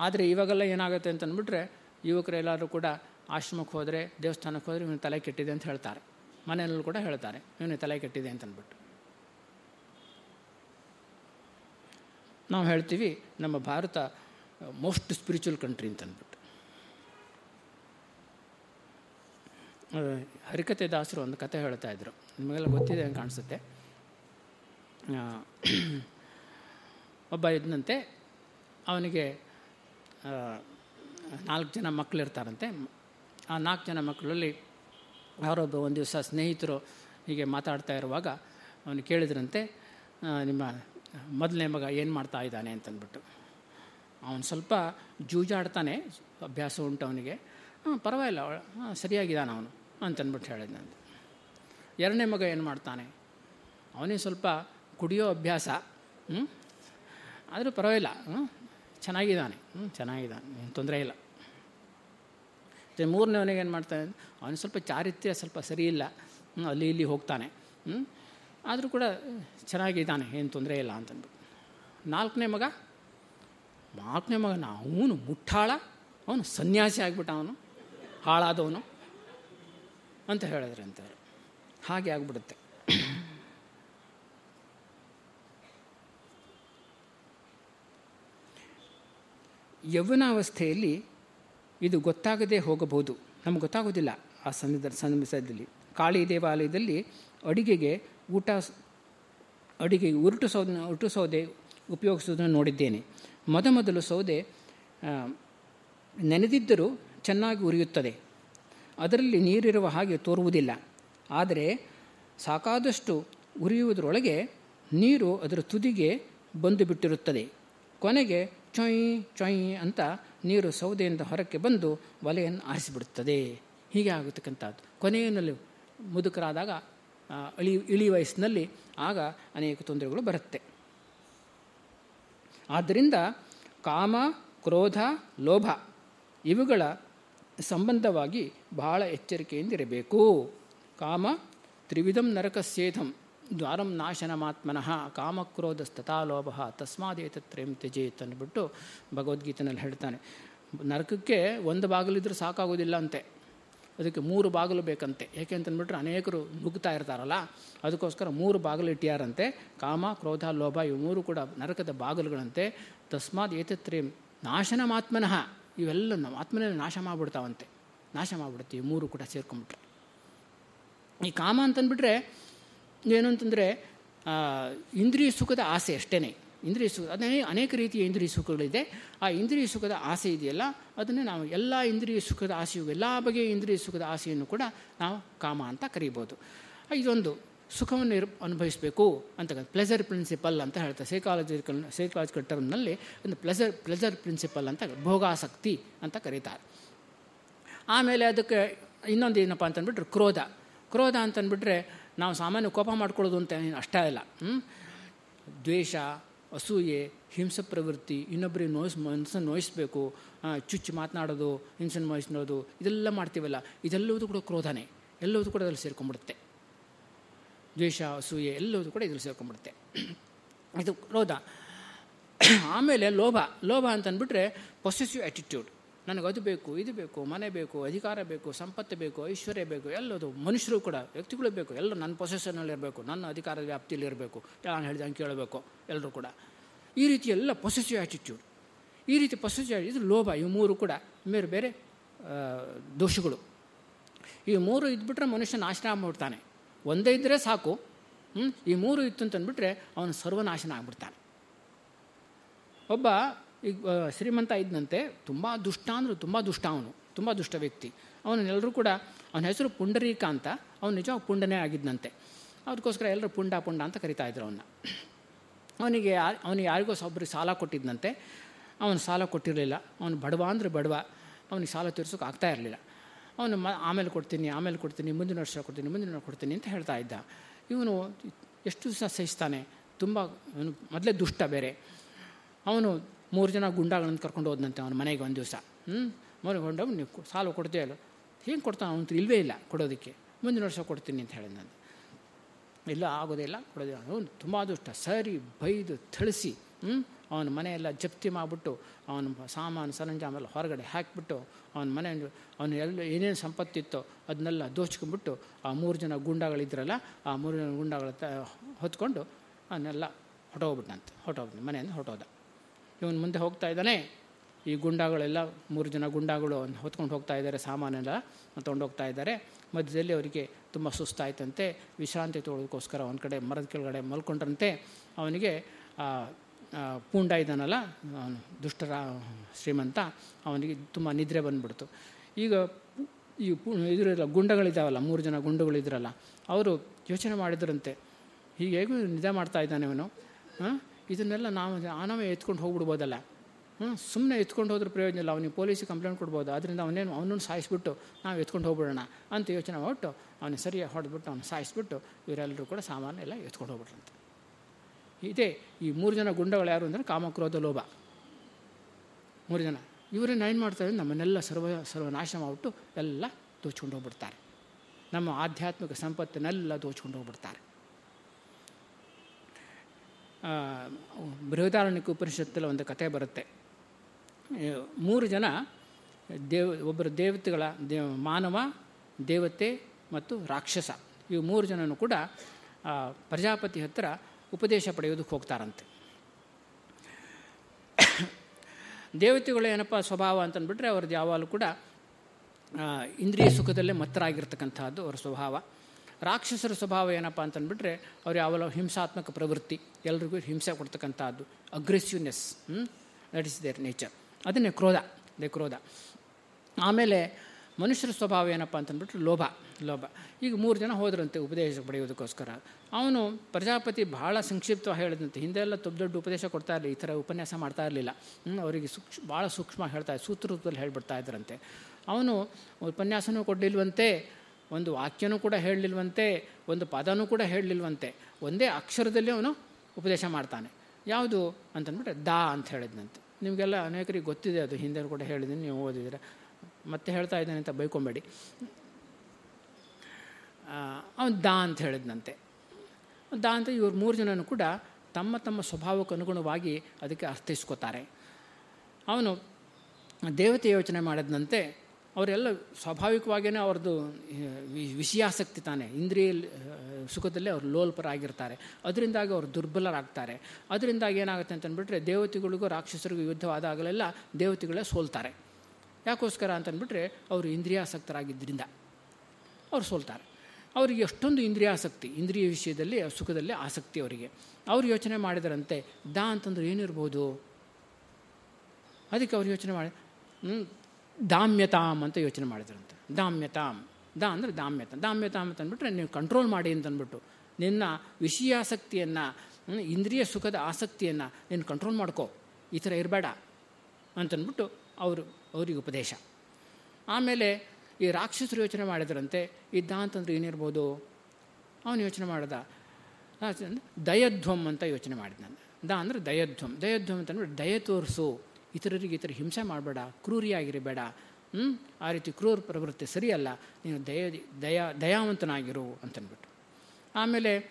ಆದರೆ ಇವಾಗೆಲ್ಲ ಏನಾಗುತ್ತೆ ಅಂತಂದ್ಬಿಟ್ರೆ ಯುವಕರೆಲ್ಲರೂ ಕೂಡ ಆಶ್ರಮಕ್ಕೆ ಹೋದರೆ, ದೇವಸ್ಥಾನಕ್ಕೆ ಹೋದರೆ ಇವನು ತಲೆ ಕೆಟ್ಟಿದೆ ಅಂತ ಹೇಳ್ತಾರೆ. ಮನೆಯಲ್ಲೂ ಕೂಡ ಹೇಳ್ತಾರೆ, ಇವನು ತಲೆ ಕೆಟ್ಟಿದೆ ಅಂತಂದ್ಬಿಟ್ಟು ನಾವು ಹೇಳ್ತೀವಿ, ನಮ್ಮ ಭಾರತ ಮೋಸ್ಟ್ ಸ್ಪಿರಿಚುವಲ್ ಕಂಟ್ರಿ ಅಂತಂದ್ಬಿಟ್ಟು ಹರಿಕತೆ ದಾಸರು ಒಂದು ಕತೆ ಹೇಳ್ತಾ ಇದ್ರು. ನಿಮಗೆಲ್ಲ ಗೊತ್ತಿದೆ ಅಂತ ಕಾಣಿಸುತ್ತೆ. ಒಬ್ಬ ಇದ್ದಂತೆ ಅವನಿಗೆ ನಾಲ್ಕು ಜನ ಮಕ್ಕಳಿರ್ತಾರಂತೆ ಆ ನಾಲ್ಕು ಜನ ಮಕ್ಕಳಲ್ಲಿ ಯಾರೊಬ್ಬ ಒಂದು ದಿವಸ ಸ್ನೇಹಿತರು ಹೀಗೆ ಮಾತಾಡ್ತಾ ಇರುವಾಗ ಅವನು ಕೇಳಿದ್ರಂತೆ ನಿಮ್ಮ ಮೊದಲನೇ ಮಗ ಏನು ಮಾಡ್ತಾ ಇದ್ದಾನೆ? ಅಂತಂದ್ಬಿಟ್ಟು. ಅವನು ಸ್ವಲ್ಪ ಜೂಜಾಡ್ತಾನೆ, ಅಭ್ಯಾಸ ಉಂಟು ಅವನಿಗೆ. ಹಾಂ ಪರವಾಗಿಲ್ಲ ಹಾಂ, ಸರಿಯಾಗಿದ್ದಾನೆ ಅವನು, ಅಂತಂದ್ಬಿಟ್ಟು ಹೇಳಿದ್ನಂತೆ. ಎರಡನೇ ಮಗ ಏನು ಮಾಡ್ತಾನೆ? ಅವನೇ ಸ್ವಲ್ಪ ಕುಡಿಯೋ ಅಭ್ಯಾಸ ಹ್ಞೂ ಆದರೂ ಪರವಾಗಿಲ್ಲ ಹ್ಞೂ ಚೆನ್ನಾಗಿದ್ದಾನೆ ಹ್ಞೂ ಚೆನ್ನಾಗಿದ್ದಾನೆ ತೊಂದರೆ ಇಲ್ಲ. ಮೂರನೇವನಿಗೆ ಏನು ಮಾಡ್ತಾನೆ ಅವನು ಸ್ವಲ್ಪ ಚಾರಿತ್ರ್ಯ ಸ್ವಲ್ಪ ಸರಿ ಇಲ್ಲ. ಅಲ್ಲಿ ಇಲ್ಲಿ ಹೋಗ್ತಾನೆ. ಆದರೂ ಕೂಡ ಚೆನ್ನಾಗಿದ್ದಾನೆ, ಏನು ತೊಂದರೆ ಇಲ್ಲ ಅಂತಂದ್ಬಿಟ್ಟು. ನಾಲ್ಕನೇ ಮಗ? ನಾಲ್ಕನೇ ಮಗನ ಅವನು ಮುಟ್ಟಾಳ, ಅವನು ಸನ್ಯಾಸಿ ಆಗಿಬಿಟ್ಟ ಅವನು, ಹಾಳಾದವನು ಅಂತ ಹೇಳಿದ್ರೆ ಅಂತಾರೆ ಹಾಗೆ ಆಗ್ಬಿಡುತ್ತೆ. ಯೌವನಾವಸ್ಥೆಯಲ್ಲಿ ಇದು ಗೊತ್ತಾಗದೇ ಹೋಗಬಹುದು. ನಮ್ಗೆ ಗೊತ್ತಾಗೋದಿಲ್ಲ ಆ ಸನ್ನಿಧ ಸಂದರ್ಭದಲ್ಲಿ ಕಾಳಿ ದೇವಾಲಯದಲ್ಲಿ ಅಡಿಗೆಗೆ ಊಟ ಅಡಿಗೆಗೆ ಉರುಟು ಸೌದೆ ಉರುಟು ಸೌದೆ ಉಪಯೋಗಿಸೋದನ್ನು ನೋಡಿದ್ದೇನೆ ಮೊದಮೊದಲು ಸೌದೆ ನೆನೆದಿದ್ದರೂ ಚೆನ್ನಾಗಿ ಉರಿಯುತ್ತದೆ. ಅದರಲ್ಲಿ ನೀರಿರುವ ಹಾಗೆ ತೋರುವುದಿಲ್ಲ. ಆದರೆ ಸಾಕಾದಷ್ಟು ಉರಿಯುವುದರೊಳಗೆ ನೀರು ಅದರ ತುದಿಗೆ ಬಂದು ಬಿಟ್ಟಿರುತ್ತದೆ. ಕೊನೆಗೆ ಚೊಯ್ ಚೊಯ್ ಅಂತ ನೀರು ಸೌದೆಯಿಂದ ಹೊರಕ್ಕೆ ಬಂದು ಒಲೆಯನ್ನು ಆರಿಸಿಬಿಡುತ್ತದೆ. ಹೀಗೆ ಆಗತಕ್ಕಂಥದ್ದು ಕೊನೆಯಲ್ಲಿ ಮುದುಕರಾದಾಗ ಇಳಿ ಇಳಿ ವಯಸ್ಸಿನಲ್ಲಿ ಆಗ ಅನೇಕ ತೊಂದರೆಗಳು ಬರುತ್ತೆ. ಆದ್ದರಿಂದ ಕಾಮ, ಕ್ರೋಧ, ಲೋಭ ಇವುಗಳ ಸಂಬಂಧವಾಗಿ ಬಹಳ ಎಚ್ಚರಿಕೆಯಿಂದಿರಬೇಕು. ಕಾಮ, ತ್ರಿವಿಧಂ ನರಕಸ್ಯೇಧಂ. ದ್ವಾರಂ ನಾಶನಮಾತ್ಮನಃ ಕಾಮಕ್ರೋಧಸ್ತಥಾ ಲೋಭ ತಸ್ಮಾದೇತತ್ರಯಂ ತ್ಯಜೇತ್ ಅಂದ್ಬಿಟ್ಟು ಭಗವದ್ಗೀತೆಯಲ್ಲಿ ಹೇಳ್ತಾನೆ. ನರಕಕ್ಕೆ ಒಂದು ಬಾಗಿಲಿದ್ರೂ ಸಾಕಾಗೋದಿಲ್ಲ ಅಂತೆ. ಅದಕ್ಕೆ ಮೂರು ಬಾಗಿಲು ಬೇಕಂತೆ. ಏಕೆ ಅಂತಂದ್ಬಿಟ್ರೆ ಅನೇಕರು ನುಗ್ತಾ ಇರ್ತಾರಲ್ಲ, ಅದಕ್ಕೋಸ್ಕರ ಮೂರು ಬಾಗಿಲು ಇಟ್ಟಿಯಾರಂತೆ. ಕಾಮ, ಕ್ರೋಧ, ಲೋಭ ಇವು ಮೂರು ಕೂಡ ನರಕದ ಬಾಗಿಲುಗಳಂತೆ. ತಸ್ಮಾತ್ ನಾಶನ ಮಾತ್ಮನಃ ಇವೆಲ್ಲ ನಮ್ಮ ಆತ್ಮನಲ್ಲಿ ನಾಶ ಮಾಡಿಬಿಡ್ತಾವಂತೆ. ನಾಶ ಮಾಡಿಬಿಡುತ್ತೆ ಈ ಮೂರು ಕೂಡ ಸೇರ್ಕೊಂಬಿಟ್ರೆ ಈ ಕಾಮ ಅಂತಂದ್ಬಿಟ್ರೆ ಏನು ಅಂತಂದರೆ ಇಂದ್ರಿಯ ಸುಖದ ಆಸೆ ಅಷ್ಟೇ ಇಂದ್ರಿಯ ಸುಖ ಅದನ್ನೇ ಅನೇಕ ರೀತಿಯ ಇಂದ್ರಿಯ ಸುಖಗಳಿದೆ. ಆ ಇಂದ್ರಿಯ ಸುಖದ ಆಸೆ ಇದೆಯಲ್ಲ, ಅದನ್ನು ನಾವು ಎಲ್ಲ ಇಂದ್ರಿಯ ಸುಖದ ಆಸೆಯು, ಎಲ್ಲ ಬಗೆಯ ಇಂದ್ರಿಯ ಸುಖದ ಆಸೆಯನ್ನು ಕೂಡ ನಾವು ಕಾಮ ಅಂತ ಕರೀಬೋದು. ಇದೊಂದು ಸುಖವನ್ನು ಇರ್ ಅನುಭವಿಸಬೇಕು ಅಂತ ಪ್ಲೆಜರ್ ಪ್ರಿನ್ಸಿಪಲ್ ಅಂತ ಹೇಳ್ತಾರೆ. ಸೈಕಾಲಜಿಕಲ್ ಸೈಕಾಲಜಿಕಲ್ ಟರ್ಮ್ನಲ್ಲಿ ಒಂದು ಪ್ಲೆಜರ್ ಪ್ಲೆಜರ್ ಪ್ರಿನ್ಸಿಪಲ್ ಅಂತ ಭೋಗಾಸಕ್ತಿ ಅಂತ ಕರೀತಾರೆ. ಆಮೇಲೆ ಅದಕ್ಕೆ ಇನ್ನೊಂದು ಏನಪ್ಪ ಅಂತಂದ್ಬಿಟ್ರೆ, ಕ್ರೋಧ. ಕ್ರೋಧ ಅಂತಂದ್ಬಿಟ್ರೆ ನಾವು ಸಾಮಾನ್ಯ ಕೋಪ ಮಾಡ್ಕೊಳ್ಳೋದು ಅಂತ ಅಷ್ಟೇ ಇಲ್ಲ ದ್ವೇಷ, ಅಸೂಯೆ, ಹಿಂಸ ಪ್ರವೃತ್ತಿ ಇನ್ನೊಬ್ಬರಿಗೆ ನೋಯಿಸ್ ಮನಸ್ಸನ್ನು ನೋಯಿಸ್ಬೇಕು ಚುಚ್ಚು ಮಾತನಾಡೋದು ಹಿಂಸನ್ನು ನೋಯಿಸ್ನೋದು, ಇದೆಲ್ಲ ಮಾಡ್ತೀವಲ್ಲ ಇದೆಲ್ಲವುದು ಕೂಡ ಕ್ರೋಧನೇ, ಎಲ್ಲವೂ ಕೂಡ ಅದರಲ್ಲಿ ಸೇರ್ಕೊಂಡ್ಬಿಡುತ್ತೆ ದ್ವೇಷ, ಅಸೂಯೆ, ಎಲ್ಲವೂ ಕೂಡ ಇದರಲ್ಲಿ ಸೇರ್ಕೊಂಡ್ಬಿಡುತ್ತೆ ಇದು ಕ್ರೋಧ. ಆಮೇಲೆ ಲೋಭ ಲೋಭ ಅಂತಂದ್ಬಿಟ್ರೆ ಪೊಸೆಸಿವ್ ಆ್ಯಟಿಟ್ಯೂಡ್ ನನಗೆ ಅದು ಬೇಕು, ಇದು ಬೇಕು, ಮನೆ ಬೇಕು, ಅಧಿಕಾರ ಬೇಕು, ಸಂಪತ್ತು ಬೇಕು, ಐಶ್ವರ್ಯ ಬೇಕು, ಎಲ್ಲದು ಮನುಷ್ಯರು ಕೂಡ, ವ್ಯಕ್ತಿಗಳು ಬೇಕು ಎಲ್ಲ ನನ್ನ ಪೊಸೆಷನಲ್ಲಿ ಇರಬೇಕು, ನನ್ನ ಅಧಿಕಾರದ ವ್ಯಾಪ್ತಿಯಲ್ಲಿ ಇರಬೇಕು. ನಾನು ಹೇಳಿದಂಗೆ ಕೇಳಬೇಕು, ಎಲ್ಲರೂ ಕೂಡ. ಈ ರೀತಿ ಎಲ್ಲ ಪೊಸೆಸಿವ್ ಆ್ಯಟಿಟ್ಯೂಡ್ ಈ ರೀತಿ ಪೊಸೆಸಿವ್ ಇದು ಲೋಭ, ಇವು ಮೂರು ಕೂಡ. ಬೇರೆ ಬೇರೆ ದೋಷಗಳು. ಈ ಮೂರು ಇದ್ಬಿಟ್ರೆ ಮನುಷ್ಯ ನಾಶನ ಆಗ್ಬಿಡ್ತಾನೆ. ಒಂದೇ ಇದ್ದರೆ ಸಾಕು. ಈ ಮೂರು ಇತ್ತು ಅಂತಂದ್ಬಿಟ್ರೆ ಅವನು ಸರ್ವನಾಶನ ಆಗ್ಬಿಡ್ತಾನೆ. ಒಬ್ಬ ಈಗ ಶ್ರೀಮಂತ ಇದ್ದಂತೆ ತುಂಬ ದುಷ್ಟ ಅಂದರೆ ತುಂಬ ದುಷ್ಟ ಅವನು, ತುಂಬ ದುಷ್ಟ ವ್ಯಕ್ತಿ. ಅವನೆಲ್ಲರೂ ಕೂಡ, ಅವನ ಹೆಸರು ಪುಂಡರೀಕ ಅಂತ, ಅವನು ನಿಜವಾಗ ಪುಂಡನೇ ಆಗಿದ್ದಂತೆ ಅದಕ್ಕೋಸ್ಕರ ಎಲ್ಲರೂ ಪುಂಡ ಪುಂಡ ಅಂತ ಕರಿತಾ ಇದ್ರು ಅವನ್ನ. ಅವನಿಗೆ ಅವನಿಗೆ ಯಾರಿಗೋ ಒಬ್ಬರಿಗೆ ಸಾಲ ಕೊಟ್ಟಿದ್ದಂತೆ ಅವನು ಸಾಲ ಕೊಟ್ಟಿರಲಿಲ್ಲ. ಅವನು ಬಡವ ಅಂದರೆ ಬಡವ, ಅವನಿಗೆ ಸಾಲ ತೀರ್ಸೋಕೆ ಆಗ್ತಾ ಇರಲಿಲ್ಲ. ಅವನು ಮ, ಆಮೇಲೆ ಕೊಡ್ತೀನಿ ಆಮೇಲೆ ಕೊಡ್ತೀನಿ, ಮುಂದಿನ ವರ್ಷ ಕೊಡ್ತೀನಿ, ಮುಂದಿನ ವರ್ಷ ಕೊಡ್ತೀನಿ ಅಂತ ಹೇಳ್ತಾ ಇದ್ದ. ಇವನು ಎಷ್ಟು ದಿವಸ ಸಹಿಸ್ತಾನೆ? ತುಂಬ, ಅವನು ಮೊದಲೇ ದುಷ್ಟ ಬೇರೆ. ಅವನು ಮೂರು ಜನ ಗುಂಡಾಗಳನ್ನು ಕರ್ಕೊಂಡು ಹೋದಂತೆ ಅವನ ಮನೆಗೆ ಒಂದು ದಿವಸ. ಹ್ಞೂ ಮನೆಗೆ ಕೊಂಡೋಗಿ ನೀವು ಸಾಲ ಕೊಡ್ತೀಯ ಅಲ್ಲ ಹೆಂಗೆ ಕೊಡ್ತಾನೆ ಅವನು ಇಲ್ಲವೇ ಇಲ್ಲ ಕೊಡೋದಕ್ಕೆ. ಮುಂದಿನ ವರ್ಷ ಕೊಡ್ತೀನಿ ಅಂತ ಹೇಳಿದ ನಾನು ಇಲ್ಲ ಆಗೋದಿಲ್ಲ ಇಲ್ಲ, ಕೊಡೋದೇ ಅವನು ತುಂಬ ದುಷ್ಟ. ಸರಿ, ಬೈದು, ಥಳಿಸಿ ಹ್ಞೂ ಅವನ ಮನೆಯೆಲ್ಲ ಜಪ್ತಿ ಮಾಡಿಬಿಟ್ಟು ಅವನ ಸಾಮಾನು ಸರಂಜಾಮೆಲ್ಲ ಹೊರಗಡೆ ಹಾಕಿಬಿಟ್ಟು ಅವನ ಮನೆ, ಅವನು ಎಲ್ಲ ಏನೇನು ಸಂಪತ್ತಿತ್ತೋ ಅದನ್ನೆಲ್ಲ ದೋಚ್ಕೊಂಡ್ಬಿಟ್ಟು ಆ ಮೂರು ಜನ ಗುಂಡಾಗಳಿದ್ರಲ್ಲ, ಆ ಮೂರು ಜನ ಗುಂಡಾಗಳ ಹೊತ್ಕೊಂಡು ಅವನ್ನೆಲ್ಲ ಹೊಟ್ಟೋಗ್ಬಿಟ್ಟಂತೆ ಹೊಟ್ಟೋಗ್ಬಿಟ್ಟು ಮನೆಯಿಂದ ಹೊಟ್ಟೋದ ಇವನು ಮುಂದೆ ಹೋಗ್ತಾ ಇದ್ದಾನೆ. ಈ ಗುಂಡಾಗಳೆಲ್ಲ, ಮೂರು ಜನ ಗುಂಡಾಗಳು ಹೊತ್ಕೊಂಡು ಹೋಗ್ತಾ ಇದ್ದಾರೆ, ಸಾಮಾನೆಲ್ಲ ತೊಗೊಂಡು ಹೋಗ್ತಾ ಇದ್ದಾರೆ. ಮಧ್ಯದಲ್ಲಿ ಅವರಿಗೆ ತುಂಬ ಸುಸ್ತಾಯ್ತಂತೆ. ವಿಶ್ರಾಂತಿ ತೊಗೊಳೋದಕ್ಕೋಸ್ಕರ ಒಂದು ಕಡೆ ಮರದ ಕೆಳಗಡೆ ಮಲ್ಕೊಂಡ್ರಂತೆ. ಅವನಿಗೆ ಪೂಂಡ ಇದ್ದಾನಲ್ಲ ದುಷ್ಟರ ಶ್ರೀಮಂತ, ಅವನಿಗೆ ತುಂಬ ನಿದ್ರೆ ಬಂದ್ಬಿಡ್ತು. ಈಗ ಈ ಪೂ, ಇದರಲ್ಲ ಗುಂಡಗಳಿದ್ದಾವಲ್ಲ ಮೂರು ಜನ ಗುಂಡುಗಳಿದ್ರಲ್ಲ, ಅವರು ಯೋಚನೆ ಮಾಡಿದ್ರಂತೆ. ಹೀಗೆ ಹೇಗೂ ನಿದ್ದೆ ಮಾಡ್ತಾ ಇದ್ದಾನೆ ಅವನು ಹಾಂ? ಇದನ್ನೆಲ್ಲ ನಾವು ನಾವೇ ಎತ್ಕೊಂಡು ಹೋಗ್ಬಿಡ್ಬೋದಲ್ಲ. ಹ್ಞೂ ಸುಮ್ಮನೆ ಎತ್ಕೊಂಡು ಹೋದ್ರೆ ಪ್ರಯೋಜನ ಇಲ್ಲ. ಅವನಿಗೆ ಪೊಲೀಸಿಗೆ ಕಂಪ್ಲೇಂಟ್ ಕೊಡ್ಬೋದು. ಅದರಿಂದ ಅವನೇನು, ಅವನನ್ನು ಸಾಯಿಸ್ಬಿಟ್ಟು ನಾವು ಎತ್ಕೊಂಡು ಹೋಗ್ಬಿಡೋಣ ಅಂತ ಯೋಚನೆ ಮಾಡ್ಬಿಟ್ಟು ಅವನು ಸರಿಯಾಗಿ ಹೊಡೆದ್ಬಿಟ್ಟು ಅವನು ಸಾಯಿಸ್ಬಿಟ್ಟು ಇವರೆಲ್ಲರೂ ಕೂಡ ಸಾಮಾನು ಎಲ್ಲ ಎತ್ಕೊಂಡು ಹೋಗ್ಬಿಡ್ರಂತೆ ಇದೇ ಈ ಮೂರು ಜನ ಗುಂಡಗಳು ಯಾರು ಅಂದರೆ ಕಾಮಕ್ರೋಧ ಲೋಭ. ಮೂರು ಜನ. ಇವರೇನು ಏನು ಮಾಡ್ತಾರೆ ನಮ್ಮನ್ನೆಲ್ಲ ಸರ್ವ, ಸರ್ವನಾಶ ಮಾಡಿಬಿಟ್ಟು ಎಲ್ಲ ದೋಚ್ಕೊಂಡು ಹೋಗ್ಬಿಡ್ತಾರೆ. ನಮ್ಮ ಆಧ್ಯಾತ್ಮಿಕ ಸಂಪತ್ತನ್ನೆಲ್ಲ ದೋಚ್ಕೊಂಡು ಹೋಗ್ಬಿಡ್ತಾರೆ. ಬೃಹದಾರಣ್ಯಕ ಉಪನಿಷತ್ತಲ್ಲಿ ಒಂದು ಕಥೆ ಬರುತ್ತೆ. ಮೂರು ಜನ ದೇವ, ಒಬ್ಬರು ದೇವತೆಗಳ ದೇವ ಮಾನವ, ದೇವತೆ ಮತ್ತು ರಾಕ್ಷಸ. ಇವು ಮೂರು ಜನನು ಕೂಡ ಪ್ರಜಾಪತಿ ಹತ್ತಿರ ಉಪದೇಶ ಪಡೆಯೋದಕ್ಕೆ ಹೋಗ್ತಾರಂತೆ. ದೇವತೆಗಳು ಏನಪ್ಪ ಸ್ವಭಾವ ಅಂತಂದ್ಬಿಟ್ರೆ, ಅವ್ರದ್ದು ಯಾವಾಗಲೂ ಕೂಡ ಇಂದ್ರಿಯ ಸುಖದಲ್ಲೇ ಮತ್ತರಾಗಿರ್ತಕ್ಕಂಥದ್ದು ಅವರ ಸ್ವಭಾವ. ರಾಕ್ಷಸರ ಸ್ವಭಾವ ಏನಪ್ಪ ಅಂತಂದ್ಬಿಟ್ರೆ ಅವ್ರು ಯಾವಲ್ಲ ಹಿಂಸಾತ್ಮಕ ಪ್ರವೃತ್ತಿ. ಎಲ್ರಿಗೂ ಹಿಂಸೆ ಕೊಡ್ತಕ್ಕಂಥದ್ದು. Aggressiveness that is their nature ಅದನ್ನೇ ಕ್ರೋಧ. ದೇ ಕ್ರೋಧ. ಆಮೇಲೆ ಮನುಷ್ಯರ ಸ್ವಭಾವ ಏನಪ್ಪ ಅಂತಂದ್ಬಿಟ್ರೆ ಲೋಭ ಲೋಭ. ಈಗ ಮೂರು ಜನ ಹೋದ್ರಂತೆ ಉಪದೇಶ ಪಡೆಯೋದಕ್ಕೋಸ್ಕರ ಅವನು ಪ್ರಜಾಪತಿ ಭಾಳ ಸಂಕ್ಷಿಪ್ತವಾಗಿ ಹೇಳಿದಂತೆ, ಹಿಂದೆ ಎಲ್ಲ ದೊಡ್ಡ ದೊಡ್ಡ ಉಪದೇಶ ಕೊಡ್ತಾ ಇರಲಿ ಈ ಥರ ಉಪನ್ಯಾಸ ಮಾಡ್ತಾ ಇರಲಿಲ್ಲ. ಅವರಿಗೆ ಸೂಕ್ಷ್ಮ ಭಾಳ ಸೂಕ್ಷ್ಮ ಹೇಳ್ತಾ ಸೂತ್ರ ರೂಪದಲ್ಲಿ ಹೇಳಿಬಿಡ್ತಾ ಇದ್ರಂತೆ. ಅವನು ಉಪನ್ಯಾಸನೂ ಕೊಡಲಿಲ್ವಂತೆ ಒಂದು ವಾಕ್ಯನೂ ಕೂಡ ಹೇಳಲಿಲ್ವಂತೆ, ಒಂದು ಪದನೂ ಕೂಡ ಹೇಳಲಿಲ್ವಂತೆ. ಒಂದೇ ಅಕ್ಷರದಲ್ಲಿ ಅವನು ಉಪದೇಶ ಮಾಡ್ತಾನೆ. ಯಾವುದು ಅಂತಂದ್ಬಿಟ್ರೆ, ದಾ ಅಂತ ಹೇಳಿದ್ನಂತೆ. ನಿಮಗೆಲ್ಲ ಅನೇಕರಿಗೆ ಗೊತ್ತಿದೆ ಅದು ಹಿಂದೆ ಕೂಡ ಹೇಳಿದ್ದೀನಿ, ನೀವು ಓದಿದ್ರೆ ಮತ್ತೆ ಹೇಳ್ತಾ ಇದ್ದಾನೆ ಅಂತ ಬೈಕೊಂಬೇಡಿ. ಅವನು ದಾ ಅಂತ ಹೇಳಿದ್ನಂತೆ. ದಾ ಅಂತ ಇವ್ರು ಮೂರು ಜನನು ಕೂಡ ತಮ್ಮ ತಮ್ಮ ಸ್ವಭಾವಕ್ಕೆ ಅನುಗುಣವಾಗಿ ಅದಕ್ಕೆ ಅರ್ಥೈಸ್ಕೋತಾರೆ. ಅವನು ದೇವತೆ ಯೋಚನೆ ಮಾಡಿದಂತೆ ಅವರೆಲ್ಲ ಸ್ವಾಭಾವಿಕವಾಗಿಯೇ ಅವ್ರದ್ದು ವಿಷಯಾಸಕ್ತಿ ತಾನೆ. ಇಂದ್ರಿಯ ಸುಖದಲ್ಲೇ ಅವರು ಲೋಲ್ಪರಾಗಿರ್ತಾರೆ. ಅದರಿಂದಾಗಿ ಅವರು ದುರ್ಬಲರಾಗ್ತಾರೆ. ಅದರಿಂದಾಗಿ ಏನಾಗುತ್ತೆ ಅಂತಂದ್ಬಿಟ್ರೆ, ದೇವತೆಗಳಿಗೂ ರಾಕ್ಷಸರಿಗೂ ಯುದ್ಧವಾದಾಗಲೆಲ್ಲ ದೇವತೆಗಳೇ ಸೋಲ್ತಾರೆ. ಯಾಕೋಸ್ಕರ ಅಂತಂದ್ಬಿಟ್ರೆ, ಅವರು ಇಂದ್ರಿಯಾಸಕ್ತರಾಗಿದ್ದರಿಂದ ಅವ್ರು ಸೋಲ್ತಾರೆ. ಅವರಿಗೆ ಎಷ್ಟೊಂದು ಇಂದ್ರಿಯಾಸಕ್ತಿ, ಇಂದ್ರಿಯ ವಿಷಯದಲ್ಲಿ, ಸುಖದಲ್ಲಿ ಆಸಕ್ತಿ ಅವರಿಗೆ. ಅವ್ರು ಯೋಚನೆ ಮಾಡಿದರಂತೆ, ದಾ ಅಂತಂದ್ರೆ ಏನಿರ್ಬೋದು? ಅದಕ್ಕೆ ಅವ್ರು ಯೋಚನೆ ಮಾಡಿ ದಾಮ್ಯತಾಮ್ ಅಂತ ಯೋಚನೆ ಮಾಡಿದ್ರಂತೆ. ದಾಮ್ಯತಾಮ್. ದಾ ಅಂದರೆ ದಾಮ್ಯತ. ದಾಮ್ಯತಾಮ್ ಅಂತಂದ್ಬಿಟ್ರೆ ನೀವು ಕಂಟ್ರೋಲ್ ಮಾಡಿ ಅಂತಂದ್ಬಿಟ್ಟು ನಿನ್ನ ವಿಷಯಾಸಕ್ತಿಯನ್ನು ಇಂದ್ರಿಯ ಸುಖದ ಆಸಕ್ತಿಯನ್ನು ನೀನು ಕಂಟ್ರೋಲ್ ಮಾಡ್ಕೋ. ಈ ಥರ ಇರಬೇಡ ಅಂತಂದ್ಬಿಟ್ಟು ಅವರು, ಅವರಿಗೆ ಉಪದೇಶ. ಆಮೇಲೆ ಈ ರಾಕ್ಷಸರು ಯೋಚನೆ ಮಾಡಿದ್ರಂತೆ. ಇದ್ದ ಅಂತಂದ್ರೆ ಏನಿರ್ಬೋದು? ಅವನು ಯೋಚನೆ ಮಾಡ್ದ. ದಯಧ್ವಂ ಅಂತ ಯೋಚನೆ ಮಾಡಿದ ನಾನು ದ ಅಂದರೆ ದಯಧ್ವಂ. ದಯಧ್ವಂ ಅಂತಂದ್ಬಿಟ್ಟು ದಯ ತೋರಿಸು. ಇತರರಿಗೆ ಇತರ ಹಿಂಸೆ ಮಾಡಬೇಡ, ಕ್ರೂರಿಯಾಗಿರಬೇಡ. ಹ್ಞೂ ಆ ರೀತಿ ಕ್ರೂರ ಪ್ರವೃತ್ತಿ ಸರಿಯಲ್ಲ. ನೀನು ದಯ, ದಯಾ, ದಯಾವಂತನಾಗಿರು ಅಂತನ್ಬಿಟ್ಟು. ಆಮೇಲೆ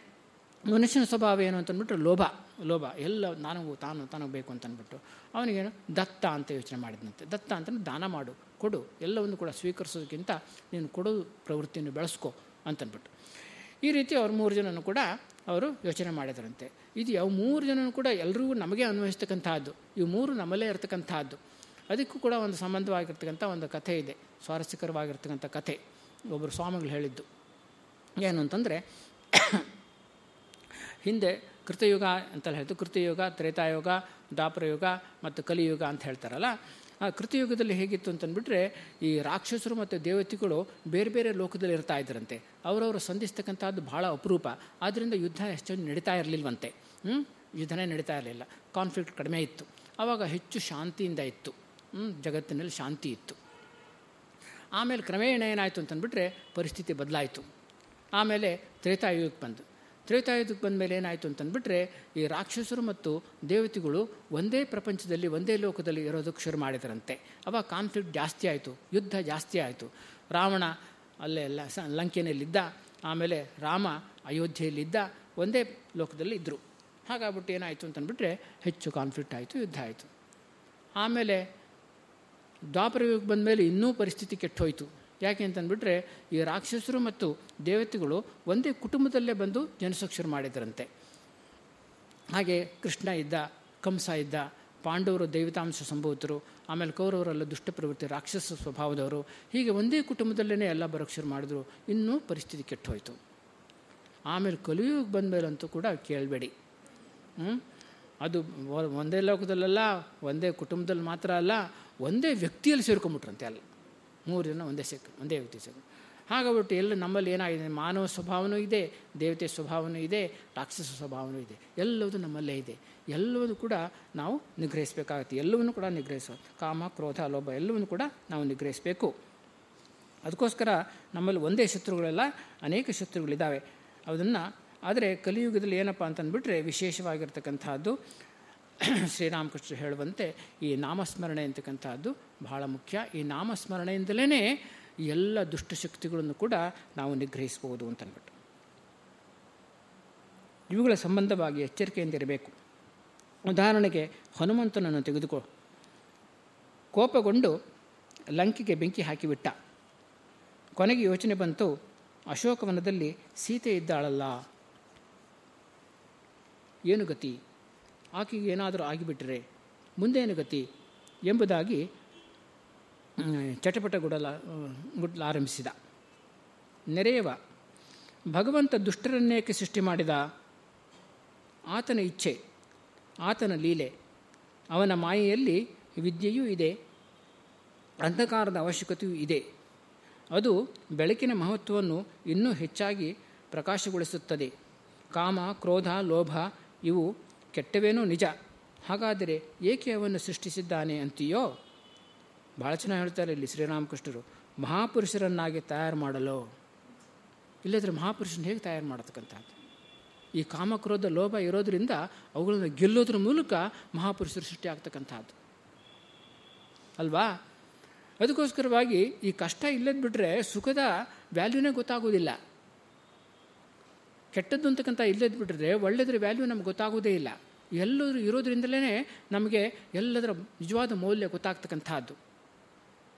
ಮನುಷ್ಯನ ಸ್ವಭಾವ ಏನು ಅಂತನ್ಬಿಟ್ಟು ಲೋಭ ಲೋಭ. ಎಲ್ಲ ನಾನು, ತಾನು ತಾನು ಬೇಕು ಅಂತನ್ಬಿಟ್ಟು. ಅವನಿಗೇನು ದತ್ತ ಅಂತ ಯೋಚನೆ ಮಾಡಿದಂತೆ. ದತ್ತ ಅಂತಂದ್ರೆ ದಾನ ಮಾಡು, ಕೊಡು. ಎಲ್ಲವನ್ನು ಕೂಡ ಸ್ವೀಕರಿಸೋದಕ್ಕಿಂತ ನೀನು ಕೊಡೋ ಪ್ರವೃತ್ತಿಯನ್ನು ಬೆಳೆಸ್ಕೊ ಅಂತನ್ಬಿಟ್ಟು. ಈ ರೀತಿ ಅವ್ರು ಮೂರು ಜನನು ಕೂಡ ಅವರು ಯೋಚನೆ ಮಾಡಿದರಂತೆ. ಇದು ಯಾವ ಮೂರು ಜನನೂ ಕೂಡ ಎಲ್ಲರಿಗೂ ನಮಗೆ ಅನ್ವಯಿಸ್ತಕ್ಕಂಥದ್ದು ಇವು ಮೂರು ನಮ್ಮಲ್ಲೇ ಇರತಕ್ಕಂಥದ್ದು ಅದಕ್ಕೂ ಕೂಡ ಒಂದು ಸಂಬಂಧವಾಗಿರ್ತಕ್ಕಂಥ ಒಂದು ಕಥೆ ಇದೆ. ಸ್ವಾರಸ್ಯಕರವಾಗಿರ್ತಕ್ಕಂಥ ಕಥೆ. ಒಬ್ಬರು ಸ್ವಾಮಿಗಳು ಹೇಳಿದ್ದು. ಏನು ಅಂತಂದರೆ, ಹಿಂದೆ ಕೃತಯುಗ ಅಂತ ಹೇಳ್ತು ಕೃತಯುಗ, ತ್ರೇತಾಯುಗ ದಾಪರಯುಗ ಮತ್ತು ಕಲಿಯುಗ ಅಂತ ಹೇಳ್ತಾರಲ್ಲ ಆ ಕೃತಿಯುಗದಲ್ಲಿ ಹೇಗಿತ್ತು ಅಂತಂದ್ಬಿಟ್ರೆ ಈ ರಾಕ್ಷಸರು ಮತ್ತು ದೇವತೆಗಳು ಬೇರೆ ಬೇರೆ ಲೋಕದಲ್ಲಿ ಇರ್ತಾ ಇದ್ರಂತೆ. ಅವರವರು ಸಂಧಿಸ್ತಕ್ಕಂಥದ್ದು ಭಾಳ ಅಪರೂಪ. ಆದ್ದರಿಂದ ಯುದ್ಧ ಎಷ್ಟೊಂದು ನಡೀತಾ ಇರಲಿಲ್ವಂತೆ. ಹ್ಞೂ ಯುದ್ಧನೇ ನಡೀತಾ ಇರಲಿಲ್ಲ. ಕಾನ್ಫ್ಲಿಕ್ಟ್ ಕಡಿಮೆ ಇತ್ತು. ಆವಾಗ ಹೆಚ್ಚು ಶಾಂತಿಯಿಂದ ಇತ್ತು. ಜಗತ್ತಿನಲ್ಲಿ ಶಾಂತಿ ಇತ್ತು. ಆಮೇಲೆ ಕ್ರಮೇಣ ಏನಾಯಿತು ಅಂತಂದ್ಬಿಟ್ರೆ ಪರಿಸ್ಥಿತಿ ಬದಲಾಯಿತು. ಆಮೇಲೆ ತ್ರೇತಾಯುಗಕ್ಕೆ ಬಂದು ತ್ರೇತಾಯುಗಕ್ಕೆ ಬಂದ ಮೇಲೆ ಏನಾಯಿತು ಅಂತಂದ್ಬಿಟ್ರೆ, ಈ ರಾಕ್ಷಸರು ಮತ್ತು ದೇವತೆಗಳು ಒಂದೇ ಪ್ರಪಂಚದಲ್ಲಿ, ಒಂದೇ ಲೋಕದಲ್ಲಿ ಇರೋದಕ್ಕೆ ಶುರು ಮಾಡಿದರಂತೆ. ಅವಾಗ ಕಾನ್ಫ್ಲಿಕ್ಟ್ ಜಾಸ್ತಿ ಆಯಿತು, ಯುದ್ಧ ಜಾಸ್ತಿ ಆಯಿತು. ರಾವಣ ಅಲ್ಲೇ ಸ, ಲಂಕೆಯಲ್ಲಿದ್ದ, ಆಮೇಲೆ ರಾಮ ಅಯೋಧ್ಯೆಯಲ್ಲಿದ್ದ ಒಂದೇ ಲೋಕದಲ್ಲಿ ಇದ್ದರು ಹಾಗಾಗ್ಬಿಟ್ಟು ಏನಾಯಿತು ಅಂತಂದ್ಬಿಟ್ರೆ, ಹೆಚ್ಚು ಕಾನ್ಫ್ಲಿಕ್ಟ್ ಆಯಿತು, ಯುದ್ಧ ಆಯಿತು. ಆಮೇಲೆ ದ್ವಾಪರ ಯುಗಕ್ಕೆ ಬಂದ ಮೇಲೆ ಇನ್ನೂ ಪರಿಸ್ಥಿತಿ ಕೆಟ್ಟೋಯ್ತು. ಯಾಕೆ ಅಂತಂದ್ಬಿಟ್ರೆ ಈ ರಾಕ್ಷಸರು ಮತ್ತು ದೇವತೆಗಳು ಒಂದೇ ಕುಟುಂಬದಲ್ಲೇ ಬಂದು ಜನಿಸೋಕೆ ಶುರು ಮಾಡಿದ್ರಂತೆ. ಹಾಗೆ ಕೃಷ್ಣ ಇದ್ದ, ಕಂಸ ಇದ್ದ, ಪಾಂಡವರು ದೈವತಾಂಶ ಸಂಭೂತರು, ಆಮೇಲೆ ಕೌರವರೆಲ್ಲ ದುಷ್ಟ ಪ್ರವೃತ್ತಿ ರಾಕ್ಷಸ ಸ್ವಭಾವದವರು, ಹೀಗೆ ಒಂದೇ ಕುಟುಂಬದಲ್ಲೇ ಎಲ್ಲ ಬರೋಕ್ಕೆ ಶುರು ಮಾಡಿದ್ರು. ಇನ್ನೂ ಪರಿಸ್ಥಿತಿ ಕೆಟ್ಟೋಯ್ತು. ಆಮೇಲೆ ಕಲಿಯುಗ ಬಂದ ಮೇಲಂತೂ ಕೂಡ ಕೇಳಬೇಡಿ. ಅದು ಒಂದೇ ಲೋಕದಲ್ಲೆಲ್ಲ, ಒಂದೇ ಕುಟುಂಬದಲ್ಲಿ ಮಾತ್ರ ಅಲ್ಲ, ಒಂದೇ ವ್ಯಕ್ತಿಯಲ್ಲಿ ಸೇರ್ಕೊಂಬಿಟ್ರಂತೆ ಅಲ್ಲ ಮೂರು ಜನ ಒಂದೇ ಸೆಕ್ ಒಂದೇ ವ್ಯಕ್ತಿ ಸೇರ್ಕೊಂಡು ಹಾಗಾಗ್ಬಿಟ್ಟು ಎಲ್ಲ ನಮ್ಮಲ್ಲಿ ಏನಾಗಿದೆ, ಮಾನವ ಸ್ವಭಾವನೂ ಇದೆ ದೇವತೆ ಸ್ವಭಾವನೂ ಇದೆ, ರಾಕ್ಷಸ ಸ್ವಭಾವನೂ ಇದೆ. ಎಲ್ಲವೂ ನಮ್ಮಲ್ಲೇ ಇದೆ. ಎಲ್ಲವೂ ಕೂಡ ನಾವು ನಿಗ್ರಹಿಸಬೇಕಾಗುತ್ತೆ. ಎಲ್ಲವನ್ನೂ ಕೂಡ ನಿಗ್ರಹಿಸೋ, ಕಾಮ, ಕ್ರೋಧ, ಲೋಭ, ಎಲ್ಲವನ್ನೂ ಕೂಡ ನಾವು ನಿಗ್ರಹಿಸಬೇಕು. ಅದಕ್ಕೋಸ್ಕರ ನಮ್ಮಲ್ಲಿ ಒಂದೇ ಶತ್ರುಗಳೆಲ್ಲ ಅನೇಕ ಶತ್ರುಗಳಿದ್ದಾವೆ. ಅದನ್ನು, ಆದರೆ ಕಲಿಯುಗದಲ್ಲಿ ಏನಪ್ಪ ಅಂತಂದ್ಬಿಟ್ರೆ ವಿಶೇಷವಾಗಿರ್ತಕ್ಕಂಥದ್ದು ಶ್ರೀರಾಮಕೃಷ್ಣ ಹೇಳುವಂತೆ ಈ ನಾಮಸ್ಮರಣೆ ಅಂತಕ್ಕಂಥದ್ದು ಬಹಳ ಮುಖ್ಯ. ಈ ನಾಮಸ್ಮರಣೆಯಿಂದಲೇ ಎಲ್ಲ ದುಷ್ಟಶಕ್ತಿಗಳನ್ನು ಕೂಡ ನಾವು ನಿಗ್ರಹಿಸಬಹುದು ಅಂತನ್ಬಿಟ್ಟು. ಇವುಗಳ ಸಂಬಂಧವಾಗಿ ಎಚ್ಚರಿಕೆಯಿಂದ ಇರಬೇಕು ಉದಾಹರಣೆಗೆ ಹನುಮಂತನನ್ನು ತೆಗೆದುಕೋ, ಕೋಪಗೊಂಡು ಲಂಕೆಗೆ ಬೆಂಕಿ ಹಾಕಿಬಿಟ್ಟ. ಕೊನೆಗೆ ಯೋಚನೆ ಬಂತು, ಅಶೋಕವನದಲ್ಲಿ ಸೀತೆ ಇದ್ದಾಳಲ್ಲ. ಏನು ಗತಿ? ಆಕೆಗೆ ಏನಾದರೂ ಆಗಿಬಿಟ್ರೆ ಮುಂದೇನು ಗತಿ ಎಂಬುದಾಗಿ ಚಟಪಟಗೊಡಲ ಗುಡ್ಲಾರಂಭಿಸಿದ ನೆರೆಯವ, ಭಗವಂತ ದುಷ್ಟರನ್ನೇಕೆ ಸೃಷ್ಟಿ ಮಾಡಿದ? ಆತನ ಇಚ್ಛೆ, ಆತನ ಲೀಲೆ, ಅವನ ಮಾಯೆಯಲ್ಲಿ ವಿದ್ಯೆಯೂ ಇದೆ, ಅಂಧಕಾರದ ಅವಶ್ಯಕತೆಯೂ ಇದೆ. ಅದು ಬೆಳಕಿನ ಮಹತ್ವವನ್ನು ಇನ್ನೂ ಹೆಚ್ಚಾಗಿ ಪ್ರಕಾಶಗೊಳಿಸುತ್ತದೆ. ಕಾಮ, ಕ್ರೋಧ, ಲೋಭ ಇವು ಕೆಟ್ಟವೇನೋ ನಿಜ. ಹಾಗಾದರೆ ಏಕೆ ಅವನ್ನು ಸೃಷ್ಟಿಸಿದ್ದಾನೆ ಅಂತೀಯೋ? ಭಾಳ ಚೆನ್ನಾಗಿ ಹೇಳ್ತಾರೆ ಇಲ್ಲಿ ಶ್ರೀರಾಮಕೃಷ್ಣರು. ಮಹಾಪುರುಷರನ್ನಾಗಿ ತಯಾರು ಮಾಡಲು. ಇಲ್ಲದ್ರೆ ಮಹಾಪುರುಷನ ಹೇಗೆ ತಯಾರು ಮಾಡತಕ್ಕಂಥದ್ದು? ಈ ಕಾಮಕ್ರೋಧ, ಲೋಭ ಇರೋದರಿಂದ ಅವುಗಳನ್ನು ಗೆಲ್ಲೋದ್ರ ಮೂಲಕ ಮಹಾಪುರುಷರು ಸೃಷ್ಟಿ ಆಗ್ತಕ್ಕಂಥದ್ದು. ಅಲ್ವಾ? ಅದಕ್ಕೋಸ್ಕರವಾಗಿ ಈ ಕಷ್ಟ ಇಲ್ಲದ ಬಿಟ್ಟರೆ ಸುಖದ ವ್ಯಾಲ್ಯೂನೇ ಗೊತ್ತಾಗೋದಿಲ್ಲ ಕೆಟ್ಟದ್ದು ಅಂತಕ್ಕಂಥ ಇಲ್ಲದ್ದು ಬಿಟ್ಟರೆ ಒಳ್ಳೆಯದ್ರ ವ್ಯಾಲ್ಯೂ ನಮ್ಗೆ ಗೊತ್ತಾಗೋದೇ ಇಲ್ಲ. ಎಲ್ಲರೂ ಇರೋದ್ರಿಂದಲೇ ನಮಗೆ ಎಲ್ಲದರ ನಿಜವಾದ ಮೌಲ್ಯ ಗೊತ್ತಾಗ್ತಕ್ಕಂಥದ್ದು.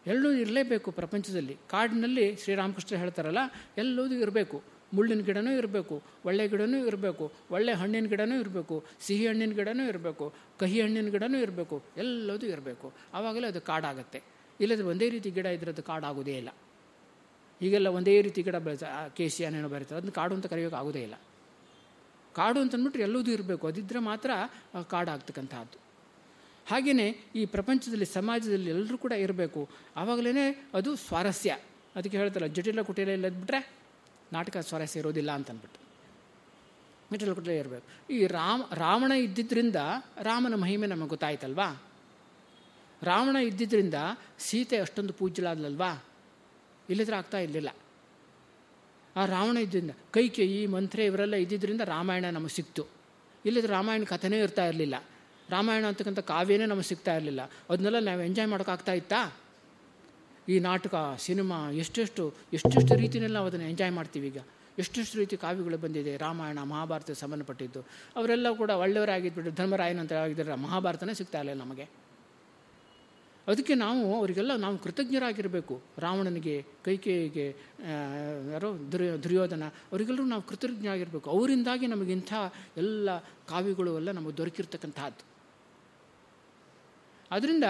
ಎಲ್ಲೂ ಇರಲೇಬೇಕು ಪ್ರಪಂಚದಲ್ಲಿ. ಕಾಡಿನಲ್ಲಿ ಶ್ರೀರಾಮಕೃಷ್ಣ ಹೇಳ್ತಾರಲ್ಲ, ಎಲ್ಲದೂ ಇರಬೇಕು. ಮುಳ್ಳಿನ ಗಿಡನೂ ಇರಬೇಕು, ಒಳ್ಳೆ ಗಿಡನೂ ಇರಬೇಕು, ಒಳ್ಳೆ ಹಣ್ಣಿನ ಗಿಡನೂ ಇರಬೇಕು, ಸಿಹಿ ಹಣ್ಣಿನ ಗಿಡನೂ ಇರಬೇಕು, ಕಹಿ ಹಣ್ಣಿನ ಗಿಡನೂ ಇರಬೇಕು, ಎಲ್ಲದೂ ಇರಬೇಕು. ಆವಾಗಲೇ ಅದು ಕಾಡಾಗುತ್ತೆ. ಇಲ್ಲದ್ರೆ ಒಂದೇ ರೀತಿ ಗಿಡ ಇದ್ರೆ ಅದು ಕಾಡಾಗೋದೇ ಇಲ್ಲ. ಈಗೆಲ್ಲ ಒಂದೇ ರೀತಿ ಗಿಡ ಬೆಳೆಸ ಕೇಸಿ ಏನೇನೋ ಬರೀತಾರೆ. ಅದನ್ನ ಕಾಡು ಅಂತ ಕರೆಯೋಕೆ ಆಗೋದೇ ಇಲ್ಲ. ಕಾಡು ಅಂತಂದ್ಬಿಟ್ರೆ ಎಲ್ಲದೂ ಇರಬೇಕು. ಅದಿದ್ದರೆ ಮಾತ್ರ ಕಾಡಾಗ್ತಕ್ಕಂಥದ್ದು ಹಾಗೆಯೇ ಈ ಪ್ರಪಂಚದಲ್ಲಿ, ಸಮಾಜದಲ್ಲಿ ಎಲ್ಲರೂ ಕೂಡ ಇರಬೇಕು. ಆವಾಗಲೇ ಅದು ಸ್ವಾರಸ್ಯ. ಅದಕ್ಕೆ ಹೇಳ್ತಾರೆ ಜಟಿಲ ಕುಟಿಲ ಇಲ್ಲದ್ಬಿಟ್ರೆ ನಾಟಕ ಸ್ವಾರಸ್ಯ ಇರೋದಿಲ್ಲ ಅಂತಂದ್ಬಿಟ್ಟು. ಕುಟೀಲ ಇರಬೇಕು. ಈ ರಾಮ, ರಾವಣ ಇದ್ದಿದ್ದರಿಂದ ರಾಮನ ಮಹಿಮೆ ನಮಗೆ ಗೊತ್ತಾಯ್ತಲ್ವಾ? ರಾವಣ ಇದ್ದಿದ್ದರಿಂದ ಸೀತೆ ಅಷ್ಟೊಂದು ಪೂಜ್ಯಲಾದ್ಲಲ್ವಾ ಇಲ್ಲದ್ರೆ ಆಗ್ತಾ ಇರಲಿಲ್ಲ. ಆ ರಾವಣ ಇದ್ದಿಂದ ಈ ಮಂತ್ರೆ ಇವರೆಲ್ಲ ಇದ್ದಿದ್ದರಿಂದ ರಾಮಾಯಣ ನಮಗೆ ಸಿಕ್ತು. ಇಲ್ಲದ್ರೆ ರಾಮಾಯಣ ಕಥೆನೇ ಇರ್ತಾ ಇರಲಿಲ್ಲ. ರಾಮಾಯಣ ಅಂತಕ್ಕಂಥ ಕಾವ್ಯನೇ ನಮಗೆ ಸಿಗ್ತಾ ಇರಲಿಲ್ಲ. ಅದನ್ನೆಲ್ಲ ನಾವು ಎಂಜಾಯ್ ಮಾಡೋಕ್ಕಾಗ್ತಾ ಇತ್ತಾ? ಈ ನಾಟಕ, ಸಿನಿಮಾ, ಎಷ್ಟೆಷ್ಟು ಎಷ್ಟೆಷ್ಟು ರೀತಿಯಲ್ಲಿ ನಾವು ಅದನ್ನು ಎಂಜಾಯ್ ಮಾಡ್ತೀವಿ ಈಗ? ಎಷ್ಟೆಷ್ಟು ರೀತಿ ಕಾವ್ಯಗಳು ಬಂದಿದೆ? ರಾಮಾಯಣ ಮಹಾಭಾರತ ಸಂಬಂಧಪಟ್ಟಿದ್ದು. ಅವರೆಲ್ಲ ಕೂಡ ಒಳ್ಳೆಯವರಾಗಿದ್ಬಿಟ್ಟು ಧರ್ಮರಾಯನಂತ ಆಗಿದ್ದರೆ ಮಹಾಭಾರತನೇ ಸಿಗ್ತಾ ಇಲ್ಲ ನಮಗೆ. ಅದಕ್ಕೆ ನಾವು ಅವರಿಗೆಲ್ಲ ನಾವು ಕೃತಜ್ಞರಾಗಿರಬೇಕು. ರಾವಣನಿಗೆ, ಕೈಕೇಯಿಗೆ ಯಾರೋ ದುರ್ಯೋ, ದುರ್ಯೋಧನ, ಅವರಿಗೆಲ್ಲರೂ ನಾವು ಕೃತಜ್ಞ ಆಗಿರಬೇಕು ಅವರಿಂದಾಗಿ ನಮಗಿಂಥ ಎಲ್ಲ ಕಾವ್ಯಗಳು ಎಲ್ಲ ನಮಗೆ ದೊರಕಿರ್ತಕ್ಕಂಥದ್ದು. ಅದರಿಂದ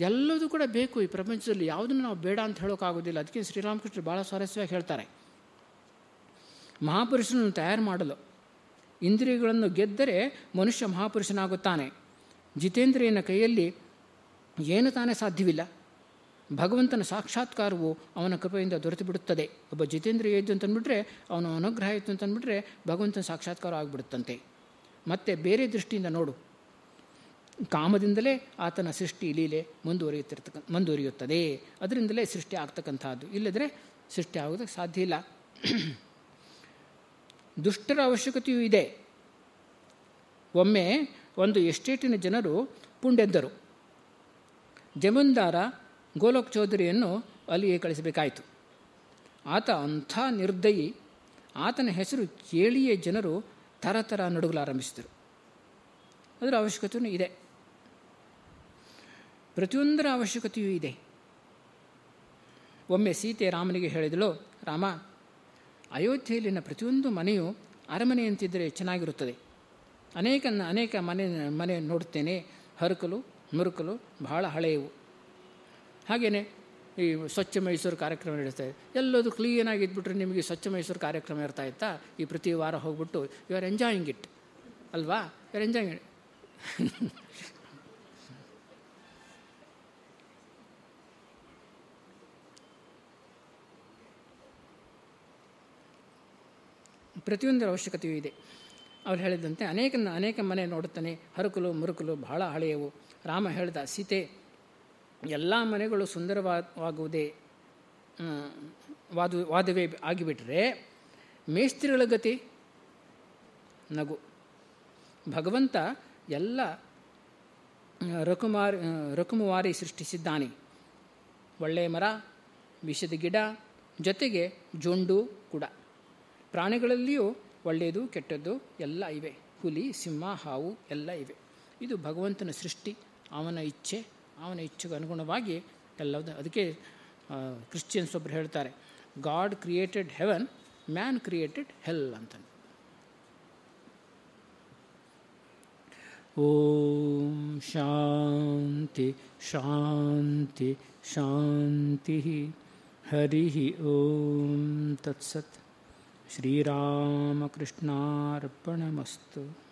ಎಲ್ಲದೂ ಕೂಡ ಬೇಕು ಈ ಪ್ರಪಂಚದಲ್ಲಿ. ಯಾವುದನ್ನು ನಾವು ಬೇಡ ಅಂತ ಹೇಳೋಕ್ಕಾಗೋದಿಲ್ಲ. ಅದಕ್ಕೆ ಶ್ರೀರಾಮಕೃಷ್ಣ ಭಾಳ ಸ್ವಾರಸ್ಯವಾಗಿ ಹೇಳ್ತಾರೆ. ಮಹಾಪುರುಷನನ್ನು ತಯಾರು ಮಾಡಲು ಇಂದ್ರಿಯಗಳನ್ನು ಗೆದ್ದರೆ ಮನುಷ್ಯ ಮಹಾಪುರುಷನಾಗುತ್ತಾನೆ. ಜಿತೇಂದ್ರಿಯನ ಕೈಯಲ್ಲಿ ಏನು ತಾನೇ ಸಾಧ್ಯವಿಲ್ಲ. ಭಗವಂತನ ಸಾಕ್ಷಾತ್ಕಾರವು ಅವನ ಕೃಪೆಯಿಂದ ದೊರೆತು ಬಿಡುತ್ತದೆ. ಒಬ್ಬ ಜಿತೇಂದ್ರ ಇದ್ದು ಅಂತಂದ್ಬಿಟ್ರೆ ಅವನ ಅನುಗ್ರಹ ಇತ್ತು ಅಂತಂದ್ಬಿಟ್ರೆ ಭಗವಂತನ ಸಾಕ್ಷಾತ್ಕಾರ ಆಗಿಬಿಡುತ್ತಂತೆ. ಮತ್ತು ಬೇರೆ ದೃಷ್ಟಿಯಿಂದ ನೋಡು. ಕಾಮದಿಂದಲೇ ಆತನ ಸೃಷ್ಟಿ ಲೀಲೆ ಮುಂದುವರಿಯುತ್ತಿರ್ತಕ್ಕ ಮುಂದುವರಿಯುತ್ತದೆ. ಅದರಿಂದಲೇ ಸೃಷ್ಟಿ ಆಗ್ತಕ್ಕಂಥದ್ದು. ಇಲ್ಲದ್ರೆ ಸೃಷ್ಟಿ ಆಗೋದಕ್ಕೆ ಸಾಧ್ಯ ಇಲ್ಲ. ದುಷ್ಟರ ಅವಶ್ಯಕತೆಯೂ ಇದೆ. ಒಮ್ಮೆ ಒಂದು ಎಸ್ಟೇಟಿನ ಜನರು ಪುಂಡೆದ್ದರು ಜಮೀನ್ದಾರ ಗೋಲೋಕ್ ಚೌಧರಿಯನ್ನು ಅಲ್ಲಿಗೆ ಕಳಿಸಬೇಕಾಯಿತು. ಆತ ಅಂಥ ನಿರ್ದಯಿ, ಆತನ ಹೆಸರು ಕೇಳಿಯೇ ಜನರು ಥರ ಥರ ನಡುಗಲಾರಂಭಿಸಿದರು ಅದರ ಅವಶ್ಯಕತೆಯೂ ಇದೆ. ಪ್ರತಿಯೊಂದರ ಅವಶ್ಯಕತೆಯೂ ಇದೆ. ಒಮ್ಮೆ ಸೀತೆ ರಾಮನಿಗೆ ಹೇಳಿದಳು, ರಾಮ, ಅಯೋಧ್ಯೆಯಲ್ಲಿನ ಪ್ರತಿಯೊಂದು ಮನೆಯು ಅರಮನೆಯಂತಿದ್ದರೆ ಚೆನ್ನಾಗಿರುತ್ತದೆ. ಅನೇಕ ಅನೇಕ ಮನೆ ಮನೆ ನೋಡುತ್ತೇನೆ, ಹರಕಲು ಮುರುಕಲು ಬಹಳ ಹಳೆಯವು. ಹಾಗೆಯೇ ಈ ಸ್ವಚ್ಛ ಮೈಸೂರು ಕಾರ್ಯಕ್ರಮ ನಡೆಸ್ತಾರೆ ಎಲ್ಲದು ಕ್ಲೀನಾಗಿ ಇದ್ಬಿಟ್ರೆ ನಿಮಗೆ ಸ್ವಚ್ಛ ಮೈಸೂರು ಕಾರ್ಯಕ್ರಮ ಇರ್ತಾ ಇತ್ತಾ? ಈ ಪ್ರತಿ ವಾರ ಹೋಗ್ಬಿಟ್ಟು ಯು ಆರ್ ಎಂಜಾಯಿಂಗ್ ಇಟ್ ಅಲ್ವಾ? ಯು ಆರ್ ಎಂಜಾಯಿಂಗ್ ಇಟ್ ಪ್ರತಿಯೊಂದರ ಅವಶ್ಯಕತೆಯೂ ಇದೆ. ಅವ್ರು ಹೇಳಿದಂತೆ ಅನೇಕ ಅನೇಕ ಮನೆ ನೋಡುತ್ತಾನೆ. ಹರಕಲು, ಮುರುಕಲು ಬಹಳ ಹಳೆಯವು. ರಾಮ ಹೇಳ್ದ, ಸೀತೆ, ಎಲ್ಲ ಮನೆಗಳು ಸುಂದರವಾಗುವುದೇ ವಾದ, ವಾದವೇ ಆಗಿಬಿಟ್ರೆ ಮೇಸ್ತ್ರಿಗಳ ಗತಿ ನಗು. ಭಗವಂತ ಎಲ್ಲ ರಕುಮಾರಿ ರಕುಮುವಾರಿ ಸೃಷ್ಟಿಸಿದ್ದಾನೆ. ಒಳ್ಳೆಯ ಮರ, ವಿಷದ ಗಿಡ, ಜೊತೆಗೆ ಜೊಂಡು ಕೂಡ. ಪ್ರಾಣಿಗಳಲ್ಲಿಯೂ ಒಳ್ಳೆಯದು, ಕೆಟ್ಟದ್ದು ಎಲ್ಲ ಇವೆ. ಹುಲಿ, ಸಿಂಹ, ಹಾವು ಎಲ್ಲ ಇವೆ. ಇದು ಭಗವಂತನ ಸೃಷ್ಟಿ. ಅವನ ಇಚ್ಛೆ, ಅವನ ಇಚ್ಛೆಗೆ ಅನುಗುಣವಾಗಿ ಎಲ್ಲದು ಅದಕ್ಕೆ ಕ್ರಿಶ್ಚಿಯನ್ಸ್ ಒಬ್ಬರು ಹೇಳ್ತಾರೆ, God created heaven, man created hell ಅಂತ ಓಂ ಶಾಂತಿ ಶಾಂತಿ ಶಾಂತಿ, ಹರಿ ಓಂ ತತ್ಸತ್. ಶ್ರೀರಾಮಕೃಷ್ಣಾರ್ಪಣಮಸ್ತು.